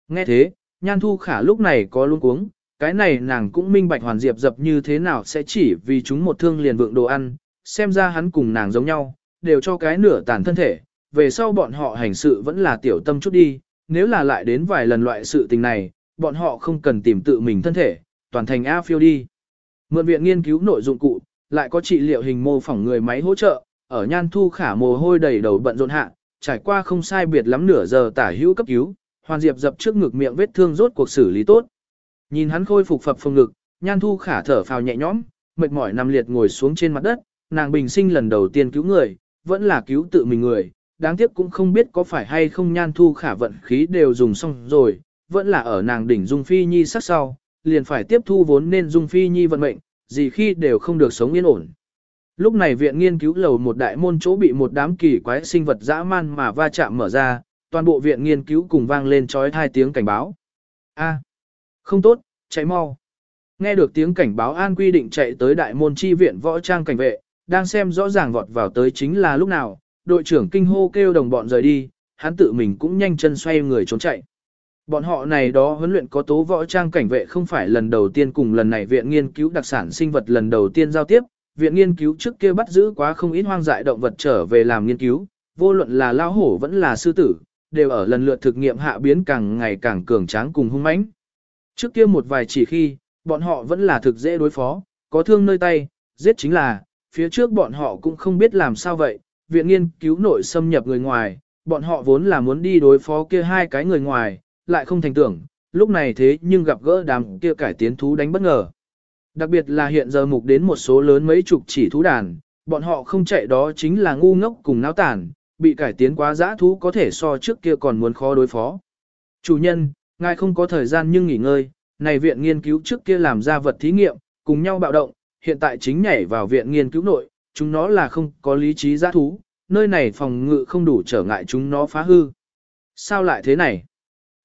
Nghe thế, nhan thu khả lúc này có luôn cuống, cái này nàng cũng minh bạch hoàn diệp dập như thế nào sẽ chỉ vì chúng một thương liền vượng đồ ăn, xem ra hắn cùng nàng giống nhau, đều cho cái nửa tàn thân thể, về sau bọn họ hành sự vẫn là tiểu tâm chút đi, nếu là lại đến vài lần loại sự tình này, bọn họ không cần tìm tự mình thân thể, toàn thành A phiêu đi. Mượn viện nghiên cứu nội dụng cụ, lại có trị liệu hình mô phỏng người máy hỗ trợ, ở nhan thu khả mồ hôi đầy đầu bận rộn hạ, trải qua không sai biệt lắm nửa giờ tả hữu cấp cứu, hoàn diệp dập trước ngực miệng vết thương rốt cuộc xử lý tốt. Nhìn hắn khôi phục phập phồng ngực, nhan thu khả thở phào nhẹ nhõm, mệt mỏi nằm liệt ngồi xuống trên mặt đất, nàng bình sinh lần đầu tiên cứu người, vẫn là cứu tự mình người, đáng tiếc cũng không biết có phải hay không nhan thu khả vận khí đều dùng xong rồi, vẫn là ở nàng đỉnh Dung Phi Nhi sắc sau, liền phải tiếp thu vốn nên Dung Phi Nhi vận mệnh, gì khi đều không được sống yên ổn. Lúc này viện nghiên cứu lầu một đại môn chỗ bị một đám kỳ quái sinh vật dã man mà va chạm mở ra, toàn bộ viện nghiên cứu cùng vang lên trói hai tiếng cảnh báo. A, không tốt, chạy mau. Nghe được tiếng cảnh báo an quy định chạy tới đại môn chi viện võ trang cảnh vệ, đang xem rõ ràng vọt vào tới chính là lúc nào, đội trưởng kinh hô kêu đồng bọn rời đi, hắn tự mình cũng nhanh chân xoay người trốn chạy. Bọn họ này đó huấn luyện có tố võ trang cảnh vệ không phải lần đầu tiên cùng lần này viện nghiên cứu đặc sản sinh vật lần đầu tiên giao tiếp, viện nghiên cứu trước kia bắt giữ quá không ít hoang dại động vật trở về làm nghiên cứu, vô luận là lao hổ vẫn là sư tử, đều ở lần lượt thực nghiệm hạ biến càng ngày càng cường tráng cùng hung mãnh. Trước kia một vài chỉ khi, bọn họ vẫn là thực dễ đối phó, có thương nơi tay, giết chính là, phía trước bọn họ cũng không biết làm sao vậy, viện nghiên cứu nội xâm nhập người ngoài, bọn họ vốn là muốn đi đối phó kia hai cái người ngoài, lại không thành tưởng, lúc này thế nhưng gặp gỡ đám kia cải tiến thú đánh bất ngờ. Đặc biệt là hiện giờ mục đến một số lớn mấy chục chỉ thú đàn, bọn họ không chạy đó chính là ngu ngốc cùng náo tản, bị cải tiến quá dã thú có thể so trước kia còn muốn khó đối phó. Chủ nhân, ngài không có thời gian nhưng nghỉ ngơi, này viện nghiên cứu trước kia làm ra vật thí nghiệm, cùng nhau bạo động, hiện tại chính nhảy vào viện nghiên cứu nội, chúng nó là không có lý trí dã thú, nơi này phòng ngự không đủ trở ngại chúng nó phá hư. Sao lại thế này?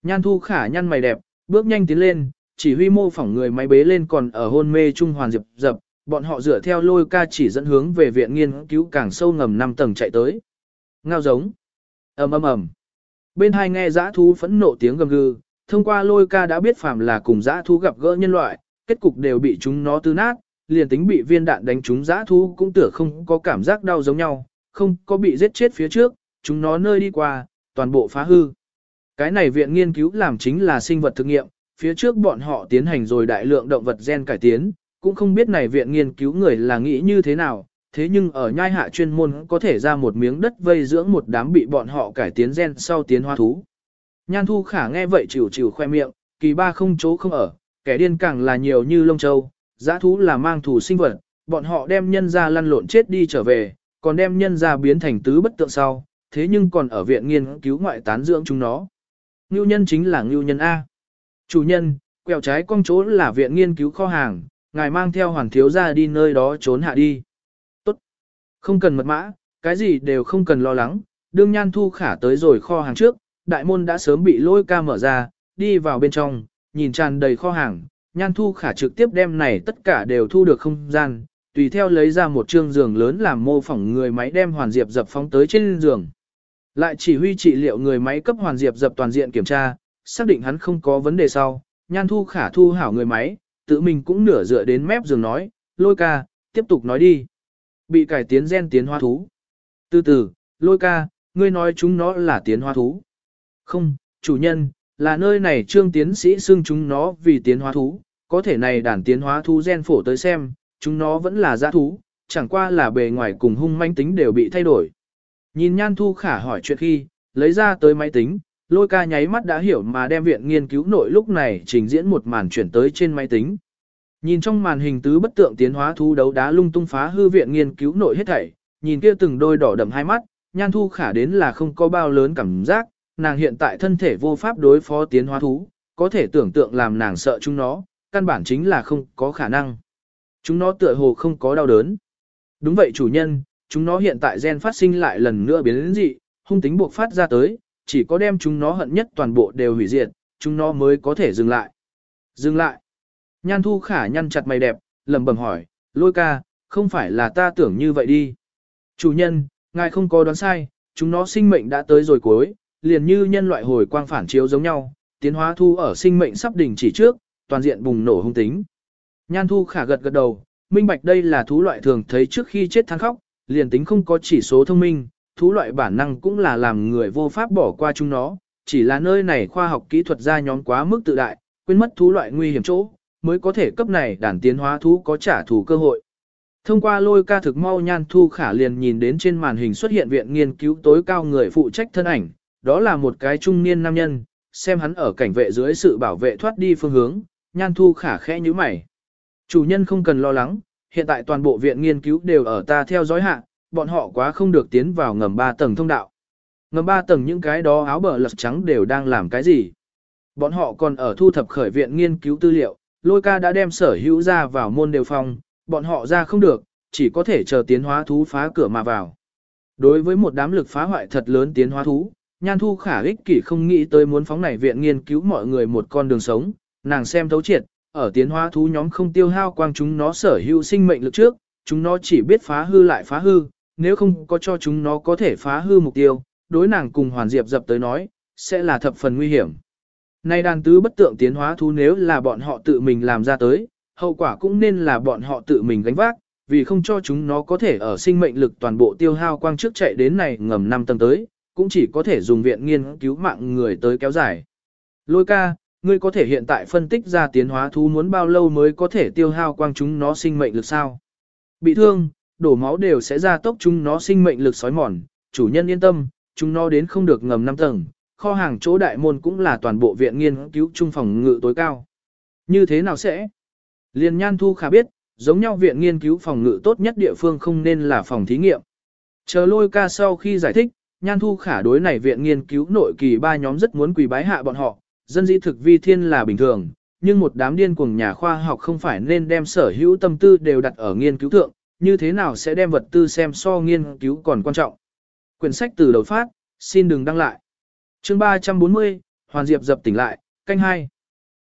Nhan thu khả nhăn mày đẹp, bước nhanh tiến lên, chỉ huy mô phỏng người máy bế lên còn ở hôn mê trung hoàn diệp dập, bọn họ dựa theo lôi ca chỉ dẫn hướng về viện nghiên cứu càng sâu ngầm 5 tầng chạy tới. Ngao giống. ầm ầm ầm. Bên hai nghe dã thú phẫn nộ tiếng gầm gừ, thông qua lôi ca đã biết phàm là cùng dã thú gặp gỡ nhân loại, kết cục đều bị chúng nó tư nát, liền tính bị viên đạn đánh trúng giã thú cũng tựa không có cảm giác đau giống nhau, không có bị giết chết phía trước, chúng nó nơi đi qua, toàn bộ phá hư. Cái này viện nghiên cứu làm chính là sinh vật thực nghiệm, phía trước bọn họ tiến hành rồi đại lượng động vật gen cải tiến, cũng không biết này viện nghiên cứu người là nghĩ như thế nào, thế nhưng ở nhai hạ chuyên môn có thể ra một miếng đất vây dưỡng một đám bị bọn họ cải tiến gen sau tiến hoa thú. Nhan thu khả nghe vậy chịu chịu khoe miệng, kỳ ba không chỗ không ở, kẻ điên càng là nhiều như lông châu, giã thú là mang thù sinh vật, bọn họ đem nhân ra lăn lộn chết đi trở về, còn đem nhân ra biến thành tứ bất tượng sau, thế nhưng còn ở viện nghiên cứu ngoại tán dưỡng chúng nó. Ngưu nhân chính là ngưu nhân A. Chủ nhân, quẹo trái cong chỗ là viện nghiên cứu kho hàng, ngài mang theo hoàn thiếu ra đi nơi đó trốn hạ đi. Tốt. Không cần mật mã, cái gì đều không cần lo lắng, đương nhan thu khả tới rồi kho hàng trước, đại môn đã sớm bị lôi ca mở ra, đi vào bên trong, nhìn tràn đầy kho hàng, nhan thu khả trực tiếp đem này tất cả đều thu được không gian, tùy theo lấy ra một trương giường lớn làm mô phỏng người máy đem hoàn diệp dập phóng tới trên giường. Lại chỉ huy trị liệu người máy cấp hoàn diệp dập toàn diện kiểm tra, xác định hắn không có vấn đề sau, nhan thu khả thu hảo người máy, tự mình cũng nửa dựa đến mép giường nói, lôi ca, tiếp tục nói đi. Bị cải tiến gen tiến hóa thú. Từ từ, lôi ca, ngươi nói chúng nó là tiến hóa thú. Không, chủ nhân, là nơi này trương tiến sĩ xưng chúng nó vì tiến hóa thú, có thể này đàn tiến hóa thú gen phổ tới xem, chúng nó vẫn là giã thú, chẳng qua là bề ngoài cùng hung manh tính đều bị thay đổi. Nhìn Nhan Thu Khả hỏi chuyện khi, lấy ra tới máy tính, lôi ca nháy mắt đã hiểu mà đem viện nghiên cứu nội lúc này trình diễn một màn chuyển tới trên máy tính. Nhìn trong màn hình tứ bất tượng tiến hóa thú đấu đá lung tung phá hư viện nghiên cứu nội hết thảy, nhìn kia từng đôi đỏ đậm hai mắt, nhan thu khả đến là không có bao lớn cảm giác, nàng hiện tại thân thể vô pháp đối phó tiến hóa thú, có thể tưởng tượng làm nàng sợ chúng nó, căn bản chính là không có khả năng. Chúng nó tựa hồ không có đau đớn. Đúng vậy chủ nhân, chúng nó hiện tại gen phát sinh lại lần nữa biến đến dị, hung tính buộc phát ra tới, chỉ có đem chúng nó hận nhất toàn bộ đều hủy diệt, chúng nó mới có thể dừng lại. Dừng lại. Nhan thu khả nhăn chặt mày đẹp, lẩm bẩm hỏi, lôi ca, không phải là ta tưởng như vậy đi. Chủ nhân, ngài không có đoán sai, chúng nó sinh mệnh đã tới rồi cuối, liền như nhân loại hồi quang phản chiếu giống nhau, tiến hóa thu ở sinh mệnh sắp đỉnh chỉ trước, toàn diện bùng nổ hung tính. Nhan thu khả gật gật đầu, minh bạch đây là thú loại thường thấy trước khi chết than khóc, liền tính không có chỉ số thông minh, thú loại bản năng cũng là làm người vô pháp bỏ qua chúng nó, chỉ là nơi này khoa học kỹ thuật ra nhóm quá mức tự đại, quên mất thú loại nguy hiểm chỗ, mới có thể cấp này đàn tiến hóa thú có trả thù cơ hội. Thông qua lôi ca thực mau nhan thu khả liền nhìn đến trên màn hình xuất hiện viện nghiên cứu tối cao người phụ trách thân ảnh, đó là một cái trung niên nam nhân, xem hắn ở cảnh vệ dưới sự bảo vệ thoát đi phương hướng, nhan thu khả khẽ như mày. Chủ nhân không cần lo lắng, hiện tại toàn bộ viện nghiên cứu đều ở ta theo dõi hạ, bọn họ quá không được tiến vào ngầm 3 tầng thông đạo. Ngầm 3 tầng những cái đó áo bờ lật trắng đều đang làm cái gì? Bọn họ còn ở thu thập khởi viện nghiên cứu tư liệu, lôi ca đã đem sở hữu ra vào môn đều phòng, bọn họ ra không được, chỉ có thể chờ tiến hóa thú phá cửa mà vào. Đối với một đám lực phá hoại thật lớn tiến hóa thú, nhan thu khả ích kỷ không nghĩ tới muốn phóng này viện nghiên cứu mọi người một con đường sống, nàng xem thấu triệt, ở tiến hóa thú nhóm không tiêu hao quang chúng nó sở hữu sinh mệnh lực trước, chúng nó chỉ biết phá hư lại phá hư, nếu không có cho chúng nó có thể phá hư mục tiêu, đối nàng cùng hoàn diệp dập tới nói, sẽ là thập phần nguy hiểm. Nay đàn tứ bất tượng tiến hóa thú nếu là bọn họ tự mình làm ra tới, hậu quả cũng nên là bọn họ tự mình gánh vác, vì không cho chúng nó có thể ở sinh mệnh lực toàn bộ tiêu hao quang trước chạy đến này ngầm 5 tầng tới, cũng chỉ có thể dùng viện nghiên cứu mạng người tới kéo dài. Lôi ca, ngươi có thể hiện tại phân tích ra tiến hóa thú muốn bao lâu mới có thể tiêu hao quang chúng nó sinh mệnh lực sao? Bị thương, đổ máu đều sẽ ra tốc chúng nó sinh mệnh lực sói mòn, chủ nhân yên tâm, chúng nó đến không được ngầm 5 tầng, kho hàng chỗ đại môn cũng là toàn bộ viện nghiên cứu trung phòng ngự tối cao. Như thế nào sẽ? Liên Nhan Thu Khả biết, giống nhau viện nghiên cứu phòng ngự tốt nhất địa phương không nên là phòng thí nghiệm. Chờ lôi ca sau khi giải thích, Nhan Thu Khả đối này viện nghiên cứu nội kỳ ba nhóm rất muốn quỳ bái hạ bọn họ, dân dĩ thực vi thiên là bình thường, nhưng một đám điên cuồng nhà khoa học không phải nên đem sở hữu tâm tư đều đặt ở nghiên cứu thượng, như thế nào sẽ đem vật tư xem so nghiên cứu còn quan trọng. Quyển sách từ đầu phát, xin đừng đăng lại. chương 340, Hoàn Diệp dập tỉnh lại, canh hai.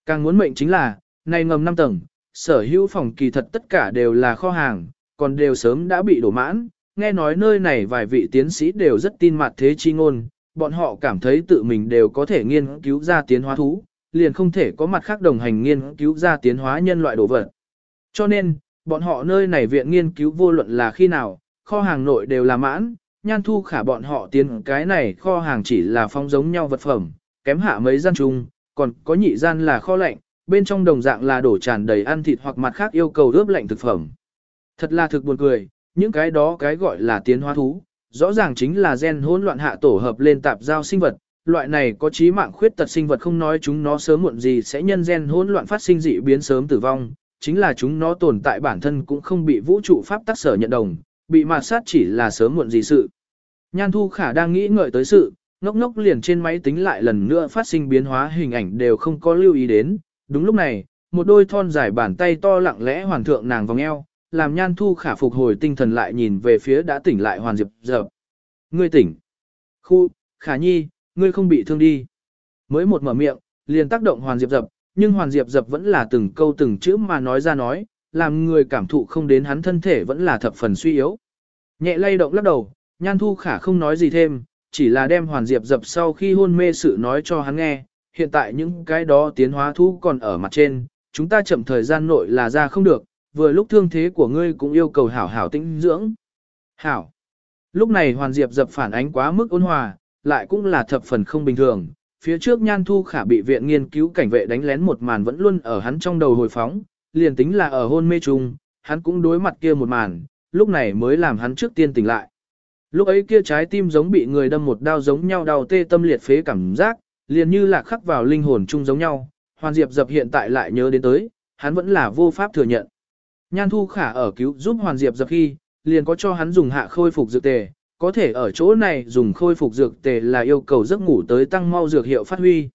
Càng muốn mệnh chính là, này ngầm 5 tầng, sở hữu phòng kỳ thật tất cả đều là kho hàng, còn đều sớm đã bị đổ mãn, nghe nói nơi này vài vị tiến sĩ đều rất tin mặt thế chi ngôn, bọn họ cảm thấy tự mình đều có thể nghiên cứu ra tiến hóa thú, liền không thể có mặt khác đồng hành nghiên cứu ra tiến hóa nhân loại đồ vật. Cho nên, bọn họ nơi này viện nghiên cứu vô luận là khi nào, kho hàng nội đều là mãn, nhan thu khả bọn họ tiến cái này kho hàng chỉ là phong giống nhau vật phẩm, kém hạ mấy gian chung, còn có nhị gian là kho lạnh, bên trong đồng dạng là đổ tràn đầy ăn thịt hoặc mặt khác yêu cầu ướp lạnh thực phẩm. Thật là thực buồn cười, những cái đó cái gọi là tiến hóa thú, rõ ràng chính là gen hỗn loạn hạ tổ hợp lên tạp giao sinh vật, loại này có trí mạng khuyết tật sinh vật không nói chúng nó sớm muộn gì sẽ nhân gen hỗn loạn phát sinh dị biến sớm tử vong, chính là chúng nó tồn tại bản thân cũng không bị vũ trụ pháp tác sở nhận đồng, bị mạt sát chỉ là sớm muộn gì sự. Nhan Thu Khả đang nghĩ ngợi tới sự, ngốc ngốc liền trên máy tính lại lần nữa phát sinh biến hóa hình ảnh đều không có lưu ý đến, đúng lúc này, một đôi thon dài bàn tay to lặng lẽ hoàn thượng nàng vòng eo, làm nhan thu khả phục hồi tinh thần lại nhìn về phía đã tỉnh lại hoàn diệp dập. Ngươi tỉnh. Khu, khả nhi, ngươi không bị thương đi. Mới một mở miệng, liền tác động hoàn diệp dập, nhưng hoàn diệp dập vẫn là từng câu từng chữ mà nói ra nói, làm người cảm thụ không đến hắn thân thể vẫn là thập phần suy yếu. Nhẹ lay động lắc đầu, nhan thu khả không nói gì thêm, chỉ là đem hoàn diệp dập sau khi hôn mê sự nói cho hắn nghe, hiện tại những cái đó tiến hóa thu còn ở mặt trên, chúng ta chậm thời gian nội là ra không được, vừa lúc thương thế của ngươi cũng yêu cầu hảo hảo tĩnh dưỡng. Hảo. Lúc này Hoàn Diệp dập phản ánh quá mức ôn hòa, lại cũng là thập phần không bình thường. Phía trước Nhan Thu Khả bị viện nghiên cứu cảnh vệ đánh lén một màn vẫn luôn ở hắn trong đầu hồi phóng, liền tính là ở hôn mê trùng, hắn cũng đối mặt kia một màn, lúc này mới làm hắn trước tiên tỉnh lại. Lúc ấy kia trái tim giống bị người đâm một đao giống nhau đau tê tâm liệt phế cảm giác, liền như là khắc vào linh hồn chung giống nhau, Hoàn Diệp dập hiện tại lại nhớ đến tới, hắn vẫn là vô pháp thừa nhận. Nhan Thu Khả ở cứu giúp Hoàn Diệp dập khi, liền có cho hắn dùng hạ khôi phục dược tề, có thể ở chỗ này dùng khôi phục dược tề là yêu cầu giấc ngủ tới tăng mau dược hiệu phát huy.